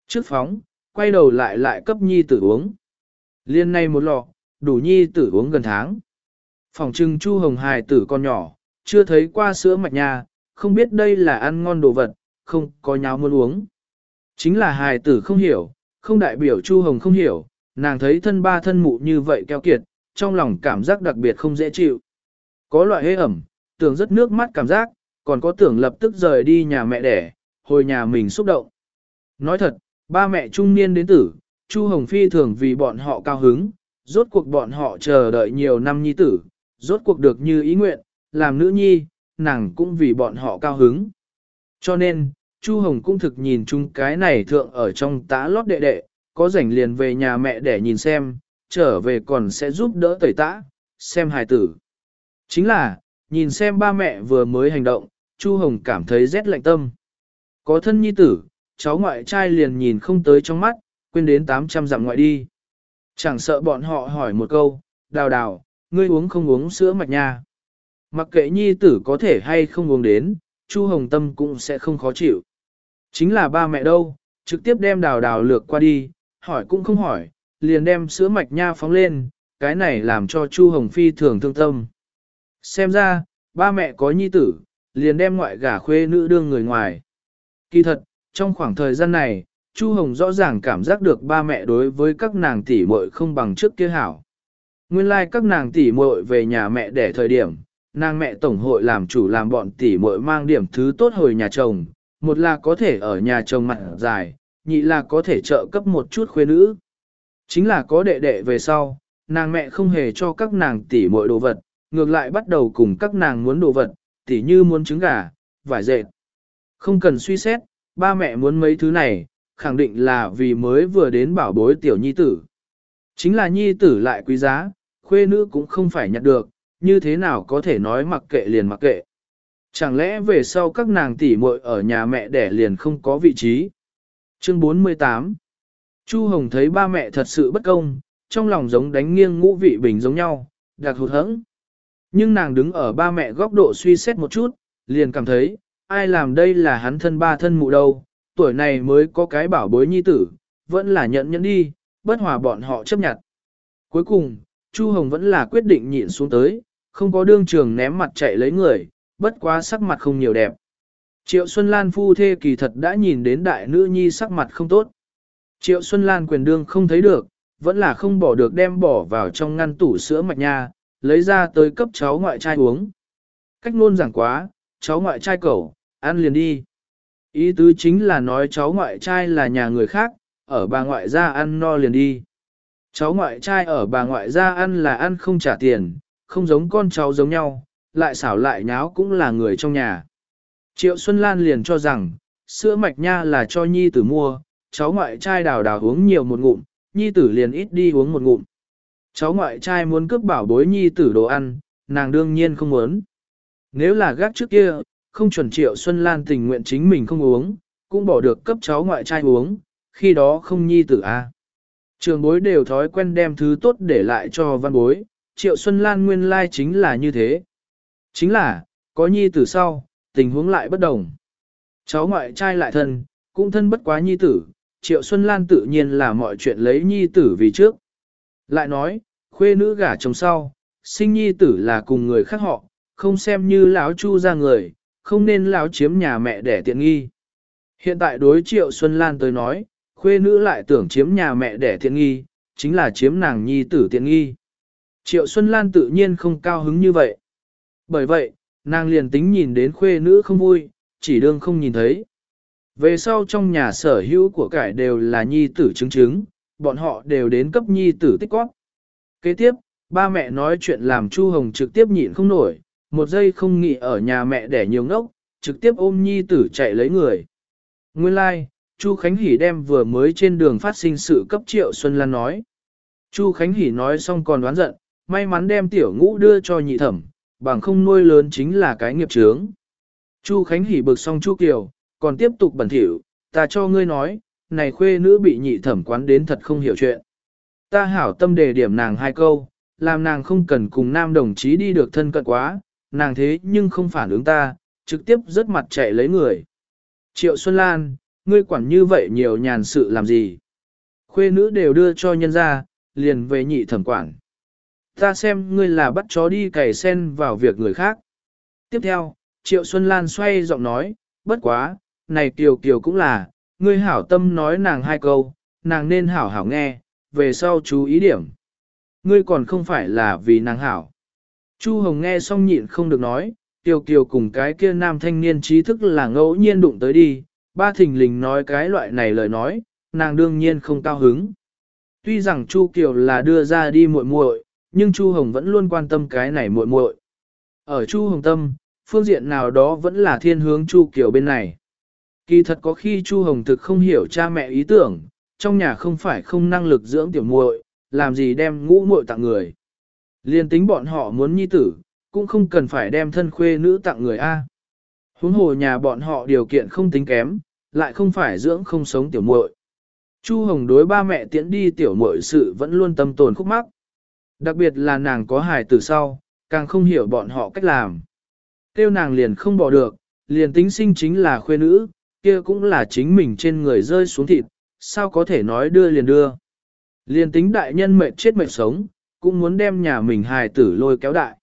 Trước phóng, quay đầu lại lại cấp nhi tử uống. Liên này một lọ, đủ nhi tử uống gần tháng. Phòng trưng Chu Hồng Hài tử con nhỏ, chưa thấy qua sữa mạch nha, không biết đây là ăn ngon đồ vật, không có nháo muốn uống. Chính là hài tử không hiểu, không đại biểu Chu Hồng không hiểu, nàng thấy thân ba thân mụ như vậy keo kiệt, trong lòng cảm giác đặc biệt không dễ chịu. Có loại hế ẩm, tưởng rất nước mắt cảm giác, còn có tưởng lập tức rời đi nhà mẹ đẻ, hồi nhà mình xúc động. Nói thật, ba mẹ trung niên đến tử, Chu Hồng Phi thường vì bọn họ cao hứng, rốt cuộc bọn họ chờ đợi nhiều năm nhi tử, rốt cuộc được như ý nguyện, làm nữ nhi, nàng cũng vì bọn họ cao hứng. Cho nên, Chu Hồng cũng thực nhìn chung cái này thượng ở trong tá lót đệ đệ, có rảnh liền về nhà mẹ để nhìn xem, trở về còn sẽ giúp đỡ tẩy tã, xem hài tử. Chính là, nhìn xem ba mẹ vừa mới hành động, Chu Hồng cảm thấy rét lạnh tâm. Có thân nhi tử, cháu ngoại trai liền nhìn không tới trong mắt, quên đến 800 dặm ngoại đi. Chẳng sợ bọn họ hỏi một câu, đào đào, ngươi uống không uống sữa mạch nha. Mặc kệ nhi tử có thể hay không uống đến, Chu Hồng Tâm cũng sẽ không khó chịu. Chính là ba mẹ đâu, trực tiếp đem đào đào lược qua đi, hỏi cũng không hỏi, liền đem sữa mạch nha phóng lên, cái này làm cho Chu Hồng Phi thường thương tâm. Xem ra, ba mẹ có nhi tử, liền đem ngoại gả khuê nữ đương người ngoài. Kỳ thật, trong khoảng thời gian này, Chu Hồng rõ ràng cảm giác được ba mẹ đối với các nàng tỷ muội không bằng trước kia hảo. Nguyên lai like các nàng tỷ muội về nhà mẹ để thời điểm, nàng mẹ tổng hội làm chủ làm bọn tỷ muội mang điểm thứ tốt hồi nhà chồng, một là có thể ở nhà chồng mặt dài, nhị là có thể trợ cấp một chút khuê nữ. Chính là có đệ đệ về sau, nàng mẹ không hề cho các nàng tỷ muội đồ vật, ngược lại bắt đầu cùng các nàng muốn đồ vật, tỷ như muốn trứng gà, vải dệt. Không cần suy xét, ba mẹ muốn mấy thứ này, khẳng định là vì mới vừa đến bảo bối tiểu nhi tử. Chính là nhi tử lại quý giá, khuê nữ cũng không phải nhặt được, như thế nào có thể nói mặc kệ liền mặc kệ. Chẳng lẽ về sau các nàng tỷ muội ở nhà mẹ đẻ liền không có vị trí? Chương 48 Chu Hồng thấy ba mẹ thật sự bất công, trong lòng giống đánh nghiêng ngũ vị bình giống nhau, đặc hụt hẫng. Nhưng nàng đứng ở ba mẹ góc độ suy xét một chút, liền cảm thấy, ai làm đây là hắn thân ba thân mụ đâu, tuổi này mới có cái bảo bối nhi tử, vẫn là nhận nhẫn đi, bất hòa bọn họ chấp nhận. Cuối cùng, Chu Hồng vẫn là quyết định nhịn xuống tới, không có đương trường ném mặt chạy lấy người, bất quá sắc mặt không nhiều đẹp. Triệu Xuân Lan phu thê kỳ thật đã nhìn đến đại nữ nhi sắc mặt không tốt. Triệu Xuân Lan quyền đương không thấy được, vẫn là không bỏ được đem bỏ vào trong ngăn tủ sữa mạch nha, lấy ra tới cấp cháu ngoại trai uống. Cách luôn giảng quá, cháu ngoại trai cẩu, ăn liền đi. Ý tứ chính là nói cháu ngoại trai là nhà người khác, ở bà ngoại gia ăn no liền đi. Cháu ngoại trai ở bà ngoại gia ăn là ăn không trả tiền, không giống con cháu giống nhau, lại xảo lại nháo cũng là người trong nhà. Triệu Xuân Lan liền cho rằng, sữa mạch nha là cho nhi tử mua, cháu ngoại trai đào đào uống nhiều một ngụm, nhi tử liền ít đi uống một ngụm. Cháu ngoại trai muốn cướp bảo bối nhi tử đồ ăn, nàng đương nhiên không muốn. Nếu là gác trước kia, không chuẩn triệu Xuân Lan tình nguyện chính mình không uống, cũng bỏ được cấp cháu ngoại trai uống, khi đó không nhi tử a. Trường bối đều thói quen đem thứ tốt để lại cho văn bối, triệu Xuân Lan nguyên lai chính là như thế. Chính là, có nhi tử sau, tình huống lại bất đồng. Cháu ngoại trai lại thân, cũng thân bất quá nhi tử, triệu Xuân Lan tự nhiên là mọi chuyện lấy nhi tử vì trước. Lại nói, khuê nữ gả chồng sau, sinh nhi tử là cùng người khác họ, không xem như lão chu ra người, không nên lão chiếm nhà mẹ để tiện nghi. Hiện tại đối triệu Xuân Lan tới nói, khuê nữ lại tưởng chiếm nhà mẹ để tiện nghi, chính là chiếm nàng nhi tử tiện nghi. Triệu Xuân Lan tự nhiên không cao hứng như vậy. Bởi vậy, nàng liền tính nhìn đến khuê nữ không vui, chỉ đương không nhìn thấy. Về sau trong nhà sở hữu của cải đều là nhi tử chứng chứng, bọn họ đều đến cấp nhi tử tích quát. Kế tiếp, ba mẹ nói chuyện làm Chu Hồng trực tiếp nhịn không nổi, một giây không nghĩ ở nhà mẹ để nhiều ngốc, trực tiếp ôm nhi tử chạy lấy người. Nguyên lai, like, Chu Khánh Hỷ đem vừa mới trên đường phát sinh sự cấp Triệu Xuân Lan nói. Chu Khánh Hỷ nói xong còn đoán giận, may mắn đem tiểu ngũ đưa cho nhị thẩm, bằng không nuôi lớn chính là cái nghiệp chướng. Chu Khánh hỉ bực xong Chu Kiều, còn tiếp tục bẩn thỉu, ta cho ngươi nói, này khuê nữ bị nhị thẩm quán đến thật không hiểu chuyện. Ta hảo tâm đề điểm nàng hai câu, làm nàng không cần cùng nam đồng chí đi được thân cận quá, nàng thế nhưng không phản ứng ta, trực tiếp rớt mặt chạy lấy người. Triệu Xuân Lan, ngươi quản như vậy nhiều nhàn sự làm gì? Khuê nữ đều đưa cho nhân ra, liền về nhị thẩm quản. Ta xem ngươi là bắt chó đi cày sen vào việc người khác. Tiếp theo, Triệu Xuân Lan xoay giọng nói, bất quá, này Kiều Kiều cũng là, ngươi hảo tâm nói nàng hai câu, nàng nên hảo hảo nghe, về sau chú ý điểm. Ngươi còn không phải là vì nàng hảo. Chu Hồng nghe xong nhịn không được nói, Kiều Kiều cùng cái kia nam thanh niên trí thức là ngẫu nhiên đụng tới đi, ba thình lình nói cái loại này lời nói, nàng đương nhiên không cao hứng. Tuy rằng Chu Kiều là đưa ra đi muội muội, nhưng Chu Hồng vẫn luôn quan tâm cái này muội muội. Ở Chu Hồng tâm, phương diện nào đó vẫn là thiên hướng Chu Kiều bên này. Kỳ thật có khi Chu Hồng thực không hiểu cha mẹ ý tưởng, trong nhà không phải không năng lực dưỡng tiểu muội, làm gì đem ngũ muội tặng người. Liên tính bọn họ muốn nhi tử, cũng không cần phải đem thân khuê nữ tặng người A. Huống hồ nhà bọn họ điều kiện không tính kém, lại không phải dưỡng không sống tiểu muội. Chu Hồng đối ba mẹ tiễn đi tiểu muội sự vẫn luôn tâm tồn khúc mắc. Đặc biệt là nàng có hài từ sau, càng không hiểu bọn họ cách làm. Tiêu nàng liền không bỏ được, liền tính sinh chính là khuê nữ, kia cũng là chính mình trên người rơi xuống thịt, sao có thể nói đưa liền đưa. Liên tính đại nhân mệt chết mệt sống, cũng muốn đem nhà mình hài tử lôi kéo đại.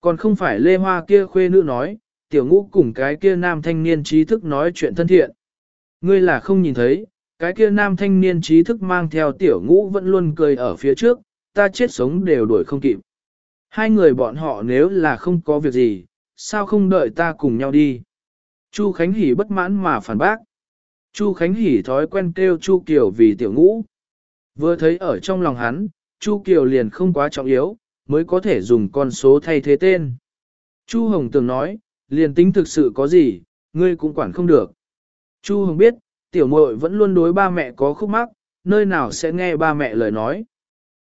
Còn không phải lê hoa kia khuê nữ nói, tiểu ngũ cùng cái kia nam thanh niên trí thức nói chuyện thân thiện. Ngươi là không nhìn thấy, cái kia nam thanh niên trí thức mang theo tiểu ngũ vẫn luôn cười ở phía trước, ta chết sống đều đuổi không kịp. Hai người bọn họ nếu là không có việc gì, sao không đợi ta cùng nhau đi? Chu Khánh Hỷ bất mãn mà phản bác. Chu Khánh Hỷ thói quen kêu Chu Kiều vì tiểu ngũ. Vừa thấy ở trong lòng hắn, Chu Kiều liền không quá trọng yếu, mới có thể dùng con số thay thế tên. Chu Hồng Tường nói, liền tính thực sự có gì, ngươi cũng quản không được. Chu Hồng biết, tiểu muội vẫn luôn đối ba mẹ có khúc mắc, nơi nào sẽ nghe ba mẹ lời nói.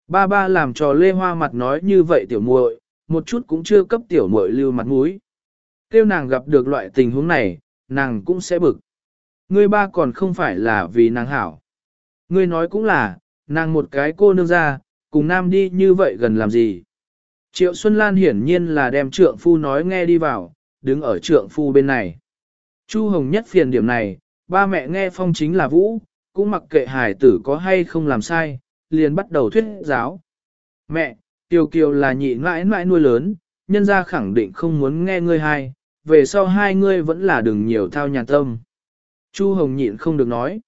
Ba ba làm trò lê hoa mặt nói như vậy tiểu muội, một chút cũng chưa cấp tiểu muội lưu mặt mũi. Kêu nàng gặp được loại tình huống này, nàng cũng sẽ bực. Ngươi ba còn không phải là vì nàng hảo. Ngươi nói cũng là, nàng một cái cô nương ra, cùng nam đi như vậy gần làm gì. Triệu Xuân Lan hiển nhiên là đem trượng phu nói nghe đi vào, đứng ở trượng phu bên này. Chu Hồng nhất phiền điểm này, ba mẹ nghe phong chính là vũ, cũng mặc kệ Hải tử có hay không làm sai, liền bắt đầu thuyết giáo. Mẹ, tiểu Kiều là nhị mãi mãi nuôi lớn, nhân gia khẳng định không muốn nghe ngươi hai, về sau hai ngươi vẫn là đừng nhiều thao nhàn tâm. Chu Hồng nhịn không được nói.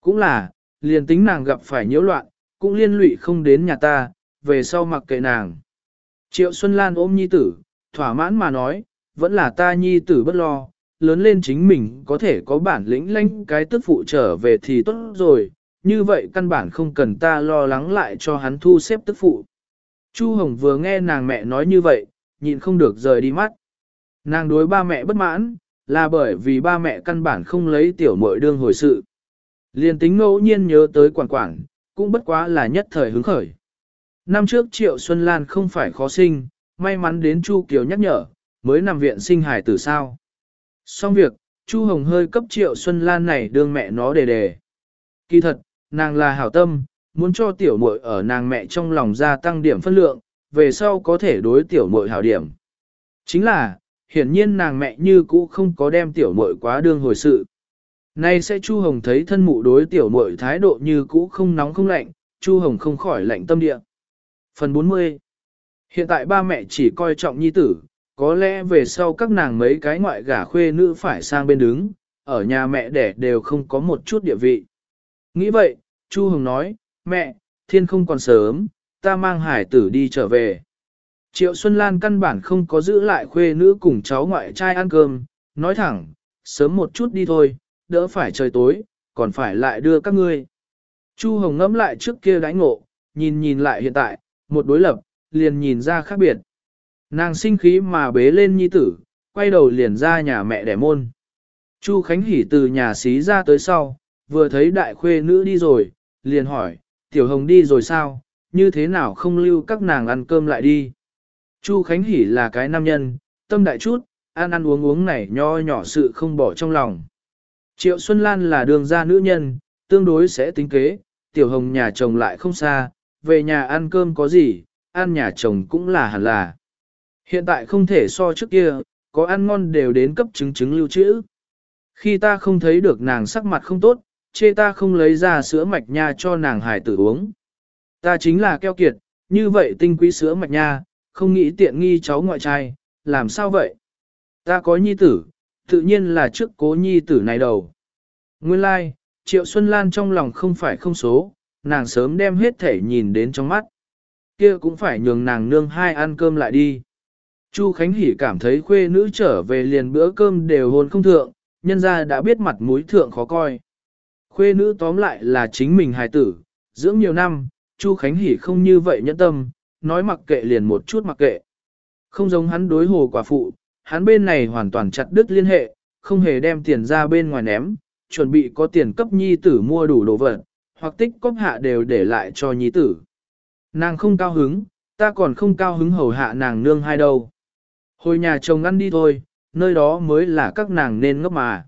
Cũng là, liền tính nàng gặp phải nhiễu loạn, cũng liên lụy không đến nhà ta, về sau mặc kệ nàng. Triệu Xuân Lan ôm nhi tử, thỏa mãn mà nói, vẫn là ta nhi tử bất lo, lớn lên chính mình có thể có bản lĩnh lãnh cái tức phụ trở về thì tốt rồi, như vậy căn bản không cần ta lo lắng lại cho hắn thu xếp tức phụ. Chu Hồng vừa nghe nàng mẹ nói như vậy, nhịn không được rời đi mắt. Nàng đối ba mẹ bất mãn, là bởi vì ba mẹ căn bản không lấy tiểu muội đương hồi sự. Liên tính ngẫu nhiên nhớ tới quản quản, cũng bất quá là nhất thời hứng khởi. Năm trước Triệu Xuân Lan không phải khó sinh, may mắn đến Chu Kiều nhắc nhở, mới nằm viện sinh hài tử sao. Xong việc, Chu Hồng hơi cấp Triệu Xuân Lan này đương mẹ nó đề đề. Kỳ thật, nàng là hảo tâm, muốn cho tiểu muội ở nàng mẹ trong lòng gia tăng điểm phân lượng, về sau có thể đối tiểu muội hảo điểm. Chính là, hiển nhiên nàng mẹ như cũ không có đem tiểu muội quá đương hồi sự. Nay sẽ Chu Hồng thấy thân mụ đối tiểu muội thái độ như cũ không nóng không lạnh, Chu Hồng không khỏi lạnh tâm địa. Phần 40 Hiện tại ba mẹ chỉ coi trọng nhi tử, có lẽ về sau các nàng mấy cái ngoại gả khuê nữ phải sang bên đứng, ở nhà mẹ đẻ đều không có một chút địa vị. Nghĩ vậy, Chu Hồng nói, mẹ, thiên không còn sớm, ta mang hải tử đi trở về. Triệu Xuân Lan căn bản không có giữ lại khuê nữ cùng cháu ngoại trai ăn cơm, nói thẳng, sớm một chút đi thôi, đỡ phải trời tối, còn phải lại đưa các ngươi. Chu Hồng ngẫm lại trước kia đánh ngộ, nhìn nhìn lại hiện tại, một đối lập, liền nhìn ra khác biệt. Nàng sinh khí mà bế lên nhi tử, quay đầu liền ra nhà mẹ đẻ môn. Chu Khánh Hỷ từ nhà xí ra tới sau, vừa thấy đại khuê nữ đi rồi, liền hỏi, tiểu hồng đi rồi sao, như thế nào không lưu các nàng ăn cơm lại đi. Chu Khánh Hỷ là cái nam nhân, tâm đại chút, ăn ăn uống uống này nho nhỏ sự không bỏ trong lòng. Triệu Xuân Lan là đường gia nữ nhân, tương đối sẽ tính kế, tiểu hồng nhà chồng lại không xa, về nhà ăn cơm có gì, ăn nhà chồng cũng là hẳn là. Hiện tại không thể so trước kia, có ăn ngon đều đến cấp chứng chứng lưu trữ. Khi ta không thấy được nàng sắc mặt không tốt, chê ta không lấy ra sữa mạch nha cho nàng hải tử uống. Ta chính là keo kiệt, như vậy tinh quý sữa mạch nha, không nghĩ tiện nghi cháu ngoại trai, làm sao vậy? Ta có nhi tử, tự nhiên là trước cố nhi tử này đầu. Nguyên lai, like, Triệu Xuân Lan trong lòng không phải không số, nàng sớm đem hết thể nhìn đến trong mắt. Kia cũng phải nhường nàng nương hai ăn cơm lại đi. Chu Khánh Hỷ cảm thấy khuê nữ trở về liền bữa cơm đều hồn không thượng, nhân ra đã biết mặt mũi thượng khó coi. Khuê nữ tóm lại là chính mình hài tử, dưỡng nhiều năm, Chu Khánh Hỷ không như vậy nhẫn tâm, nói mặc kệ liền một chút mặc kệ. Không giống hắn đối hồ quả phụ, hắn bên này hoàn toàn chặt đứt liên hệ, không hề đem tiền ra bên ngoài ném, chuẩn bị có tiền cấp nhi tử mua đủ đồ vật, hoặc tích cóp hạ đều để lại cho nhi tử. Nàng không cao hứng, ta còn không cao hứng hầu hạ nàng nương hai đâu. Hồi nhà chồng ăn đi thôi, nơi đó mới là các nàng nên ngốc mà.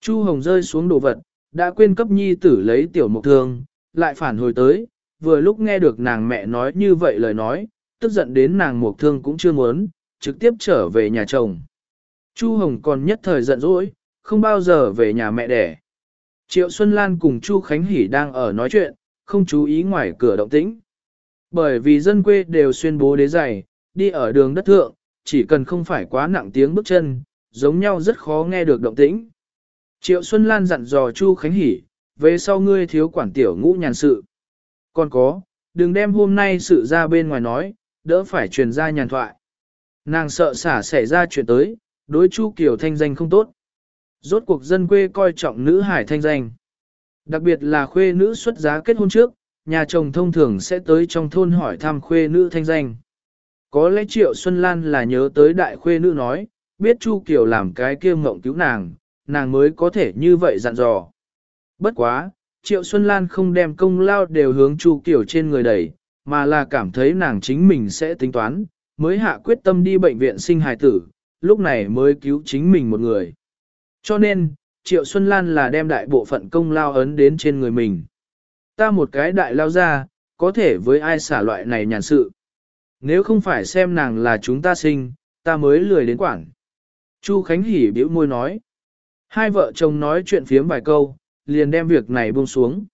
Chu Hồng rơi xuống đồ vật, đã quên cấp nhi tử lấy tiểu mục thương, lại phản hồi tới, vừa lúc nghe được nàng mẹ nói như vậy lời nói, tức giận đến nàng mục thương cũng chưa muốn, trực tiếp trở về nhà chồng. Chu Hồng còn nhất thời giận dỗi, không bao giờ về nhà mẹ đẻ. Triệu Xuân Lan cùng Chu Khánh Hỷ đang ở nói chuyện, không chú ý ngoài cửa động tĩnh. Bởi vì dân quê đều xuyên bố đế giày, đi ở đường đất thượng, chỉ cần không phải quá nặng tiếng bước chân, giống nhau rất khó nghe được động tĩnh. Triệu Xuân Lan dặn dò Chu Khánh Hỷ, về sau ngươi thiếu quản tiểu ngũ nhàn sự. Còn có, đừng đem hôm nay sự ra bên ngoài nói, đỡ phải truyền ra nhàn thoại. Nàng sợ xả xảy ra chuyện tới, đối Chu Kiều thanh danh không tốt. Rốt cuộc dân quê coi trọng nữ hải thanh danh. Đặc biệt là khuê nữ xuất giá kết hôn trước, nhà chồng thông thường sẽ tới trong thôn hỏi thăm khuê nữ thanh danh. Có lẽ Triệu Xuân Lan là nhớ tới đại khuê nữ nói, biết Chu Kiều làm cái kia ngộng cứu nàng, nàng mới có thể như vậy dặn dò. Bất quá, Triệu Xuân Lan không đem công lao đều hướng Chu Kiều trên người đẩy, mà là cảm thấy nàng chính mình sẽ tính toán, mới hạ quyết tâm đi bệnh viện sinh hài tử, lúc này mới cứu chính mình một người. Cho nên, Triệu Xuân Lan là đem đại bộ phận công lao ấn đến trên người mình. Ta một cái đại lao ra, có thể với ai xả loại này nhàn sự. Nếu không phải xem nàng là chúng ta sinh, ta mới lười đến quản. Chu Khánh Hỷ biểu môi nói. Hai vợ chồng nói chuyện phiếm vài câu, liền đem việc này buông xuống.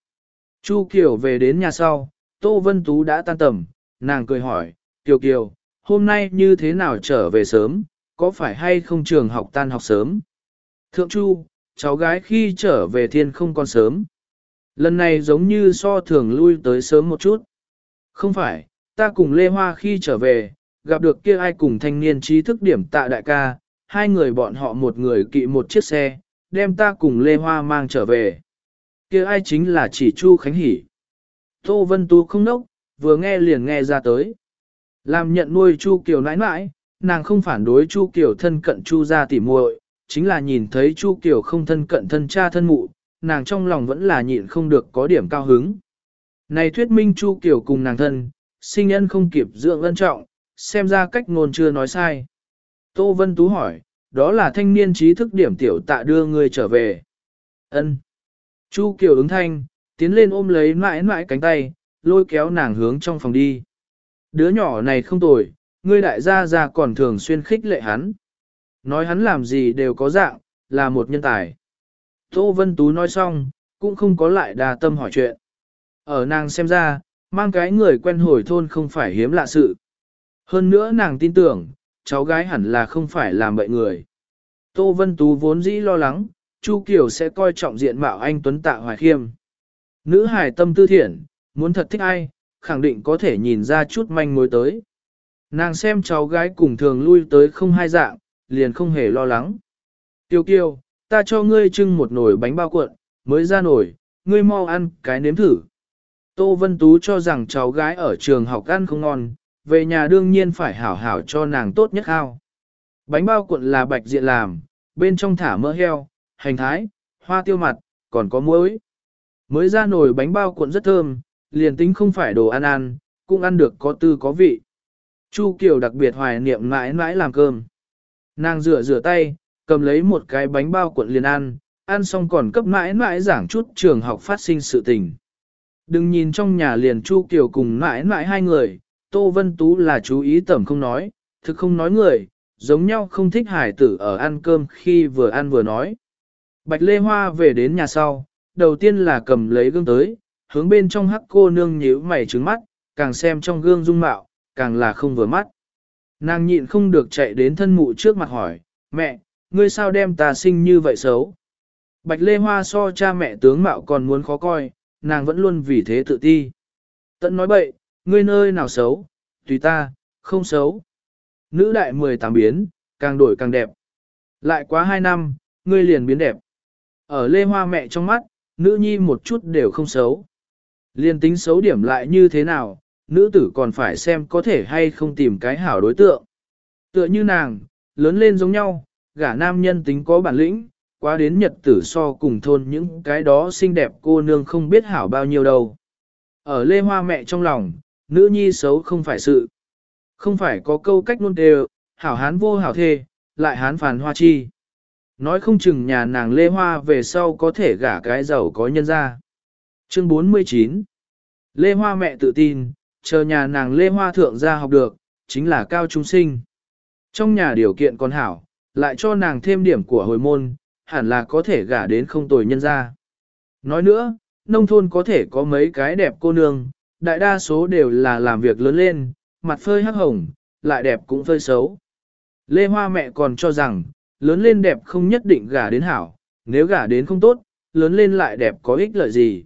Chu Kiều về đến nhà sau, Tô Vân Tú đã tan tầm, nàng cười hỏi, Kiều Kiều, hôm nay như thế nào trở về sớm, có phải hay không trường học tan học sớm? Thượng Chu, cháu gái khi trở về thiên không còn sớm. Lần này giống như so thường lui tới sớm một chút. Không phải, ta cùng Lê Hoa khi trở về, gặp được kia ai cùng thanh niên trí thức điểm tạ đại ca, hai người bọn họ một người kỵ một chiếc xe, đem ta cùng Lê Hoa mang trở về. kia ai chính là chỉ Chu Khánh Hỷ. Tô Vân Tú không nốc, vừa nghe liền nghe ra tới. Làm nhận nuôi Chu Kiều nãi nãi, nàng không phản đối Chu Kiều thân cận Chu gia tỉ muội, chính là nhìn thấy Chu Kiều không thân cận thân cha thân mụ, nàng trong lòng vẫn là nhịn không được có điểm cao hứng. Này thuyết minh Chu Kiều cùng nàng thân, sinh nhân không kịp dưỡng ân trọng, xem ra cách ngôn chưa nói sai. Tô Vân Tú hỏi, đó là thanh niên trí thức điểm tiểu tạ đưa người trở về. Ân. Chu Kiều ứng thanh, tiến lên ôm lấy mãi mãi cánh tay, lôi kéo nàng hướng trong phòng đi. Đứa nhỏ này không tồi, ngươi đại gia gia còn thường xuyên khích lệ hắn. Nói hắn làm gì đều có dạng, là một nhân tài. Tô Vân Tú nói xong, cũng không có lại đà tâm hỏi chuyện. Ở nàng xem ra, mang cái người quen hồi thôn không phải hiếm lạ sự. Hơn nữa nàng tin tưởng, cháu gái hẳn là không phải làm bậy người. Tô Vân Tú vốn dĩ lo lắng, Chu Kiều sẽ coi trọng diện mạo anh Tuấn Tạ Hoài Khiêm. Nữ hài tâm tư thiện, muốn thật thích ai, khẳng định có thể nhìn ra chút manh mối tới. Nàng xem cháu gái cùng thường lui tới không hai dạng, liền không hề lo lắng. Kiều Kiều, ta cho ngươi trưng một nồi bánh bao cuộn, mới ra nồi, ngươi mau ăn cái nếm thử. Tô Vân Tú cho rằng cháu gái ở trường học ăn không ngon, về nhà đương nhiên phải hảo hảo cho nàng tốt nhất ao Bánh bao cuộn là bạch diện làm, bên trong thả mỡ heo, hành thái, hoa tiêu mặt, còn có muối. Mới ra nồi bánh bao cuộn rất thơm, liền tính không phải đồ ăn ăn, cũng ăn được có tư có vị. Chu Kiều đặc biệt hoài niệm mãi mãi làm cơm. Nàng rửa rửa tay, cầm lấy một cái bánh bao cuộn liền ăn, ăn xong còn cấp mãi mãi giảng chút trường học phát sinh sự tình. Đừng nhìn trong nhà liền Chu Kiều cùng mãi mãi hai người, Tô Vân Tú là chú ý tẩm không nói, thực không nói người, giống nhau không thích hải tử ở ăn cơm khi vừa ăn vừa nói. Bạch Lê Hoa về đến nhà sau, đầu tiên là cầm lấy gương tới, hướng bên trong hắc cô nương nhíu mày trứng mắt, càng xem trong gương dung mạo, càng là không vừa mắt. Nàng nhịn không được chạy đến thân mụ trước mặt hỏi, mẹ, ngươi sao đem ta sinh như vậy xấu? Bạch Lê Hoa so cha mẹ tướng mạo còn muốn khó coi, nàng vẫn luôn vì thế tự ti. Tận nói bậy, ngươi nơi nào xấu, tùy ta, không xấu. Nữ đại 18 biến, càng đổi càng đẹp. Lại quá 2 năm, ngươi liền biến đẹp. Ở Lê Hoa mẹ trong mắt, nữ nhi một chút đều không xấu. Liên tính xấu điểm lại như thế nào, nữ tử còn phải xem có thể hay không tìm cái hảo đối tượng. Tựa như nàng, lớn lên giống nhau, gả nam nhân tính có bản lĩnh, quá đến nhật tử so cùng thôn những cái đó xinh đẹp cô nương không biết hảo bao nhiêu đâu. Ở lê hoa mẹ trong lòng, nữ nhi xấu không phải sự. Không phải có câu cách luôn đều, hảo hán vô hảo thê, lại hán phàn hoa chi. Nói không chừng nhà nàng lê hoa về sau có thể gả cái giàu có nhân ra. Chương 49 Lê Hoa mẹ tự tin, chờ nhà nàng Lê Hoa thượng ra học được, chính là cao trung sinh. Trong nhà điều kiện còn hảo, lại cho nàng thêm điểm của hồi môn, hẳn là có thể gả đến không tồi nhân ra. Nói nữa, nông thôn có thể có mấy cái đẹp cô nương, đại đa số đều là làm việc lớn lên, mặt phơi hắc hồng, lại đẹp cũng phơi xấu. Lê Hoa mẹ còn cho rằng, lớn lên đẹp không nhất định gả đến hảo, nếu gả đến không tốt, lớn lên lại đẹp có ích lợi gì.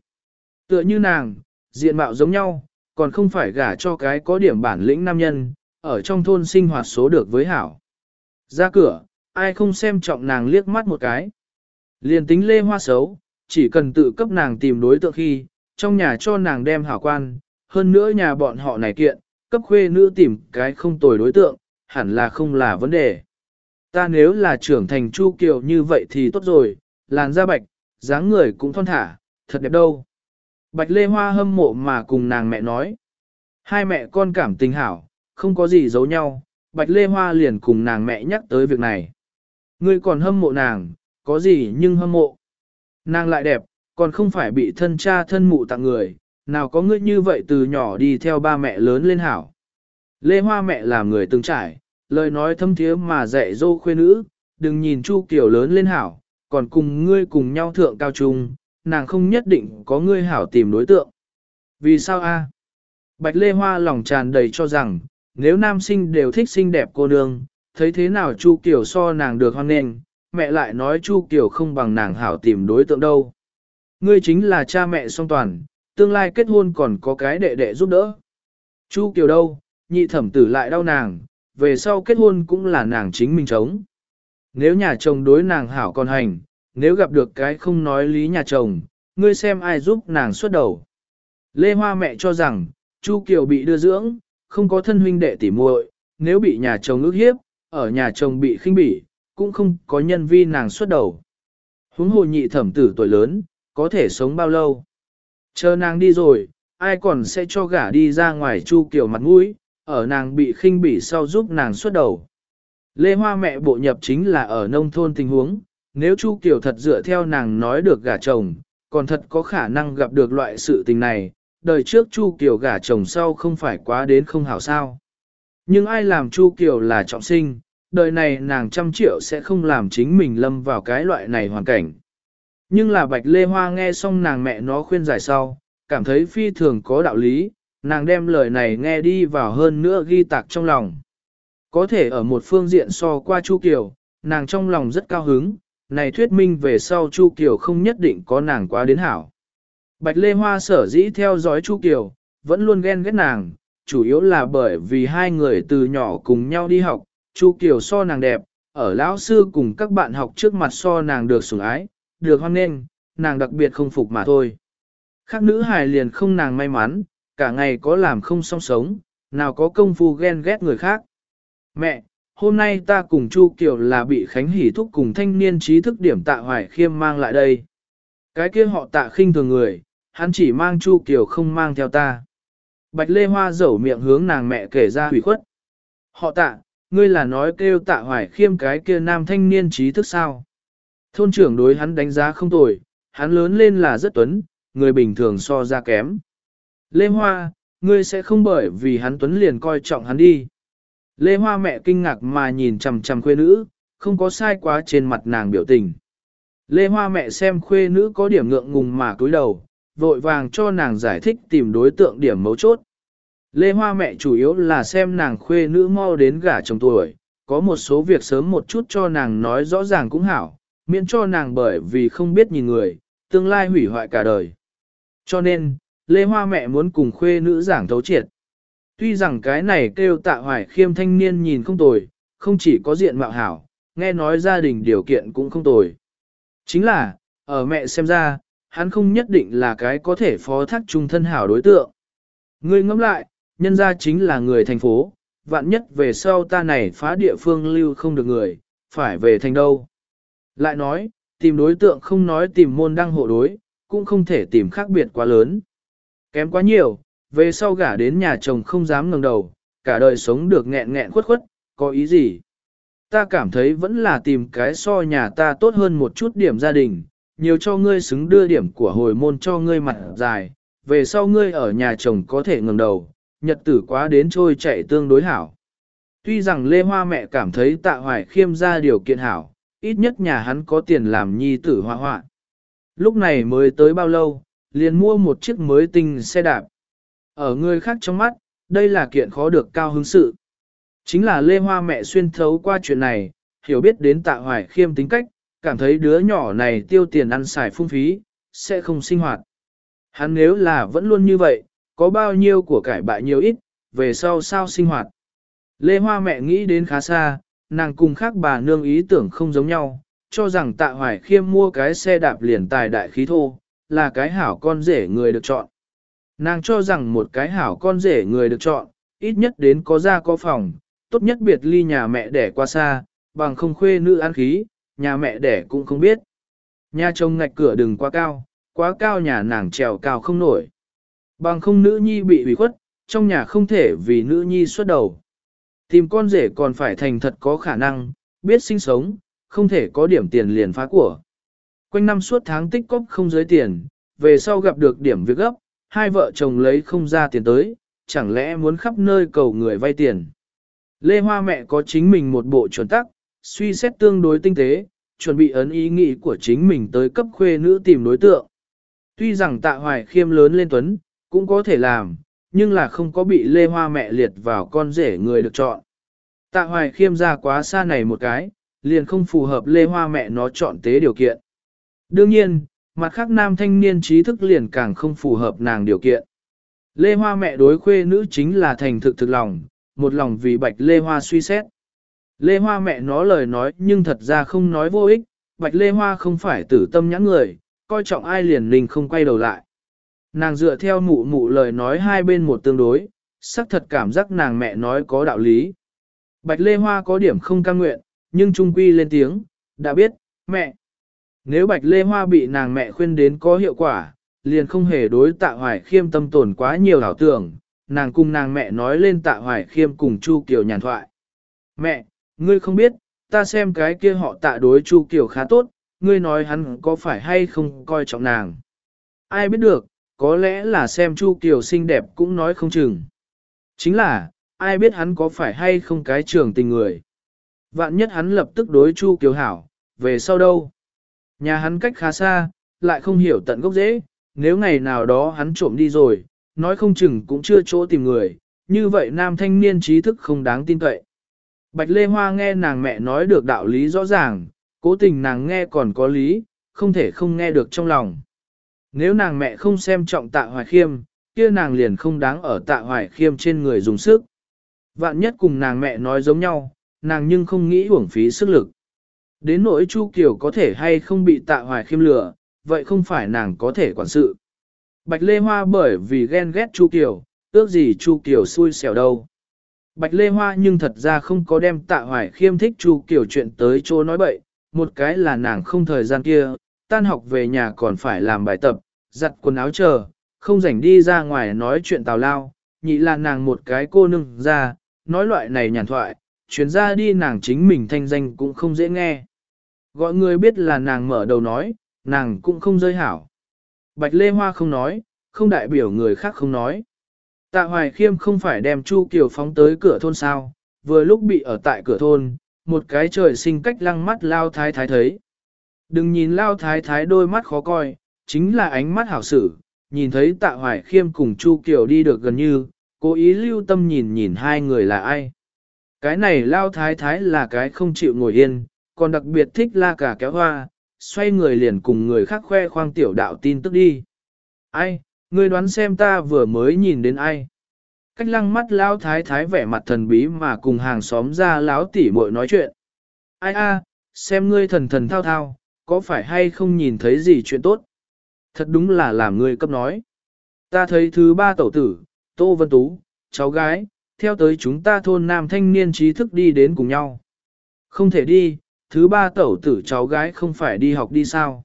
Tựa như nàng, diện mạo giống nhau, còn không phải gả cho cái có điểm bản lĩnh nam nhân, ở trong thôn sinh hoạt số được với hảo. Ra cửa, ai không xem trọng nàng liếc mắt một cái. Liền tính lê hoa xấu, chỉ cần tự cấp nàng tìm đối tượng khi, trong nhà cho nàng đem hảo quan, hơn nữa nhà bọn họ này kiện, cấp khuê nữ tìm cái không tồi đối tượng, hẳn là không là vấn đề. Ta nếu là trưởng thành Chu Kiều như vậy thì tốt rồi, làn da bạch, dáng người cũng thon thả, thật đẹp đâu. Bạch Lê Hoa hâm mộ mà cùng nàng mẹ nói. Hai mẹ con cảm tình hảo, không có gì giấu nhau, Bạch Lê Hoa liền cùng nàng mẹ nhắc tới việc này. Ngươi còn hâm mộ nàng, có gì nhưng hâm mộ. Nàng lại đẹp, còn không phải bị thân cha thân mụ tặng người, nào có ngươi như vậy từ nhỏ đi theo ba mẹ lớn lên hảo. Lê Hoa mẹ làm người từng trải, lời nói thâm thiế mà dạy dô khuê nữ, đừng nhìn Chu Kiều lớn lên hảo, còn cùng ngươi cùng nhau thượng cao trung, nàng không nhất định có ngươi hảo tìm đối tượng. Vì sao a? Bạch Lê Hoa lòng tràn đầy cho rằng, nếu nam sinh đều thích xinh đẹp cô nương, thấy thế nào Chu Kiều so nàng được hoan nghênh, mẹ lại nói Chu Kiều không bằng nàng hảo tìm đối tượng đâu. Ngươi chính là cha mẹ song toàn, tương lai kết hôn còn có cái đệ đệ giúp đỡ. Chu Kiều đâu, nhị thẩm tử lại đau nàng, về sau kết hôn cũng là nàng chính mình chống. Nếu nhà chồng đối nàng hảo còn hành, nếu gặp được cái không nói lý nhà chồng, ngươi xem ai giúp nàng xuất đầu. Lê Hoa mẹ cho rằng, Chu Kiều bị đưa dưỡng, không có thân huynh đệ tỉ muội, nếu bị nhà chồng ước hiếp, ở nhà chồng bị khinh bỉ, cũng không có nhân vi nàng xuất đầu. Huống hồ nhị thẩm tử tuổi lớn, có thể sống bao lâu. Chờ nàng đi rồi, ai còn sẽ cho gả đi ra ngoài Chu Kiều mặt mũi, ở nàng bị khinh bỉ sau giúp nàng xuất đầu. Lê Hoa mẹ bộ nhập chính là ở nông thôn tình huống, nếu Chu Kiều thật dựa theo nàng nói được gả chồng, còn thật có khả năng gặp được loại sự tình này, đời trước Chu Kiều gả chồng sau không phải quá đến không hảo sao. Nhưng ai làm Chu Kiều là trọng sinh, đời này nàng trăm triệu sẽ không làm chính mình lâm vào cái loại này hoàn cảnh. Nhưng là Bạch Lê Hoa nghe xong nàng mẹ nó khuyên giải sau, cảm thấy phi thường có đạo lý, nàng đem lời này nghe đi vào hơn nữa ghi tạc trong lòng. Có thể ở một phương diện so qua Chu Kiều, nàng trong lòng rất cao hứng, này thuyết minh về sau Chu Kiều không nhất định có nàng quá đến hảo. Bạch Lê Hoa sở dĩ theo dõi Chu Kiều, vẫn luôn ghen ghét nàng, chủ yếu là bởi vì hai người từ nhỏ cùng nhau đi học, Chu Kiều so nàng đẹp, ở lão sư cùng các bạn học trước mặt so nàng được sủng ái, được hoan nghênh, nàng đặc biệt không phục mà thôi. Khác nữ hài liền không nàng may mắn, cả ngày có làm không song sống, nào có công phu ghen ghét người khác. Mẹ, hôm nay ta cùng Chu Kiều là bị Khánh Hỷ thúc cùng thanh niên trí thức điểm tạ hoài khiêm mang lại đây. Cái kia họ tạ khinh thường người, hắn chỉ mang Chu Kiều không mang theo ta. Bạch Lê Hoa dẩu miệng hướng nàng mẹ kể ra hủy khuất. Họ tạ, ngươi là nói kêu tạ hoài khiêm cái kia nam thanh niên trí thức sao. Thôn trưởng đối hắn đánh giá không tồi, hắn lớn lên là rất tuấn, người bình thường so ra kém. Lê Hoa, ngươi sẽ không bởi vì hắn tuấn liền coi trọng hắn đi. Lê Hoa mẹ kinh ngạc mà nhìn chằm chằm khuê nữ, không có sai quá trên mặt nàng biểu tình. Lê Hoa mẹ xem khuê nữ có điểm ngượng ngùng mà cúi đầu, vội vàng cho nàng giải thích tìm đối tượng điểm mấu chốt. Lê Hoa mẹ chủ yếu là xem nàng khuê nữ mau đến gả chồng tuổi, có một số việc sớm một chút cho nàng nói rõ ràng cũng hảo, miễn cho nàng bởi vì không biết nhìn người, tương lai hủy hoại cả đời. Cho nên, Lê Hoa mẹ muốn cùng khuê nữ giảng thấu triệt. Tuy rằng cái này kêu tạ hoài khiêm thanh niên nhìn không tồi, không chỉ có diện mạo hảo, nghe nói gia đình điều kiện cũng không tồi. Chính là, ở mẹ xem ra, hắn không nhất định là cái có thể phó thác trung thân hảo đối tượng. Ngươi ngẫm lại, nhân ra chính là người thành phố, vạn nhất về sau ta này phá địa phương lưu không được người, phải về thành đâu. Lại nói, tìm đối tượng không nói tìm môn đăng hộ đối, cũng không thể tìm khác biệt quá lớn. Kém quá nhiều, về sau gả đến nhà chồng không dám ngẩng đầu, cả đời sống được nghẹn nghẹn khuất khuất, có ý gì? Ta cảm thấy vẫn là tìm cái so nhà ta tốt hơn một chút điểm gia đình, nhiều cho ngươi xứng đưa điểm của hồi môn cho ngươi mặt dài, về sau ngươi ở nhà chồng có thể ngẩng đầu, nhật tử quá đến trôi chạy tương đối hảo. Tuy rằng Lê Hoa mẹ cảm thấy tạ hoài khiêm ra điều kiện hảo, ít nhất nhà hắn có tiền làm nhi tử hoa hoạn. Lúc này mới tới bao lâu, liền mua một chiếc mới tinh xe đạp. Ở người khác trong mắt, đây là kiện khó được cao hứng sự. Chính là Lê Hoa mẹ xuyên thấu qua chuyện này, hiểu biết đến tạ hoài khiêm tính cách, cảm thấy đứa nhỏ này tiêu tiền ăn xài phung phí, sẽ không sinh hoạt. Hắn nếu là vẫn luôn như vậy, có bao nhiêu của cải bại nhiều ít, về sau sao sinh hoạt. Lê Hoa mẹ nghĩ đến khá xa, nàng cùng khác bà nương ý tưởng không giống nhau, cho rằng tạ hoài khiêm mua cái xe đạp liền tài đại khí thô, là cái hảo con rể người được chọn. Nàng cho rằng một cái hảo con rể người được chọn, ít nhất đến có gia có phòng, tốt nhất biệt ly nhà mẹ đẻ qua xa, bằng không khuê nữ ăn khí, nhà mẹ đẻ cũng không biết. Nhà chồng ngạch cửa đừng quá cao, quá cao nhà nàng trèo cao không nổi. Bằng không nữ nhi bị ủy khuất, trong nhà không thể vì nữ nhi xuất đầu. Tìm con rể còn phải thành thật có khả năng, biết sinh sống, không thể có điểm tiền liền phá của. Quanh năm suốt tháng tích cóp không giới tiền, về sau gặp được điểm việc gấp, hai vợ chồng lấy không ra tiền tới, chẳng lẽ muốn khắp nơi cầu người vay tiền. Lê Hoa mẹ có chính mình một bộ chuẩn tắc, suy xét tương đối tinh tế, chuẩn bị ấn ý nghĩ của chính mình tới cấp khuê nữ tìm đối tượng. Tuy rằng tạ hoài khiêm lớn lên tuấn, cũng có thể làm, nhưng là không có bị Lê Hoa mẹ liệt vào con rể người được chọn. Tạ hoài khiêm ra quá xa này một cái, liền không phù hợp Lê Hoa mẹ nó chọn tế điều kiện. Đương nhiên, mặt khác nam thanh niên trí thức liền càng không phù hợp nàng điều kiện. Lê Hoa mẹ đối khuê nữ chính là thành thực thực lòng, một lòng vì bạch Lê Hoa suy xét. Lê Hoa mẹ nó lời nói nhưng thật ra không nói vô ích, bạch Lê Hoa không phải tử tâm nhãn người, coi trọng ai liền linh không quay đầu lại. Nàng dựa theo mụ mụ lời nói hai bên một tương đối, xác thật cảm giác nàng mẹ nói có đạo lý. Bạch Lê Hoa có điểm không cam nguyện, nhưng trung quy lên tiếng, đã biết, mẹ. Nếu Bạch Lê Hoa bị nàng mẹ khuyên đến có hiệu quả, liền không hề đối tạ hoài khiêm tâm tổn quá nhiều ảo tưởng, nàng cùng nàng mẹ nói lên tạ hoài khiêm cùng Chu Kiều nhàn thoại. Mẹ, ngươi không biết, ta xem cái kia họ tạ đối Chu Kiều khá tốt, ngươi nói hắn có phải hay không coi trọng nàng. Ai biết được, có lẽ là xem Chu Kiều xinh đẹp cũng nói không chừng. Chính là, ai biết hắn có phải hay không cái trường tình người. Vạn nhất hắn lập tức đối Chu Kiều hảo, về sau đâu? Nhà hắn cách khá xa, lại không hiểu tận gốc dễ, nếu ngày nào đó hắn trộm đi rồi, nói không chừng cũng chưa chỗ tìm người, như vậy nam thanh niên trí thức không đáng tin cậy. Bạch Lê Hoa nghe nàng mẹ nói được đạo lý rõ ràng, cố tình nàng nghe còn có lý, không thể không nghe được trong lòng. Nếu nàng mẹ không xem trọng tạ hoài khiêm, kia nàng liền không đáng ở tạ hoài khiêm trên người dùng sức. Vạn nhất cùng nàng mẹ nói giống nhau, nàng nhưng không nghĩ uổng phí sức lực. Đến nỗi Chu Kiều có thể hay không bị tạ hoài khiêm lừa, vậy không phải nàng có thể quản sự. Bạch Lê Hoa bởi vì ghen ghét Chu Kiều, ước gì Chu Kiều xui xẻo đâu. Bạch Lê Hoa nhưng thật ra không có đem tạ hoài khiêm thích Chu Kiều chuyện tới chỗ nói bậy, một cái là nàng không thời gian kia, tan học về nhà còn phải làm bài tập, giặt quần áo chờ, không rảnh đi ra ngoài nói chuyện tào lao, nhị là nàng một cái cô nương ra, nói loại này nhàn thoại, chuyến ra đi nàng chính mình thanh danh cũng không dễ nghe. Gọi người biết là nàng mở đầu nói, nàng cũng không rơi hảo. Bạch Lê Hoa không nói, không đại biểu người khác không nói. Tạ Hoài Khiêm không phải đem Chu Kiều phóng tới cửa thôn sao, vừa lúc bị ở tại cửa thôn, một cái trời sinh cách lăng mắt lao thái thái thấy. Đừng nhìn lao thái thái đôi mắt khó coi, chính là ánh mắt hảo sử, nhìn thấy tạ hoài khiêm cùng Chu Kiều đi được gần như, cố ý lưu tâm nhìn nhìn hai người là ai. Cái này lao thái thái là cái không chịu ngồi yên, còn đặc biệt thích la cả kéo hoa, xoay người liền cùng người khác khoe khoang tiểu đạo tin tức đi. Ai, ngươi đoán xem ta vừa mới nhìn đến ai? Cách lăng mắt lao thái thái vẻ mặt thần bí mà cùng hàng xóm ra láo tỉ muội nói chuyện. Ai a, xem ngươi thần thần thao thao, có phải hay không nhìn thấy gì chuyện tốt? Thật đúng là làm ngươi cấp nói. Ta thấy thứ ba tẩu tử, Tô Vân Tú, cháu gái, theo tới chúng ta thôn nam thanh niên trí thức đi đến cùng nhau. Không thể đi, thứ ba tẩu tử cháu gái không phải đi học đi sao?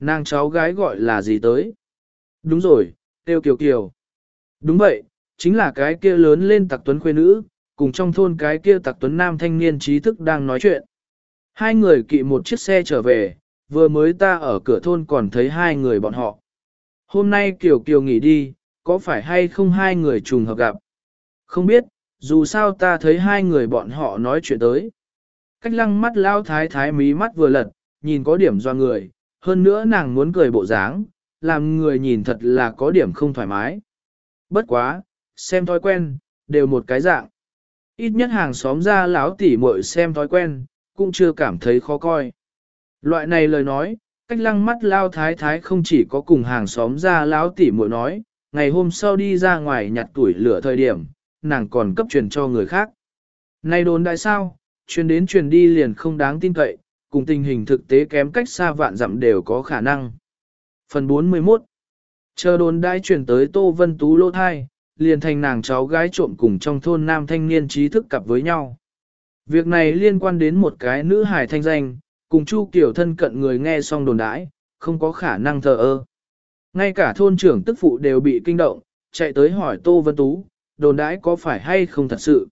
Nàng cháu gái gọi là gì tới? Đúng rồi, Tiêu Kiều Kiều. Đúng vậy, chính là cái kia lớn lên tặc tuấn khuê nữ, cùng trong thôn cái kia tặc tuấn nam thanh niên trí thức đang nói chuyện. Hai người kỵ một chiếc xe trở về, vừa mới ta ở cửa thôn còn thấy hai người bọn họ. Hôm nay Kiều Kiều nghỉ đi, có phải hay không hai người trùng hợp gặp? Không biết, dù sao ta thấy hai người bọn họ nói chuyện tới. Cách lăng mắt lao thái thái mí mắt vừa lật, nhìn có điểm do người, hơn nữa nàng muốn cười bộ dáng, làm người nhìn thật là có điểm không thoải mái. Bất quá, xem thói quen, đều một cái dạng. Ít nhất hàng xóm ra lão tỉ muội xem thói quen, cũng chưa cảm thấy khó coi. Loại này lời nói, cách lăng mắt lao thái thái không chỉ có cùng hàng xóm ra láo tỉ muội nói, ngày hôm sau đi ra ngoài nhặt tuổi lửa thời điểm, nàng còn cấp truyền cho người khác. Này đồn đại sao, truyền đến truyền đi liền không đáng tin cậy, cùng tình hình thực tế kém cách xa vạn dặm đều có khả năng. Phần 41 Chờ đồn đại truyền tới Tô Vân Tú lô thai, liền thành nàng cháu gái trộm cùng trong thôn nam thanh niên trí thức cặp với nhau. Việc này liên quan đến một cái nữ hài thanh danh, cùng Chu Kiểu thân cận người nghe xong đồn đãi, không có khả năng thờ ơ. Ngay cả thôn trưởng tức phụ đều bị kinh động, chạy tới hỏi Tô Vân Tú, đồn đãi có phải hay không thật sự.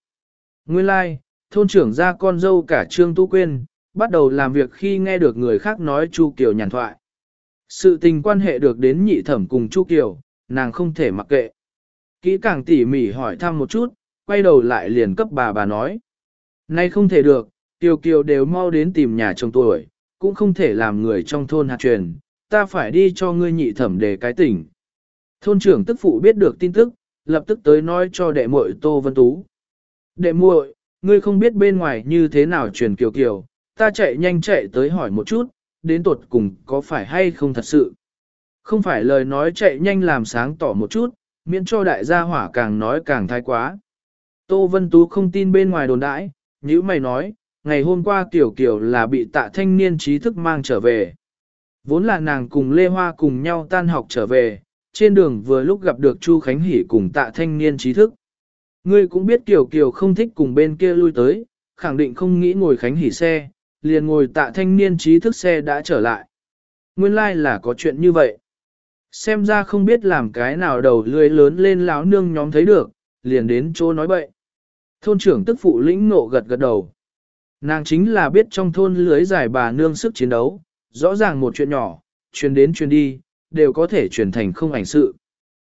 Nguyên lai, like, thôn trưởng ra con dâu cả Trương Tu Quyên, bắt đầu làm việc khi nghe được người khác nói Chu Kiều nhàn thoại. Sự tình quan hệ được đến nhị thẩm cùng Chu Kiều, nàng không thể mặc kệ. Kỹ càng tỉ mỉ hỏi thăm một chút, quay đầu lại liền cấp bà bà nói. Nay không thể được, Kiều Kiều đều mau đến tìm nhà chồng tuổi, cũng không thể làm người trong thôn hạt truyền, ta phải đi cho ngươi nhị thẩm để cái tỉnh. Thôn trưởng tức phụ biết được tin tức, lập tức tới nói cho đệ muội Tô Vân Tú. Đệ muội, ngươi không biết bên ngoài như thế nào truyền kiều kiều, ta chạy nhanh chạy tới hỏi một chút, đến tột cùng có phải hay không thật sự. Không phải lời nói chạy nhanh làm sáng tỏ một chút, miễn cho đại gia hỏa càng nói càng thái quá. Tô Vân Tú không tin bên ngoài đồn đãi, như mày nói, ngày hôm qua Kiều Kiều là bị tạ thanh niên trí thức mang trở về. Vốn là nàng cùng Lê Hoa cùng nhau tan học trở về, trên đường vừa lúc gặp được Chu Khánh Hỷ cùng tạ thanh niên trí thức. Ngươi cũng biết Kiều Kiều không thích cùng bên kia lui tới, khẳng định không nghĩ ngồi Khánh Hỷ xe, liền ngồi tạ thanh niên trí thức xe đã trở lại. Nguyên lai like là có chuyện như vậy. Xem ra không biết làm cái nào đầu lưới lớn lên láo nương nhóm thấy được, liền đến chỗ nói bậy. Thôn trưởng tức phụ lĩnh nộ gật gật đầu. Nàng chính là biết trong thôn lưới giải bà nương sức chiến đấu, rõ ràng một chuyện nhỏ, truyền đến truyền đi, đều có thể truyền thành không ảnh sự.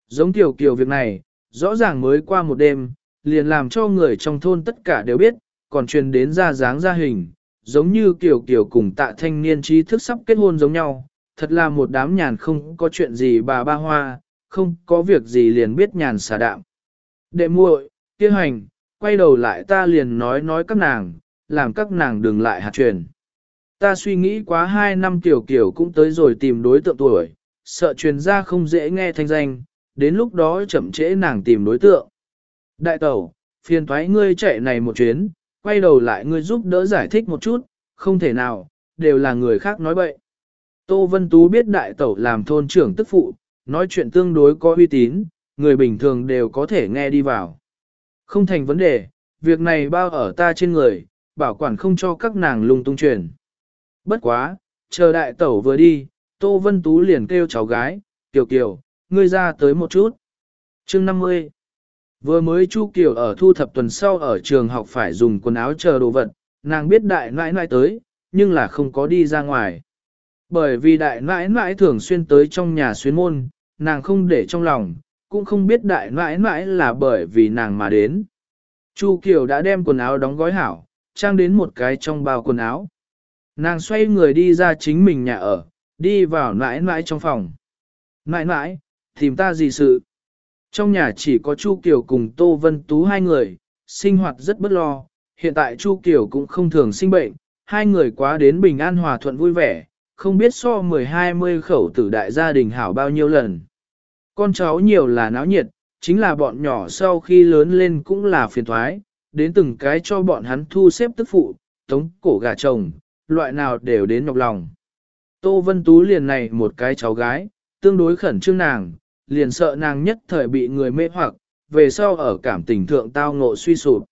Giống tiểu kiều việc này, rõ ràng mới qua một đêm, liền làm cho người trong thôn tất cả đều biết, còn truyền đến ra dáng ra hình, giống như kiểu kiểu cùng tạ thanh niên trí thức sắp kết hôn giống nhau, thật là một đám nhàn không có chuyện gì bà ba hoa, không có việc gì liền biết nhàn xả đạm. Đệ muội, kia hành, quay đầu lại ta liền nói nói các nàng, làm các nàng đừng lại hạt truyền. Ta suy nghĩ quá hai năm tiểu kiểu cũng tới rồi tìm đối tượng tuổi, sợ truyền ra không dễ nghe thanh danh, đến lúc đó chậm trễ nàng tìm đối tượng. Đại tẩu, phiền thoái ngươi chạy này một chuyến, quay đầu lại ngươi giúp đỡ giải thích một chút, không thể nào, đều là người khác nói bậy. Tô Vân Tú biết đại tẩu làm thôn trưởng tức phụ, nói chuyện tương đối có uy tín, người bình thường đều có thể nghe đi vào. Không thành vấn đề, việc này bao ở ta trên người, bảo quản không cho các nàng lung tung truyền. Bất quá, chờ đại tẩu vừa đi, Tô Vân Tú liền kêu cháu gái, Kiều Kiều, ngươi ra tới một chút. chương 50 Vừa mới Chu Kiều ở thu thập tuần sau ở trường học phải dùng quần áo chờ đồ vật, nàng biết đại nãi nãi tới, nhưng là không có đi ra ngoài. Bởi vì đại nãi nãi thường xuyên tới trong nhà xuyên môn, nàng không để trong lòng, cũng không biết đại nãi nãi là bởi vì nàng mà đến. Chu Kiều đã đem quần áo đóng gói hảo, trang đến một cái trong bao quần áo. Nàng xoay người đi ra chính mình nhà ở, đi vào nãi nãi trong phòng. Nãi nãi, tìm ta gì sự? Trong nhà chỉ có Chu Kiều cùng Tô Vân Tú hai người, sinh hoạt rất bất lo, hiện tại Chu Kiều cũng không thường sinh bệnh, hai người quá đến bình an hòa thuận vui vẻ, không biết so 10-20 khẩu tử đại gia đình hảo bao nhiêu lần. Con cháu nhiều là náo nhiệt, chính là bọn nhỏ sau khi lớn lên cũng là phiền thoái, đến từng cái cho bọn hắn thu xếp tức phụ, tống cổ gà chồng, loại nào đều đến nhọc lòng. Tô Vân Tú liền này một cái cháu gái, tương đối khẩn trương nàng, liền sợ nàng nhất thời bị người mê hoặc, về sau ở cảm tình thượng tao ngộ suy sụp.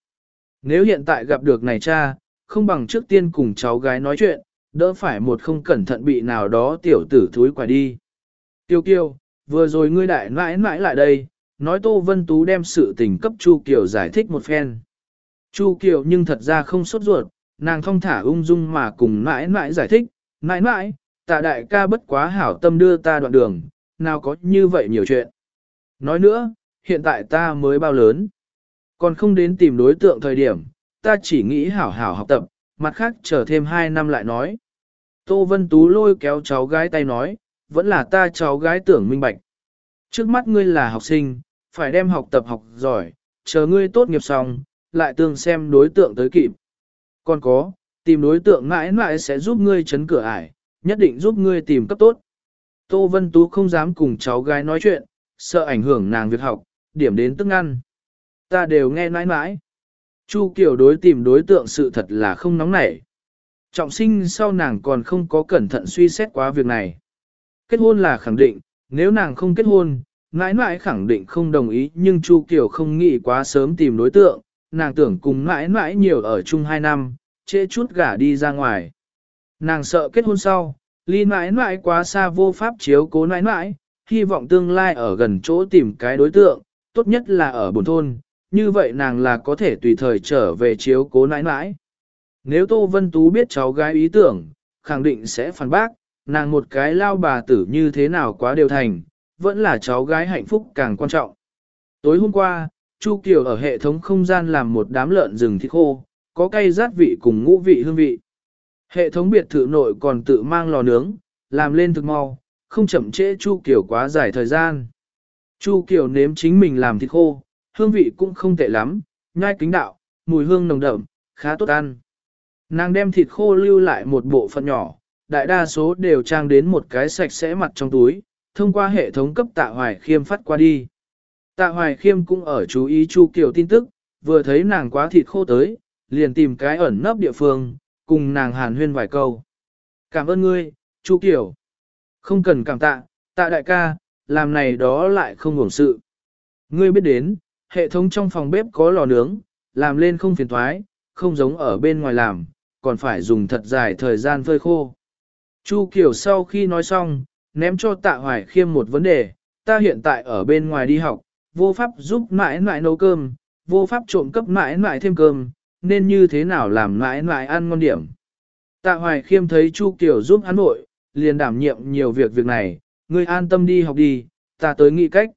Nếu hiện tại gặp được này cha, không bằng trước tiên cùng cháu gái nói chuyện, đỡ phải một không cẩn thận bị nào đó tiểu tử thúi quả đi. Tiêu kiêu, vừa rồi ngươi đại mãi mãi lại đây, nói Tô Vân Tú đem sự tình cấp Chu Kiều giải thích một phen. Chu Kiều nhưng thật ra không sốt ruột, nàng thong thả ung dung mà cùng mãi mãi giải thích, mãi mãi, tạ đại ca bất quá hảo tâm đưa ta đoạn đường, nào có như vậy nhiều chuyện. Nói nữa, hiện tại ta mới bao lớn. Còn không đến tìm đối tượng thời điểm, ta chỉ nghĩ hảo hảo học tập, mặt khác chờ thêm 2 năm lại nói. Tô Vân Tú lôi kéo cháu gái tay nói, vẫn là ta cháu gái tưởng minh bạch. Trước mắt ngươi là học sinh, phải đem học tập học giỏi, chờ ngươi tốt nghiệp xong, lại tương xem đối tượng tới kịp. Còn có, tìm đối tượng mãi mãi sẽ giúp ngươi chấn cửa ải, nhất định giúp ngươi tìm cấp tốt. Tô Vân Tú không dám cùng cháu gái nói chuyện, sợ ảnh hưởng nàng việc học, điểm đến tức ăn. Ta đều nghe mãi mãi. Chu Kiều đối tìm đối tượng sự thật là không nóng nảy. Trọng sinh sau nàng còn không có cẩn thận suy xét quá việc này. Kết hôn là khẳng định, nếu nàng không kết hôn, mãi mãi khẳng định không đồng ý nhưng Chu Kiều không nghĩ quá sớm tìm đối tượng, nàng tưởng cùng mãi mãi nhiều ở chung hai năm, trễ chút gả đi ra ngoài. Nàng sợ kết hôn sau, ly mãi mãi quá xa vô pháp chiếu cố mãi mãi, hy vọng tương lai ở gần chỗ tìm cái đối tượng, tốt nhất là ở buồn thôn, như vậy nàng là có thể tùy thời trở về chiếu cố nãi nãi. Nếu Tô Vân Tú biết cháu gái ý tưởng, khẳng định sẽ phản bác, nàng một cái lao bà tử như thế nào quá đều thành, vẫn là cháu gái hạnh phúc càng quan trọng. Tối hôm qua, Chu Kiều ở hệ thống không gian làm một đám lợn rừng thịt khô, có cay rát vị cùng ngũ vị hương vị. Hệ thống biệt thự nội còn tự mang lò nướng, làm lên thực mau, không chậm trễ Chu Kiều quá dài thời gian. Chu Kiều nếm chính mình làm thịt khô, hương vị cũng không tệ lắm, nhai kính đạo, mùi hương nồng đậm, khá tốt ăn. Nàng đem thịt khô lưu lại một bộ phận nhỏ, đại đa số đều trang đến một cái sạch sẽ mặt trong túi, thông qua hệ thống cấp tạ hoài khiêm phát qua đi. Tạ hoài khiêm cũng ở chú ý Chu Kiều tin tức, vừa thấy nàng quá thịt khô tới, liền tìm cái ẩn nấp địa phương, cùng nàng hàn huyên vài câu. Cảm ơn ngươi, Chu Kiều. Không cần cảm tạ, tạ đại ca, làm này đó lại không ổn sự. Ngươi biết đến, hệ thống trong phòng bếp có lò nướng, làm lên không phiền thoái, không giống ở bên ngoài làm, còn phải dùng thật dài thời gian phơi khô. Chu Kiều sau khi nói xong, ném cho tạ hoài khiêm một vấn đề, ta hiện tại ở bên ngoài đi học, vô pháp giúp mãi mãi nấu cơm, vô pháp trộm cấp mãi mãi thêm cơm, nên như thế nào làm mãi mãi ăn ngon điểm. Tạ hoài khiêm thấy Chu Kiều giúp hắn vội, liền đảm nhiệm nhiều việc việc này, ngươi an tâm đi học đi, ta tới nghĩ cách.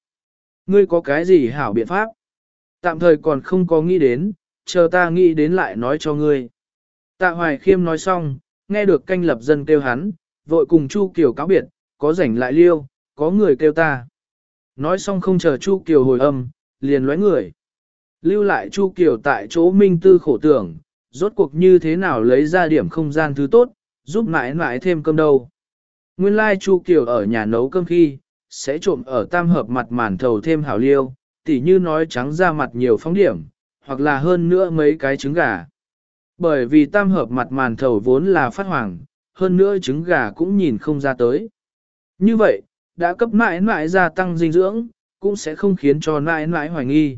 Ngươi có cái gì hảo biện pháp? Tạm thời còn không có nghĩ đến, chờ ta nghĩ đến lại nói cho ngươi. Tạ Hoài Khiêm nói xong, nghe được canh lập dân kêu hắn, vội cùng Chu Kiều cáo biệt, có rảnh lại liêu, có người kêu ta. Nói xong không chờ Chu Kiều hồi âm, liền lóe người. Lưu lại Chu Kiều tại chỗ minh tư khổ tưởng, rốt cuộc như thế nào lấy ra điểm không gian thứ tốt, giúp mãi mãi thêm cơm đâu. Nguyên lai Chu Kiều ở nhà nấu cơm khi, sẽ trộm ở tam hợp mặt màn thầu thêm hảo liêu, tỉ như nói trắng ra mặt nhiều phóng điểm, hoặc là hơn nữa mấy cái trứng gà. Bởi vì tam hợp mặt màn thầu vốn là phát hoàng, hơn nữa trứng gà cũng nhìn không ra tới. Như vậy, đã cấp mãi mãi gia tăng dinh dưỡng, cũng sẽ không khiến cho mãi mãi hoài nghi.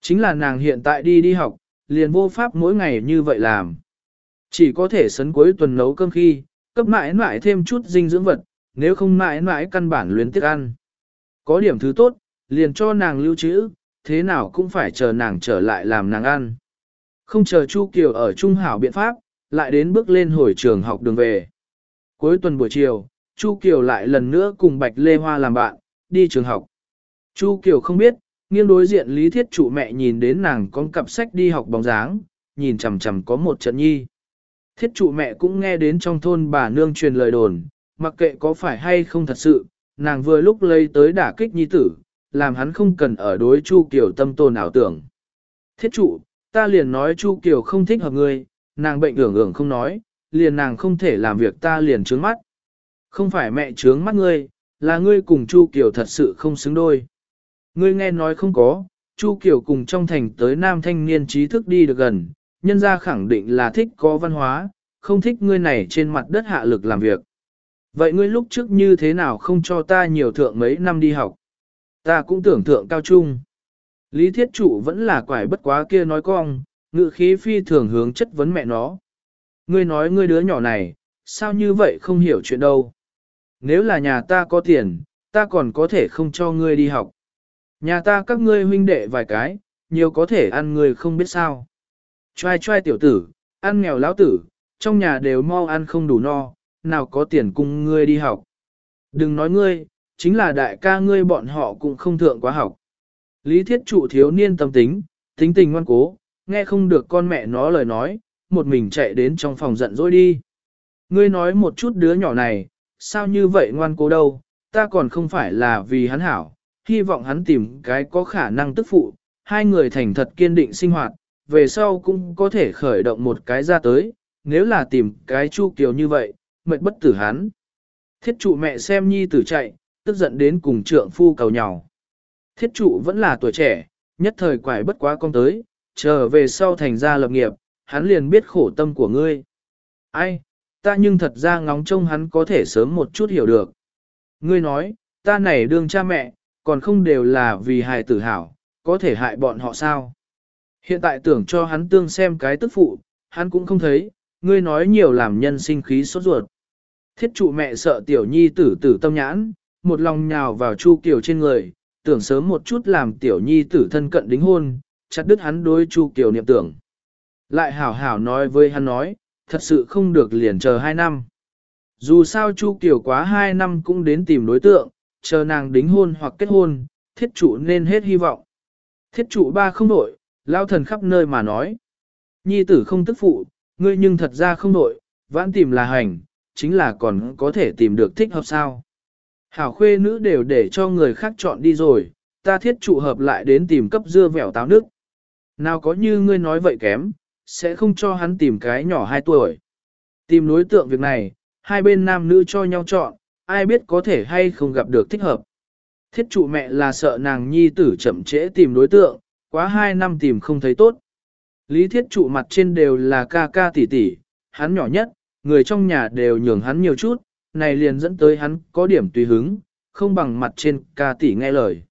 Chính là nàng hiện tại đi đi học, liền vô pháp mỗi ngày như vậy làm. Chỉ có thể sấn cuối tuần nấu cơm khi, cấp mãi mãi thêm chút dinh dưỡng vật, nếu không mãi mãi căn bản luyến tiếc ăn. Có điểm thứ tốt, liền cho nàng lưu trữ, thế nào cũng phải chờ nàng trở lại làm nàng ăn. Không chờ Chu Kiều ở Trung Hảo biện pháp, lại đến bước lên hồi trường học đường về. Cuối tuần buổi chiều, Chu Kiều lại lần nữa cùng Bạch Lê Hoa làm bạn, đi trường học. Chu Kiều không biết, nghiêng đối diện lý thiết chủ mẹ nhìn đến nàng con cặp sách đi học bóng dáng, nhìn chằm chằm có một trận nhi. Thiết trụ mẹ cũng nghe đến trong thôn bà nương truyền lời đồn, mặc kệ có phải hay không thật sự, nàng vừa lúc lấy tới đả kích nhi tử, làm hắn không cần ở đối Chu Kiều tâm tồn ảo tưởng. Thiết trụ, ta liền nói Chu Kiều không thích hợp ngươi, nàng bệnh ưởng ưởng không nói, liền nàng không thể làm việc ta liền trướng mắt. Không phải mẹ trướng mắt ngươi, là ngươi cùng Chu Kiều thật sự không xứng đôi. Ngươi nghe nói không có, Chu Kiều cùng trong thành tới nam thanh niên trí thức đi được gần, nhân ra khẳng định là thích có văn hóa, không thích ngươi này trên mặt đất hạ lực làm việc. Vậy ngươi lúc trước như thế nào không cho ta nhiều thượng mấy năm đi học? Ta cũng tưởng thượng cao trung. Lý thiết trụ vẫn là quải bất quá kia nói cong, ngự khí phi thường hướng chất vấn mẹ nó. Ngươi nói ngươi đứa nhỏ này, sao như vậy không hiểu chuyện đâu. Nếu là nhà ta có tiền, ta còn có thể không cho ngươi đi học. Nhà ta các ngươi huynh đệ vài cái, nhiều có thể ăn ngươi không biết sao. Choai choai tiểu tử, ăn nghèo lão tử, trong nhà đều mau ăn không đủ no, nào có tiền cùng ngươi đi học. Đừng nói ngươi, chính là đại ca ngươi bọn họ cũng không thượng quá học. Lý thiết trụ thiếu niên tâm tính, tính tình ngoan cố, nghe không được con mẹ nó lời nói, một mình chạy đến trong phòng giận dỗi đi. Ngươi nói một chút đứa nhỏ này, sao như vậy ngoan cố đâu, ta còn không phải là vì hắn hảo, hy vọng hắn tìm cái có khả năng tức phụ, hai người thành thật kiên định sinh hoạt, về sau cũng có thể khởi động một cái ra tới, nếu là tìm cái chu kiều như vậy, mệnh bất tử hắn. Thiết trụ mẹ xem nhi tử chạy, tức giận đến cùng trượng phu cầu nhau. Thiết trụ vẫn là tuổi trẻ, nhất thời quải bất quá con tới, chờ về sau thành ra lập nghiệp, hắn liền biết khổ tâm của ngươi. Ai, ta nhưng thật ra ngóng trông hắn có thể sớm một chút hiểu được. Ngươi nói, ta này đương cha mẹ, còn không đều là vì hài tử hảo, có thể hại bọn họ sao? Hiện tại tưởng cho hắn tương xem cái tức phụ, hắn cũng không thấy, ngươi nói nhiều làm nhân sinh khí sốt ruột. Thiết trụ mẹ sợ tiểu nhi tử tử tâm nhãn, một lòng nhào vào Chu Kiều trên người, tưởng sớm một chút làm tiểu nhi tử thân cận đính hôn, chặt đứt hắn đối Chu Kiều niệm tưởng. Lại hảo hảo nói với hắn nói, thật sự không được liền chờ hai năm. Dù sao Chu Kiều quá hai năm cũng đến tìm đối tượng, chờ nàng đính hôn hoặc kết hôn, thiết trụ nên hết hy vọng. Thiết trụ ba không đổi, lao thần khắp nơi mà nói. Nhi tử không tức phụ, ngươi nhưng thật ra không đổi, vãn tìm là hành, chính là còn có thể tìm được thích hợp sao. Hảo khuê nữ đều để cho người khác chọn đi rồi, ta thiết trụ hợp lại đến tìm cấp dưa vẻo táo nước. Nào có như ngươi nói vậy kém, sẽ không cho hắn tìm cái nhỏ 2 tuổi. Tìm đối tượng việc này, hai bên nam nữ cho nhau chọn, ai biết có thể hay không gặp được thích hợp. Thiết trụ mẹ là sợ nàng nhi tử chậm trễ tìm đối tượng, quá 2 năm tìm không thấy tốt. Lý thiết trụ mặt trên đều là ca ca tỷ tỷ, hắn nhỏ nhất, người trong nhà đều nhường hắn nhiều chút, này liền dẫn tới hắn có điểm tùy hứng, không bằng mặt trên ca tỷ nghe lời.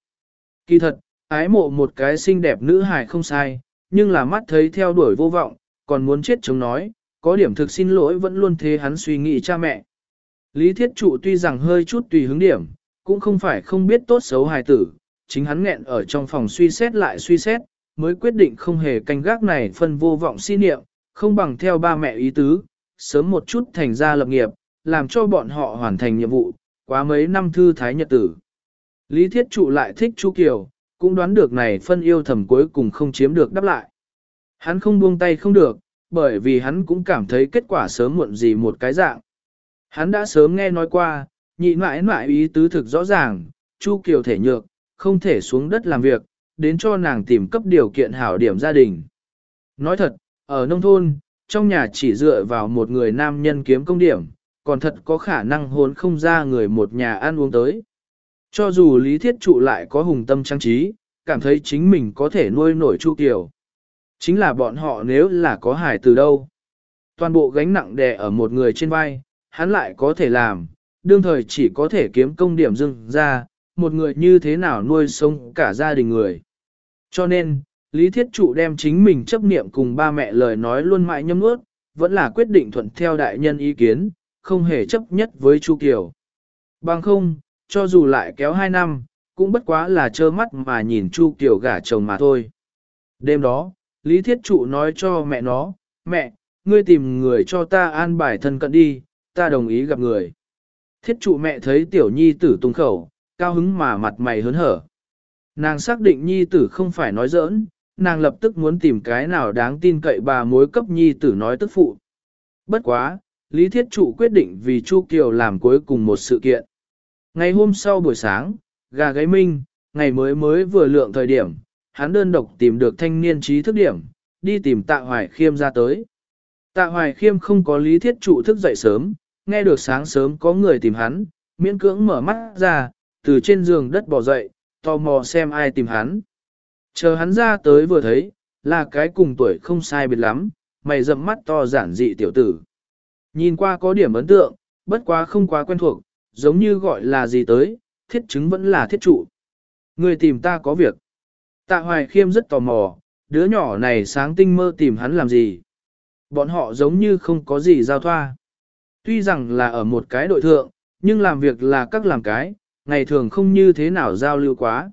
Kỳ thật, ái mộ một cái xinh đẹp nữ hài không sai, nhưng là mắt thấy theo đuổi vô vọng, còn muốn chết chống nói, có điểm thực xin lỗi vẫn luôn thế hắn suy nghĩ cha mẹ. Lý thiết trụ tuy rằng hơi chút tùy hứng điểm, cũng không phải không biết tốt xấu hài tử, chính hắn nghẹn ở trong phòng suy xét lại suy xét, mới quyết định không hề canh gác này phân vô vọng si niệm, không bằng theo ba mẹ ý tứ, sớm một chút thành ra lập nghiệp, làm cho bọn họ hoàn thành nhiệm vụ, quá mấy năm thư thái nhật tử. Lý thiết trụ lại thích Chu Kiều, cũng đoán được này phân yêu thầm cuối cùng không chiếm được đáp lại. Hắn không buông tay không được, bởi vì hắn cũng cảm thấy kết quả sớm muộn gì một cái dạng. Hắn đã sớm nghe nói qua, nhị mãi mãi ý tứ thực rõ ràng, Chu Kiều thể nhược, không thể xuống đất làm việc, đến cho nàng tìm cấp điều kiện hảo điểm gia đình. Nói thật, ở nông thôn, trong nhà chỉ dựa vào một người nam nhân kiếm công điểm, còn thật có khả năng hôn không ra người một nhà ăn uống tới. Cho dù lý thiết trụ lại có hùng tâm trang trí, cảm thấy chính mình có thể nuôi nổi Chu Kiều. Chính là bọn họ nếu là có hải từ đâu. Toàn bộ gánh nặng đè ở một người trên vai, hắn lại có thể làm, đương thời chỉ có thể kiếm công điểm dưng ra, một người như thế nào nuôi sống cả gia đình người. Cho nên, Lý Thiết Trụ đem chính mình chấp niệm cùng ba mẹ lời nói luôn mãi nhâm ướt, vẫn là quyết định thuận theo đại nhân ý kiến, không hề chấp nhất với Chu Kiều. Bằng không, cho dù lại kéo hai năm, cũng bất quá là trơ mắt mà nhìn Chu Kiều gả chồng mà thôi. Đêm đó, Lý Thiết Trụ nói cho mẹ nó, mẹ, ngươi tìm người cho ta an bài thân cận đi, ta đồng ý gặp người. Thiết Trụ mẹ thấy tiểu nhi tử tung khẩu, cao hứng mà mặt mày hớn hở. Nàng xác định nhi tử không phải nói giỡn, nàng lập tức muốn tìm cái nào đáng tin cậy bà mối cấp nhi tử nói tức phụ. Bất quá, Lý Thiết Trụ quyết định vì Chu Kiều làm cuối cùng một sự kiện. Ngày hôm sau buổi sáng, gà gáy minh, ngày mới mới vừa lượng thời điểm, hắn đơn độc tìm được thanh niên trí thức điểm, đi tìm Tạ Hoài Khiêm ra tới. Tạ Hoài Khiêm không có Lý Thiết Trụ thức dậy sớm, nghe được sáng sớm có người tìm hắn, miễn cưỡng mở mắt ra, từ trên giường đất bỏ dậy, tò mò xem ai tìm hắn. Chờ hắn ra tới vừa thấy, là cái cùng tuổi không sai biệt lắm, mày rậm mắt to giản dị tiểu tử. Nhìn qua có điểm ấn tượng, bất quá không quá quen thuộc, giống như gọi là gì tới, thiết chứng vẫn là thiết trụ. Người tìm ta có việc. Tạ Hoài Khiêm rất tò mò, đứa nhỏ này sáng tinh mơ tìm hắn làm gì. Bọn họ giống như không có gì giao thoa. Tuy rằng là ở một cái đội thượng, nhưng làm việc là các làm cái, ngày thường không như thế nào giao lưu quá.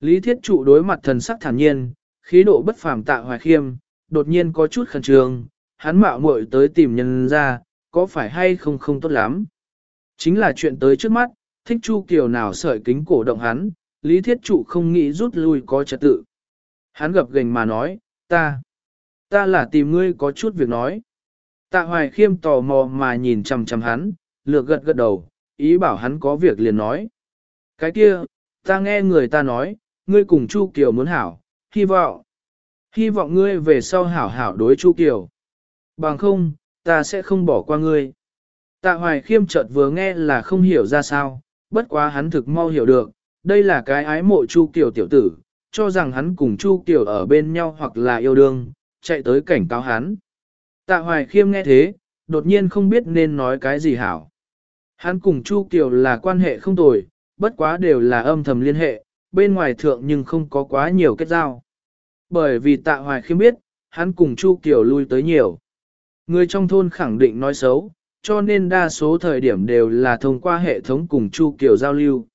Lý thiết trụ đối mặt thần sắc thản nhiên, khí độ bất phàm tạ hoài khiêm, đột nhiên có chút khẩn trương, hắn mạo muội tới tìm nhân ra, có phải hay không không tốt lắm. Chính là chuyện tới trước mắt, thích chu kiều nào sợi kính cổ động hắn, lý thiết trụ không nghĩ rút lui có trật tự. Hắn gập gành mà nói, ta, ta là tìm ngươi có chút việc nói. Tạ hoài khiêm tò mò mà nhìn chằm chằm hắn, lược gật gật đầu, ý bảo hắn có việc liền nói. Cái kia, ta nghe người ta nói, ngươi cùng Chu Kiều muốn hảo, hy vọng. Hy vọng ngươi về sau hảo hảo đối Chu Kiều. Bằng không, ta sẽ không bỏ qua ngươi. Tạ Hoài Khiêm chợt vừa nghe là không hiểu ra sao, bất quá hắn thực mau hiểu được, đây là cái ái mộ Chu Kiều tiểu tử, cho rằng hắn cùng Chu Kiều ở bên nhau hoặc là yêu đương, chạy tới cảnh cáo hắn. Tạ Hoài Khiêm nghe thế, đột nhiên không biết nên nói cái gì hảo. Hắn cùng Chu Kiều là quan hệ không tồi, bất quá đều là âm thầm liên hệ, bên ngoài thượng nhưng không có quá nhiều kết giao. Bởi vì Tạ Hoài Khiêm biết, hắn cùng Chu Kiều lui tới nhiều. Người trong thôn khẳng định nói xấu, cho nên đa số thời điểm đều là thông qua hệ thống cùng Chu Kiều giao lưu.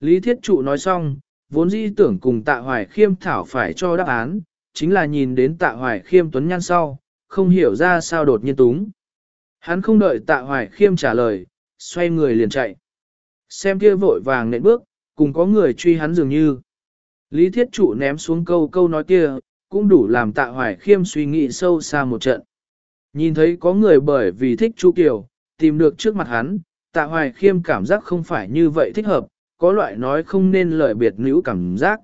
Lý Thiết Trụ nói xong, vốn dĩ tưởng cùng Tạ Hoài Khiêm thảo phải cho đáp án, chính là nhìn đến Tạ Hoài Khiêm tuấn nhan sau, không hiểu ra sao đột nhiên túng. Hắn không đợi Tạ Hoài Khiêm trả lời, xoay người liền chạy. Xem kia vội vàng nện bước, cùng có người truy hắn dường như. Lý Thiết Trụ ném xuống câu câu nói kia, cũng đủ làm Tạ Hoài Khiêm suy nghĩ sâu xa một trận. Nhìn thấy có người bởi vì thích Chu Kiều, tìm được trước mặt hắn, tạ hoài khiêm cảm giác không phải như vậy thích hợp, có loại nói không nên lời biệt nữ cảm giác.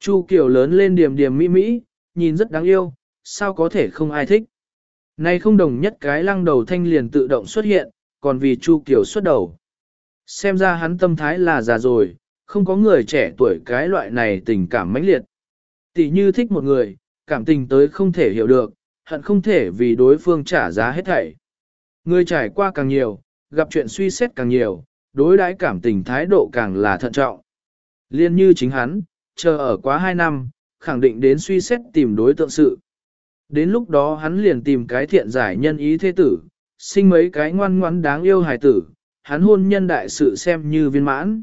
Chu Kiều lớn lên điềm điềm mỹ mỹ, nhìn rất đáng yêu, sao có thể không ai thích. Nay không đồng nhất cái lăng đầu thanh liền tự động xuất hiện, còn vì Chu Kiều xuất đầu. Xem ra hắn tâm thái là già rồi, không có người trẻ tuổi cái loại này tình cảm mãnh liệt. Tỷ như thích một người, cảm tình tới không thể hiểu được, hận không thể vì đối phương trả giá hết thảy. Người trải qua càng nhiều, gặp chuyện suy xét càng nhiều, đối đãi cảm tình thái độ càng là thận trọng. Liên như chính hắn, chờ ở quá 2 năm, khẳng định đến suy xét tìm đối tượng sự. Đến lúc đó hắn liền tìm cái thiện giải nhân ý thế tử, sinh mấy cái ngoan ngoãn đáng yêu hài tử, hắn hôn nhân đại sự xem như viên mãn.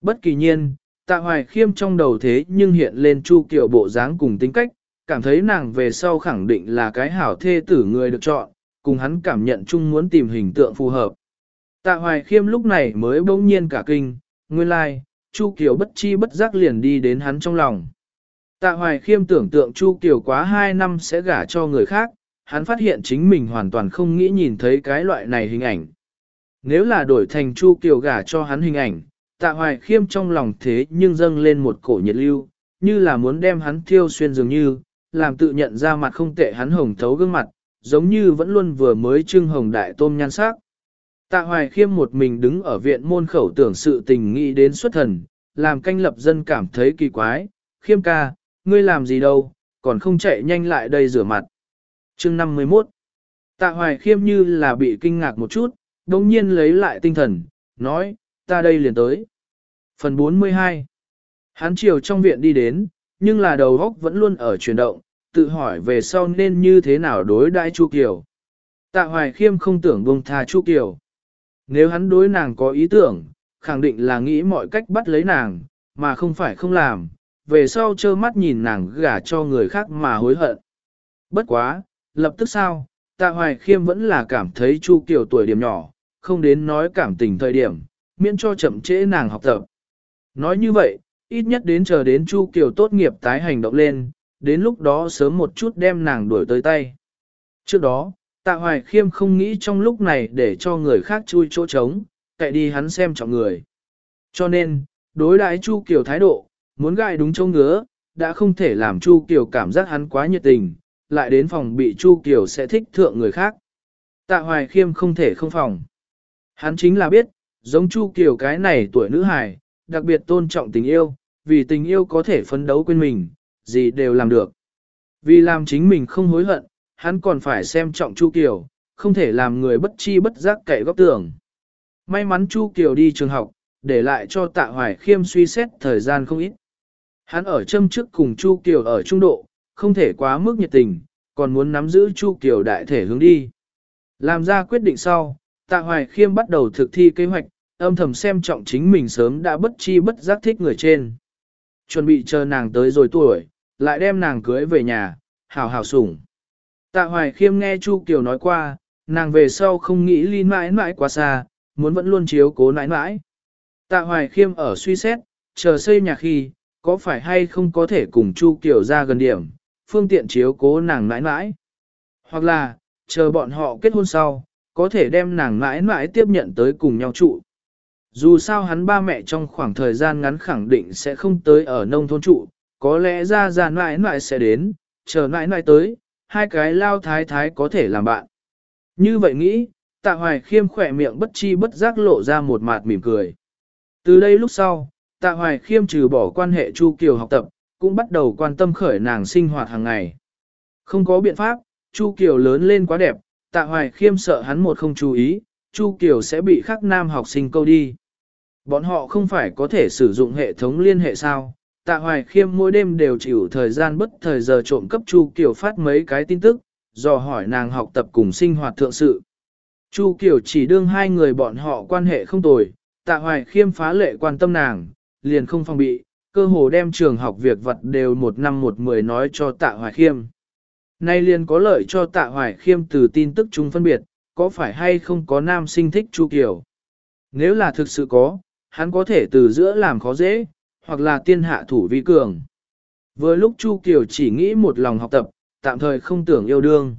Bất kỳ nhiên, tạ hoài khiêm trong đầu thế nhưng hiện lên chu kiểu bộ dáng cùng tính cách, cảm thấy nàng về sau khẳng định là cái hảo thê tử người được chọn, cùng hắn cảm nhận chung muốn tìm hình tượng phù hợp. Tạ Hoài Khiêm lúc này mới bỗng nhiên cả kinh, nguyên lai, like, Chu Kiều bất chi bất giác liền đi đến hắn trong lòng. Tạ Hoài Khiêm tưởng tượng Chu Kiều quá 2 năm sẽ gả cho người khác, hắn phát hiện chính mình hoàn toàn không nghĩ nhìn thấy cái loại này hình ảnh. Nếu là đổi thành Chu Kiều gả cho hắn hình ảnh, Tạ Hoài Khiêm trong lòng thế nhưng dâng lên một cổ nhiệt lưu, như là muốn đem hắn thiêu xuyên dường như, làm tự nhận ra mặt không tệ hắn hồng thấu gương mặt, giống như vẫn luôn vừa mới trưng hồng đại tôm nhan sắc. Tạ Hoài Khiêm một mình đứng ở viện môn khẩu tưởng sự tình nghĩ đến xuất thần, làm canh lập dân cảm thấy kỳ quái, Khiêm ca, ngươi làm gì đâu, còn không chạy nhanh lại đây rửa mặt. chương 51 Tạ Hoài Khiêm như là bị kinh ngạc một chút, đồng nhiên lấy lại tinh thần, nói, ta đây liền tới. Phần 42 Hắn chiều trong viện đi đến, nhưng là đầu góc vẫn luôn ở chuyển động, tự hỏi về sau nên như thế nào đối đãi Chu Kiều. Tạ Hoài Khiêm không tưởng buông tha Chu Kiều. Nếu hắn đối nàng có ý tưởng, khẳng định là nghĩ mọi cách bắt lấy nàng, mà không phải không làm, về sau trơ mắt nhìn nàng gả cho người khác mà hối hận. Bất quá, lập tức sao, Tạ Hoài Khiêm vẫn là cảm thấy Chu Kiều tuổi điểm nhỏ, không đến nói cảm tình thời điểm, miễn cho chậm trễ nàng học tập. Nói như vậy, ít nhất đến chờ đến Chu Kiều tốt nghiệp tái hành động lên, đến lúc đó sớm một chút đem nàng đuổi tới tay. Trước đó, Tạ Hoài Khiêm không nghĩ trong lúc này để cho người khác chui chỗ trống, cậy đi hắn xem trọng người. Cho nên, đối đãi Chu Kiều thái độ, muốn gai đúng châu ngứa, đã không thể làm Chu Kiều cảm giác hắn quá nhiệt tình, lại đến phòng bị Chu Kiều sẽ thích thượng người khác. Tạ Hoài Khiêm không thể không phòng. Hắn chính là biết, giống Chu Kiều cái này tuổi nữ hài, đặc biệt tôn trọng tình yêu, vì tình yêu có thể phấn đấu quên mình, gì đều làm được. Vì làm chính mình không hối hận, hắn còn phải xem trọng Chu Kiều, không thể làm người bất chi bất giác cậy góc tưởng. May mắn Chu Kiều đi trường học, để lại cho tạ hoài khiêm suy xét thời gian không ít. Hắn ở châm trước cùng Chu Kiều ở trung độ, không thể quá mức nhiệt tình, còn muốn nắm giữ Chu Kiều đại thể hướng đi. Làm ra quyết định sau, tạ hoài khiêm bắt đầu thực thi kế hoạch, âm thầm xem trọng chính mình sớm đã bất chi bất giác thích người trên. Chuẩn bị chờ nàng tới rồi tuổi, lại đem nàng cưới về nhà, hào hào sủng. Tạ Hoài Khiêm nghe Chu Kiều nói qua, nàng về sau không nghĩ ly mãi mãi quá xa, muốn vẫn luôn chiếu cố nãi mãi. Tạ Hoài Khiêm ở suy xét, chờ xây nhà khi, có phải hay không có thể cùng Chu Kiều ra gần điểm, phương tiện chiếu cố nàng nãi mãi. Hoặc là, chờ bọn họ kết hôn sau, có thể đem nàng mãi mãi tiếp nhận tới cùng nhau trụ. Dù sao hắn ba mẹ trong khoảng thời gian ngắn khẳng định sẽ không tới ở nông thôn trụ, có lẽ ra ra nãi nãi sẽ đến, chờ nãi nãi tới, hai cái lao thái thái có thể làm bạn. Như vậy nghĩ, tạ hoài khiêm khỏe miệng bất chi bất giác lộ ra một mạt mỉm cười. Từ đây lúc sau, tạ hoài khiêm trừ bỏ quan hệ Chu Kiều học tập, cũng bắt đầu quan tâm khởi nàng sinh hoạt hàng ngày. Không có biện pháp, Chu Kiều lớn lên quá đẹp, tạ hoài khiêm sợ hắn một không chú ý, Chu Kiều sẽ bị khắc nam học sinh câu đi. Bọn họ không phải có thể sử dụng hệ thống liên hệ sao, tạ hoài khiêm mỗi đêm đều chịu thời gian bất thời giờ trộm cấp Chu Kiều phát mấy cái tin tức, dò hỏi nàng học tập cùng sinh hoạt thượng sự. Chu Kiều chỉ đương hai người bọn họ quan hệ không tồi, tạ hoài khiêm phá lệ quan tâm nàng, liền không phòng bị, cơ hồ đem trường học việc vật đều một năm một mười nói cho tạ hoài khiêm. Nay liền có lợi cho tạ hoài khiêm từ tin tức chúng phân biệt, có phải hay không có nam sinh thích Chu Kiều. Nếu là thực sự có, hắn có thể từ giữa làm khó dễ, hoặc là tiên hạ thủ vi cường. Vừa lúc Chu Kiều chỉ nghĩ một lòng học tập, tạm thời không tưởng yêu đương.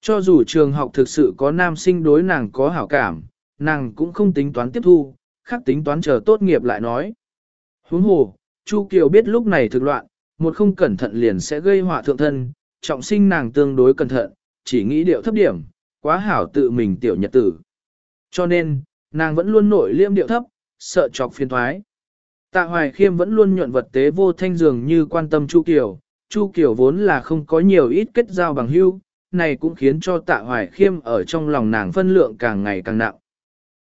Cho dù trường học thực sự có nam sinh đối nàng có hảo cảm, nàng cũng không tính toán tiếp thu, khác tính toán chờ tốt nghiệp lại nói. Huống hồ, Chu Kiều biết lúc này thực loạn, một không cẩn thận liền sẽ gây họa thượng thân, trọng sinh nàng tương đối cẩn thận, chỉ nghĩ điệu thấp điểm, quá hảo tự mình tiểu nhật tử. Cho nên, nàng vẫn luôn nội liêm điệu thấp, sợ chọc phiền thoái. Tạ Hoài Khiêm vẫn luôn nhuận vật tế vô thanh dường như quan tâm Chu Kiều, Chu Kiều vốn là không có nhiều ít kết giao bằng hữu, này cũng khiến cho Tạ Hoài Khiêm ở trong lòng nàng phân lượng càng ngày càng nặng.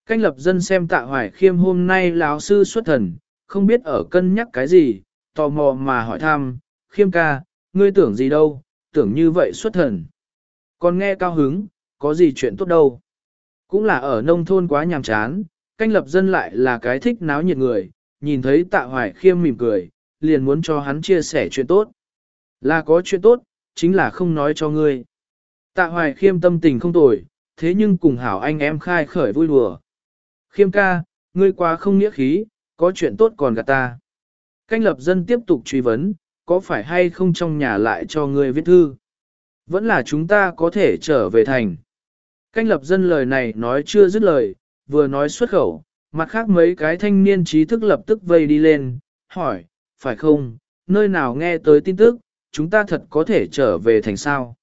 Canh lập dân xem Tạ Hoài Khiêm hôm nay lão sư xuất thần, không biết ở cân nhắc cái gì, tò mò mà hỏi thăm, Khiêm ca, ngươi tưởng gì đâu, tưởng như vậy xuất thần. Còn nghe cao hứng, có gì chuyện tốt đâu. Cũng là ở nông thôn quá nhàm chán, canh lập dân lại là cái thích náo nhiệt người, nhìn thấy tạ hoài khiêm mỉm cười, liền muốn cho hắn chia sẻ chuyện tốt. Là có chuyện tốt, chính là không nói cho ngươi. Tạ hoài khiêm tâm tình không tồi, thế nhưng cùng hảo anh em khai khởi vui đùa. Khiêm ca, ngươi quá không nghĩa khí, có chuyện tốt còn gạt ta. Canh lập dân tiếp tục truy vấn, có phải hay không trong nhà lại cho ngươi viết thư? Vẫn là chúng ta có thể trở về thành. Canh lập dân lời này nói chưa dứt lời, vừa nói xuất khẩu, mặt khác mấy cái thanh niên trí thức lập tức vây đi lên, hỏi, phải không, nơi nào nghe tới tin tức, chúng ta thật có thể trở về thành sao.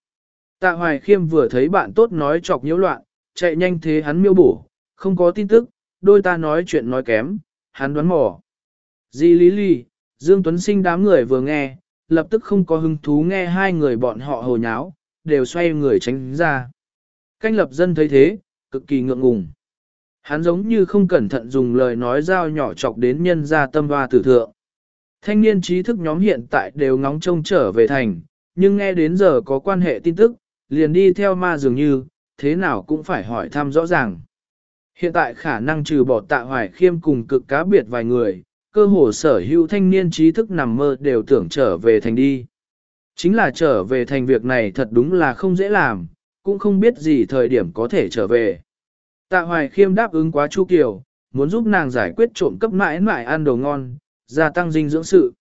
Tạ Hoài Khiêm vừa thấy bạn tốt nói chọc nhiễu loạn, chạy nhanh thế hắn miêu bổ, không có tin tức, đôi ta nói chuyện nói kém, hắn đoán mò. Di Lý lì Dương Tuấn Sinh đám người vừa nghe, lập tức không có hứng thú nghe hai người bọn họ hồ nháo, đều xoay người tránh ra. Canh lập dân thấy thế, cực kỳ ngượng ngùng. Hắn giống như không cẩn thận dùng lời nói dao nhỏ chọc đến nhân gia tâm hoa tử thượng. Thanh niên trí thức nhóm hiện tại đều ngóng trông trở về thành, nhưng nghe đến giờ có quan hệ tin tức, liền đi theo ma dường như, thế nào cũng phải hỏi thăm rõ ràng. Hiện tại khả năng trừ bỏ tạ hoài khiêm cùng cực cá biệt vài người, cơ hồ sở hữu thanh niên trí thức nằm mơ đều tưởng trở về thành đi. Chính là trở về thành việc này thật đúng là không dễ làm, cũng không biết gì thời điểm có thể trở về. Tạ Hoài Khiêm đáp ứng quá Chu Kiều, muốn giúp nàng giải quyết trộm cấp mãi mãi ăn đồ ngon, gia tăng dinh dưỡng sự.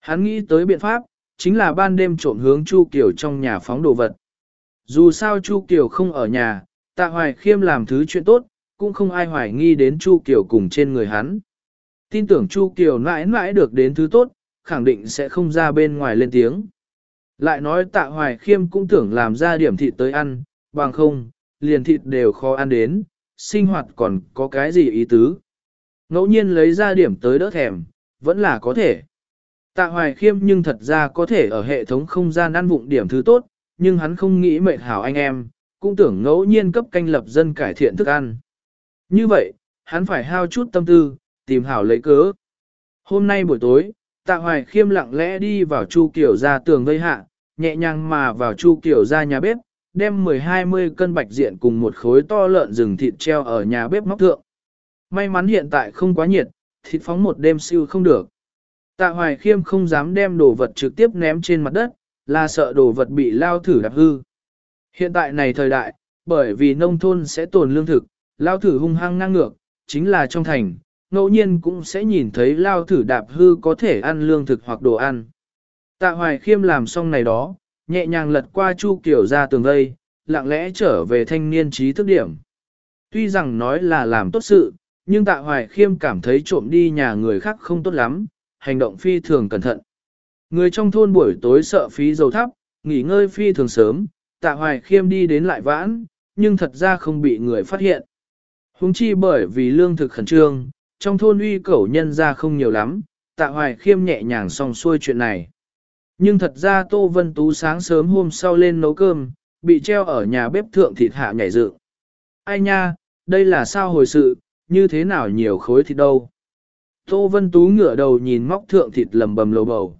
Hắn nghĩ tới biện pháp, chính là ban đêm trộm hướng Chu Kiều trong nhà phóng đồ vật. Dù sao Chu Kiều không ở nhà, Tạ Hoài Khiêm làm thứ chuyện tốt, cũng không ai hoài nghi đến Chu Kiều cùng trên người hắn. Tin tưởng Chu Kiều mãi mãi được đến thứ tốt, khẳng định sẽ không ra bên ngoài lên tiếng. Lại nói Tạ Hoài Khiêm cũng tưởng làm ra điểm thịt tới ăn, bằng không, liền thịt đều khó ăn đến, sinh hoạt còn có cái gì ý tứ. Ngẫu nhiên lấy ra điểm tới đỡ thèm, vẫn là có thể. Tạ hoài khiêm nhưng thật ra có thể ở hệ thống không gian ăn vụng điểm thứ tốt, nhưng hắn không nghĩ mệt hảo anh em, cũng tưởng ngẫu nhiên cấp canh lập dân cải thiện thức ăn. Như vậy, hắn phải hao chút tâm tư, tìm hảo lấy cớ. Hôm nay buổi tối, tạ hoài khiêm lặng lẽ đi vào chu kiểu ra tường vây hạ, nhẹ nhàng mà vào chu kiểu ra nhà bếp, đem 10-20 cân bạch diện cùng một khối to lợn rừng thịt treo ở nhà bếp móc thượng. May mắn hiện tại không quá nhiệt, thịt phóng một đêm siêu không được. Tạ Hoài Khiêm không dám đem đồ vật trực tiếp ném trên mặt đất, là sợ đồ vật bị lao thử đạp hư. Hiện tại này thời đại, bởi vì nông thôn sẽ tồn lương thực, lao thử hung hăng ngang ngược, chính là trong thành, ngẫu nhiên cũng sẽ nhìn thấy lao thử đạp hư có thể ăn lương thực hoặc đồ ăn. Tạ Hoài Khiêm làm xong này đó, nhẹ nhàng lật qua Chu Kiều ra tường vây, lặng lẽ trở về thanh niên trí thức điểm. Tuy rằng nói là làm tốt sự, nhưng tạ hoài khiêm cảm thấy trộm đi nhà người khác không tốt lắm, hành động phi thường cẩn thận. Người trong thôn buổi tối sợ phí dầu thắp, nghỉ ngơi phi thường sớm, tạ hoài khiêm đi đến lại vãn, nhưng thật ra không bị người phát hiện. Hùng chi bởi vì lương thực khẩn trương, trong thôn uy cẩu nhân ra không nhiều lắm, tạ hoài khiêm nhẹ nhàng xong xuôi chuyện này. Nhưng thật ra Tô Vân Tú sáng sớm hôm sau lên nấu cơm, bị treo ở nhà bếp thượng thịt hạ nhảy dự. Ai nha, đây là sao hồi sự, như thế nào nhiều khối thịt đâu. Tô Vân Tú ngửa đầu nhìn móc thượng thịt lầm bầm lầu bầu.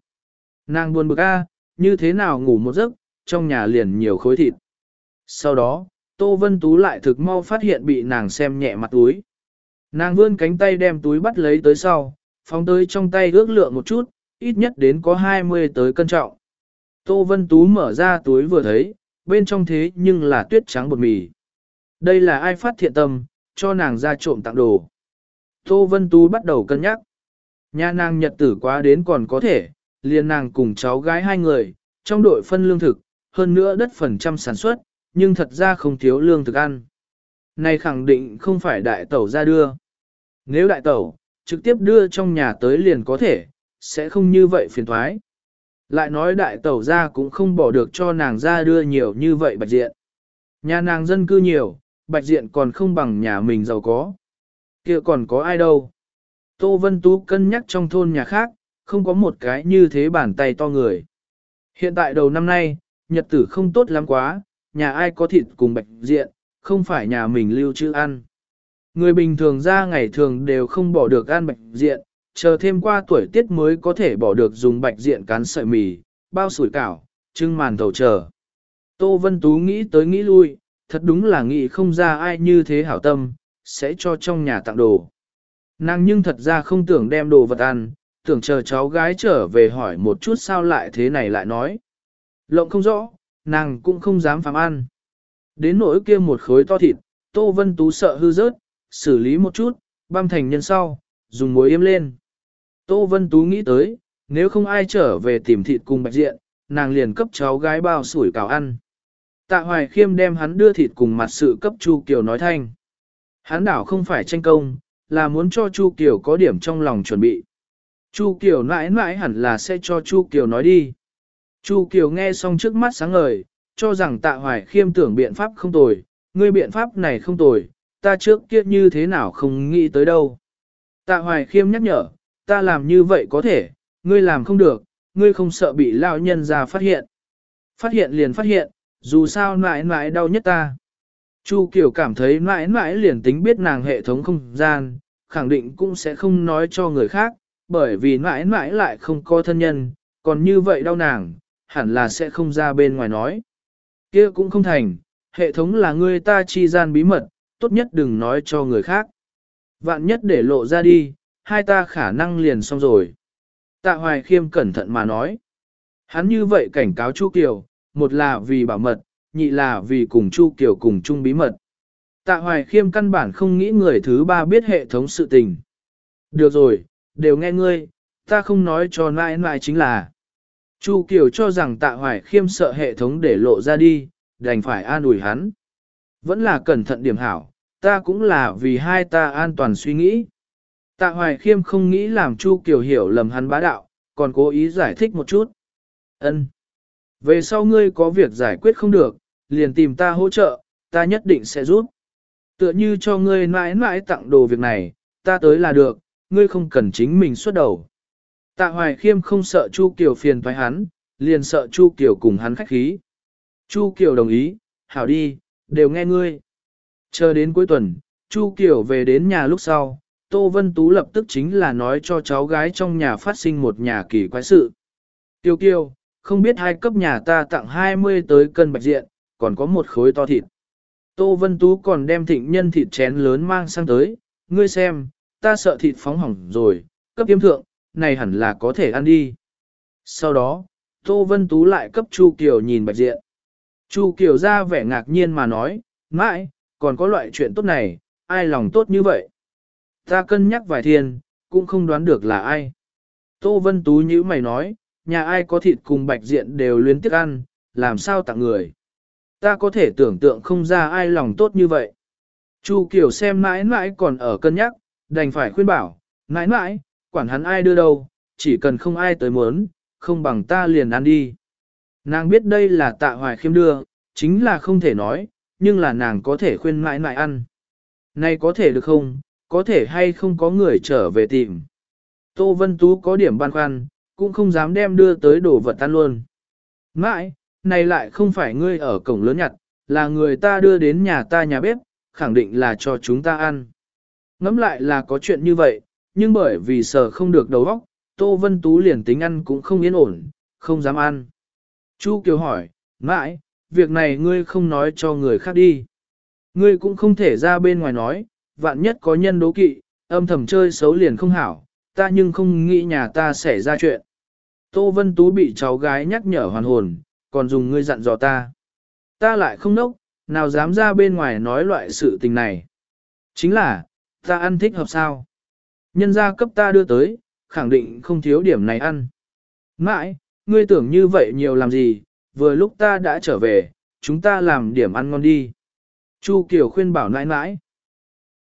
Nàng buồn bực a, như thế nào ngủ một giấc, trong nhà liền nhiều khối thịt. Sau đó, Tô Vân Tú lại thực mau phát hiện bị nàng xem nhẹ mặt túi. Nàng vươn cánh tay đem túi bắt lấy tới sau, phóng tới trong tay ước lượng một chút, ít nhất đến có 20 tới cân trọng. Tô Vân Tú mở ra túi vừa thấy, bên trong thế nhưng là tuyết trắng bột mì. Đây là ai phát thiện tâm, cho nàng ra trộm tặng đồ. Tô Vân Tú bắt đầu cân nhắc. Nhà nàng nhật tử quá đến còn có thể, liền nàng cùng cháu gái hai người, trong đội phân lương thực, hơn nữa đất phần trăm sản xuất, nhưng thật ra không thiếu lương thực ăn. Này khẳng định không phải đại tẩu ra đưa. Nếu đại tẩu, trực tiếp đưa trong nhà tới liền có thể, sẽ không như vậy phiền thoái. Lại nói đại tẩu ra cũng không bỏ được cho nàng ra đưa nhiều như vậy bạch diện. Nhà nàng dân cư nhiều, bạch diện còn không bằng nhà mình giàu có. kia còn có ai đâu. Tô Vân Tú cân nhắc trong thôn nhà khác, không có một cái như thế bàn tay to người. Hiện tại đầu năm nay, nhật tử không tốt lắm quá, nhà ai có thịt cùng bạch diện, không phải nhà mình lưu trữ ăn. Người bình thường ra ngày thường đều không bỏ được ăn bạch diện, chờ thêm qua tuổi tiết mới có thể bỏ được dùng bạch diện cán sợi mì, bao sủi cảo, trưng màn thầu chờ. Tô Vân Tú nghĩ tới nghĩ lui, thật đúng là nghĩ không ra ai như thế hảo tâm, sẽ cho trong nhà tặng đồ. Nàng nhưng thật ra không tưởng đem đồ vật ăn, tưởng chờ cháu gái trở về hỏi một chút sao lại thế này lại nói. Lộng không rõ, nàng cũng không dám phạm ăn. Đến nỗi kia một khối to thịt, Tô Vân Tú sợ hư rớt, xử lý một chút, băm thành nhân sau, dùng muối yếm lên. Tô Vân Tú nghĩ tới, nếu không ai trở về tìm thịt cùng bạch diện, nàng liền cấp cháu gái bao sủi cảo ăn. Tạ Hoài Khiêm đem hắn đưa thịt cùng mặt sự cấp Chu Kiều nói thanh. Hắn đảo không phải tranh công, là muốn cho Chu Kiều có điểm trong lòng chuẩn bị. Chu Kiều mãi mãi hẳn là sẽ cho Chu Kiều nói đi. Chu Kiều nghe xong trước mắt sáng ngời, cho rằng Tạ Hoài Khiêm tưởng biện pháp không tồi, ngươi biện pháp này không tồi, ta trước kia như thế nào không nghĩ tới đâu. Tạ Hoài Khiêm nhắc nhở, ta làm như vậy có thể, ngươi làm không được, ngươi không sợ bị lão nhân ra phát hiện. Phát hiện liền phát hiện, dù sao mãi mãi đau nhất ta. Chu Kiều cảm thấy mãi mãi liền tính biết nàng hệ thống không gian, khẳng định cũng sẽ không nói cho người khác, bởi vì mãi mãi lại không có thân nhân, còn như vậy đau nàng, hẳn là sẽ không ra bên ngoài nói. kia cũng không thành, hệ thống là người ta chi gian bí mật, tốt nhất đừng nói cho người khác. Vạn nhất để lộ ra đi, hai ta khả năng liền xong rồi. Tạ Hoài Khiêm cẩn thận mà nói. Hắn như vậy cảnh cáo Chu Kiều, một là vì bảo mật, nhị là vì cùng Chu Kiều cùng chung bí mật. Tạ Hoài Khiêm căn bản không nghĩ người thứ ba biết hệ thống sự tình. Được rồi, đều nghe ngươi, ta không nói cho nãi nãi chính là. Chu Kiều cho rằng Tạ Hoài Khiêm sợ hệ thống để lộ ra đi, đành phải an ủi hắn. Vẫn là cẩn thận điểm hảo, ta cũng là vì hai ta an toàn suy nghĩ. Tạ Hoài Khiêm không nghĩ làm Chu Kiều hiểu lầm hắn bá đạo, còn cố ý giải thích một chút. Ân. Về sau ngươi có việc giải quyết không được, liền tìm ta hỗ trợ, ta nhất định sẽ giúp. Tựa như cho ngươi mãi mãi tặng đồ việc này, ta tới là được, ngươi không cần chính mình xuất đầu. Tạ Hoài Khiêm không sợ Chu Kiều phiền toái hắn, liền sợ Chu Kiều cùng hắn khách khí. Chu Kiều đồng ý, hảo đi, đều nghe ngươi. Chờ đến cuối tuần, Chu Kiều về đến nhà lúc sau, Tô Vân Tú lập tức chính là nói cho cháu gái trong nhà phát sinh một nhà kỳ quái sự. Tiêu kiều, không biết hai cấp nhà ta tặng 20 tới cân bạch diện, còn có một khối to thịt. Tô Vân Tú còn đem thịnh nhân thịt chén lớn mang sang tới, ngươi xem, ta sợ thịt phóng hỏng rồi, cấp tiêm thượng, này hẳn là có thể ăn đi. Sau đó, Tô Vân Tú lại cấp Chu Kiều nhìn bạch diện. Chu Kiều ra vẻ ngạc nhiên mà nói, mãi, còn có loại chuyện tốt này, ai lòng tốt như vậy. Ta cân nhắc vài thiên, cũng không đoán được là ai. Tô Vân Tú như mày nói, nhà ai có thịt cùng bạch diện đều luyến tiếc ăn, làm sao tặng người. Ta có thể tưởng tượng không ra ai lòng tốt như vậy. Chu Kiều xem mãi mãi còn ở cân nhắc, đành phải khuyên bảo, mãi mãi, quản hắn ai đưa đâu, chỉ cần không ai tới muốn, không bằng ta liền ăn đi. Nàng biết đây là tạ hoài khiêm đưa, chính là không thể nói, nhưng là nàng có thể khuyên mãi mãi ăn. Này có thể được không, có thể hay không có người trở về tìm. Tô Vân Tú có điểm băn khoăn, cũng không dám đem đưa tới đồ vật tan luôn. Mãi, này lại không phải ngươi ở cổng lớn nhặt, là người ta đưa đến nhà ta nhà bếp, khẳng định là cho chúng ta ăn. Ngắm lại là có chuyện như vậy, nhưng bởi vì sợ không được đầu óc, Tô Vân Tú liền tính ăn cũng không yên ổn, không dám ăn. Chu Kiều hỏi, mãi, việc này ngươi không nói cho người khác đi. Ngươi cũng không thể ra bên ngoài nói, vạn nhất có nhân đố kỵ, âm thầm chơi xấu liền không hảo, ta nhưng không nghĩ nhà ta sẽ ra chuyện. Tô Vân Tú bị cháu gái nhắc nhở hoàn hồn, còn dùng ngươi dặn dò ta. Ta lại không nốc, nào dám ra bên ngoài nói loại sự tình này. Chính là, ta ăn thích hợp sao. Nhân gia cấp ta đưa tới, khẳng định không thiếu điểm này ăn. Mãi, ngươi tưởng như vậy nhiều làm gì, vừa lúc ta đã trở về, chúng ta làm điểm ăn ngon đi. Chu Kiều khuyên bảo nãi nãi.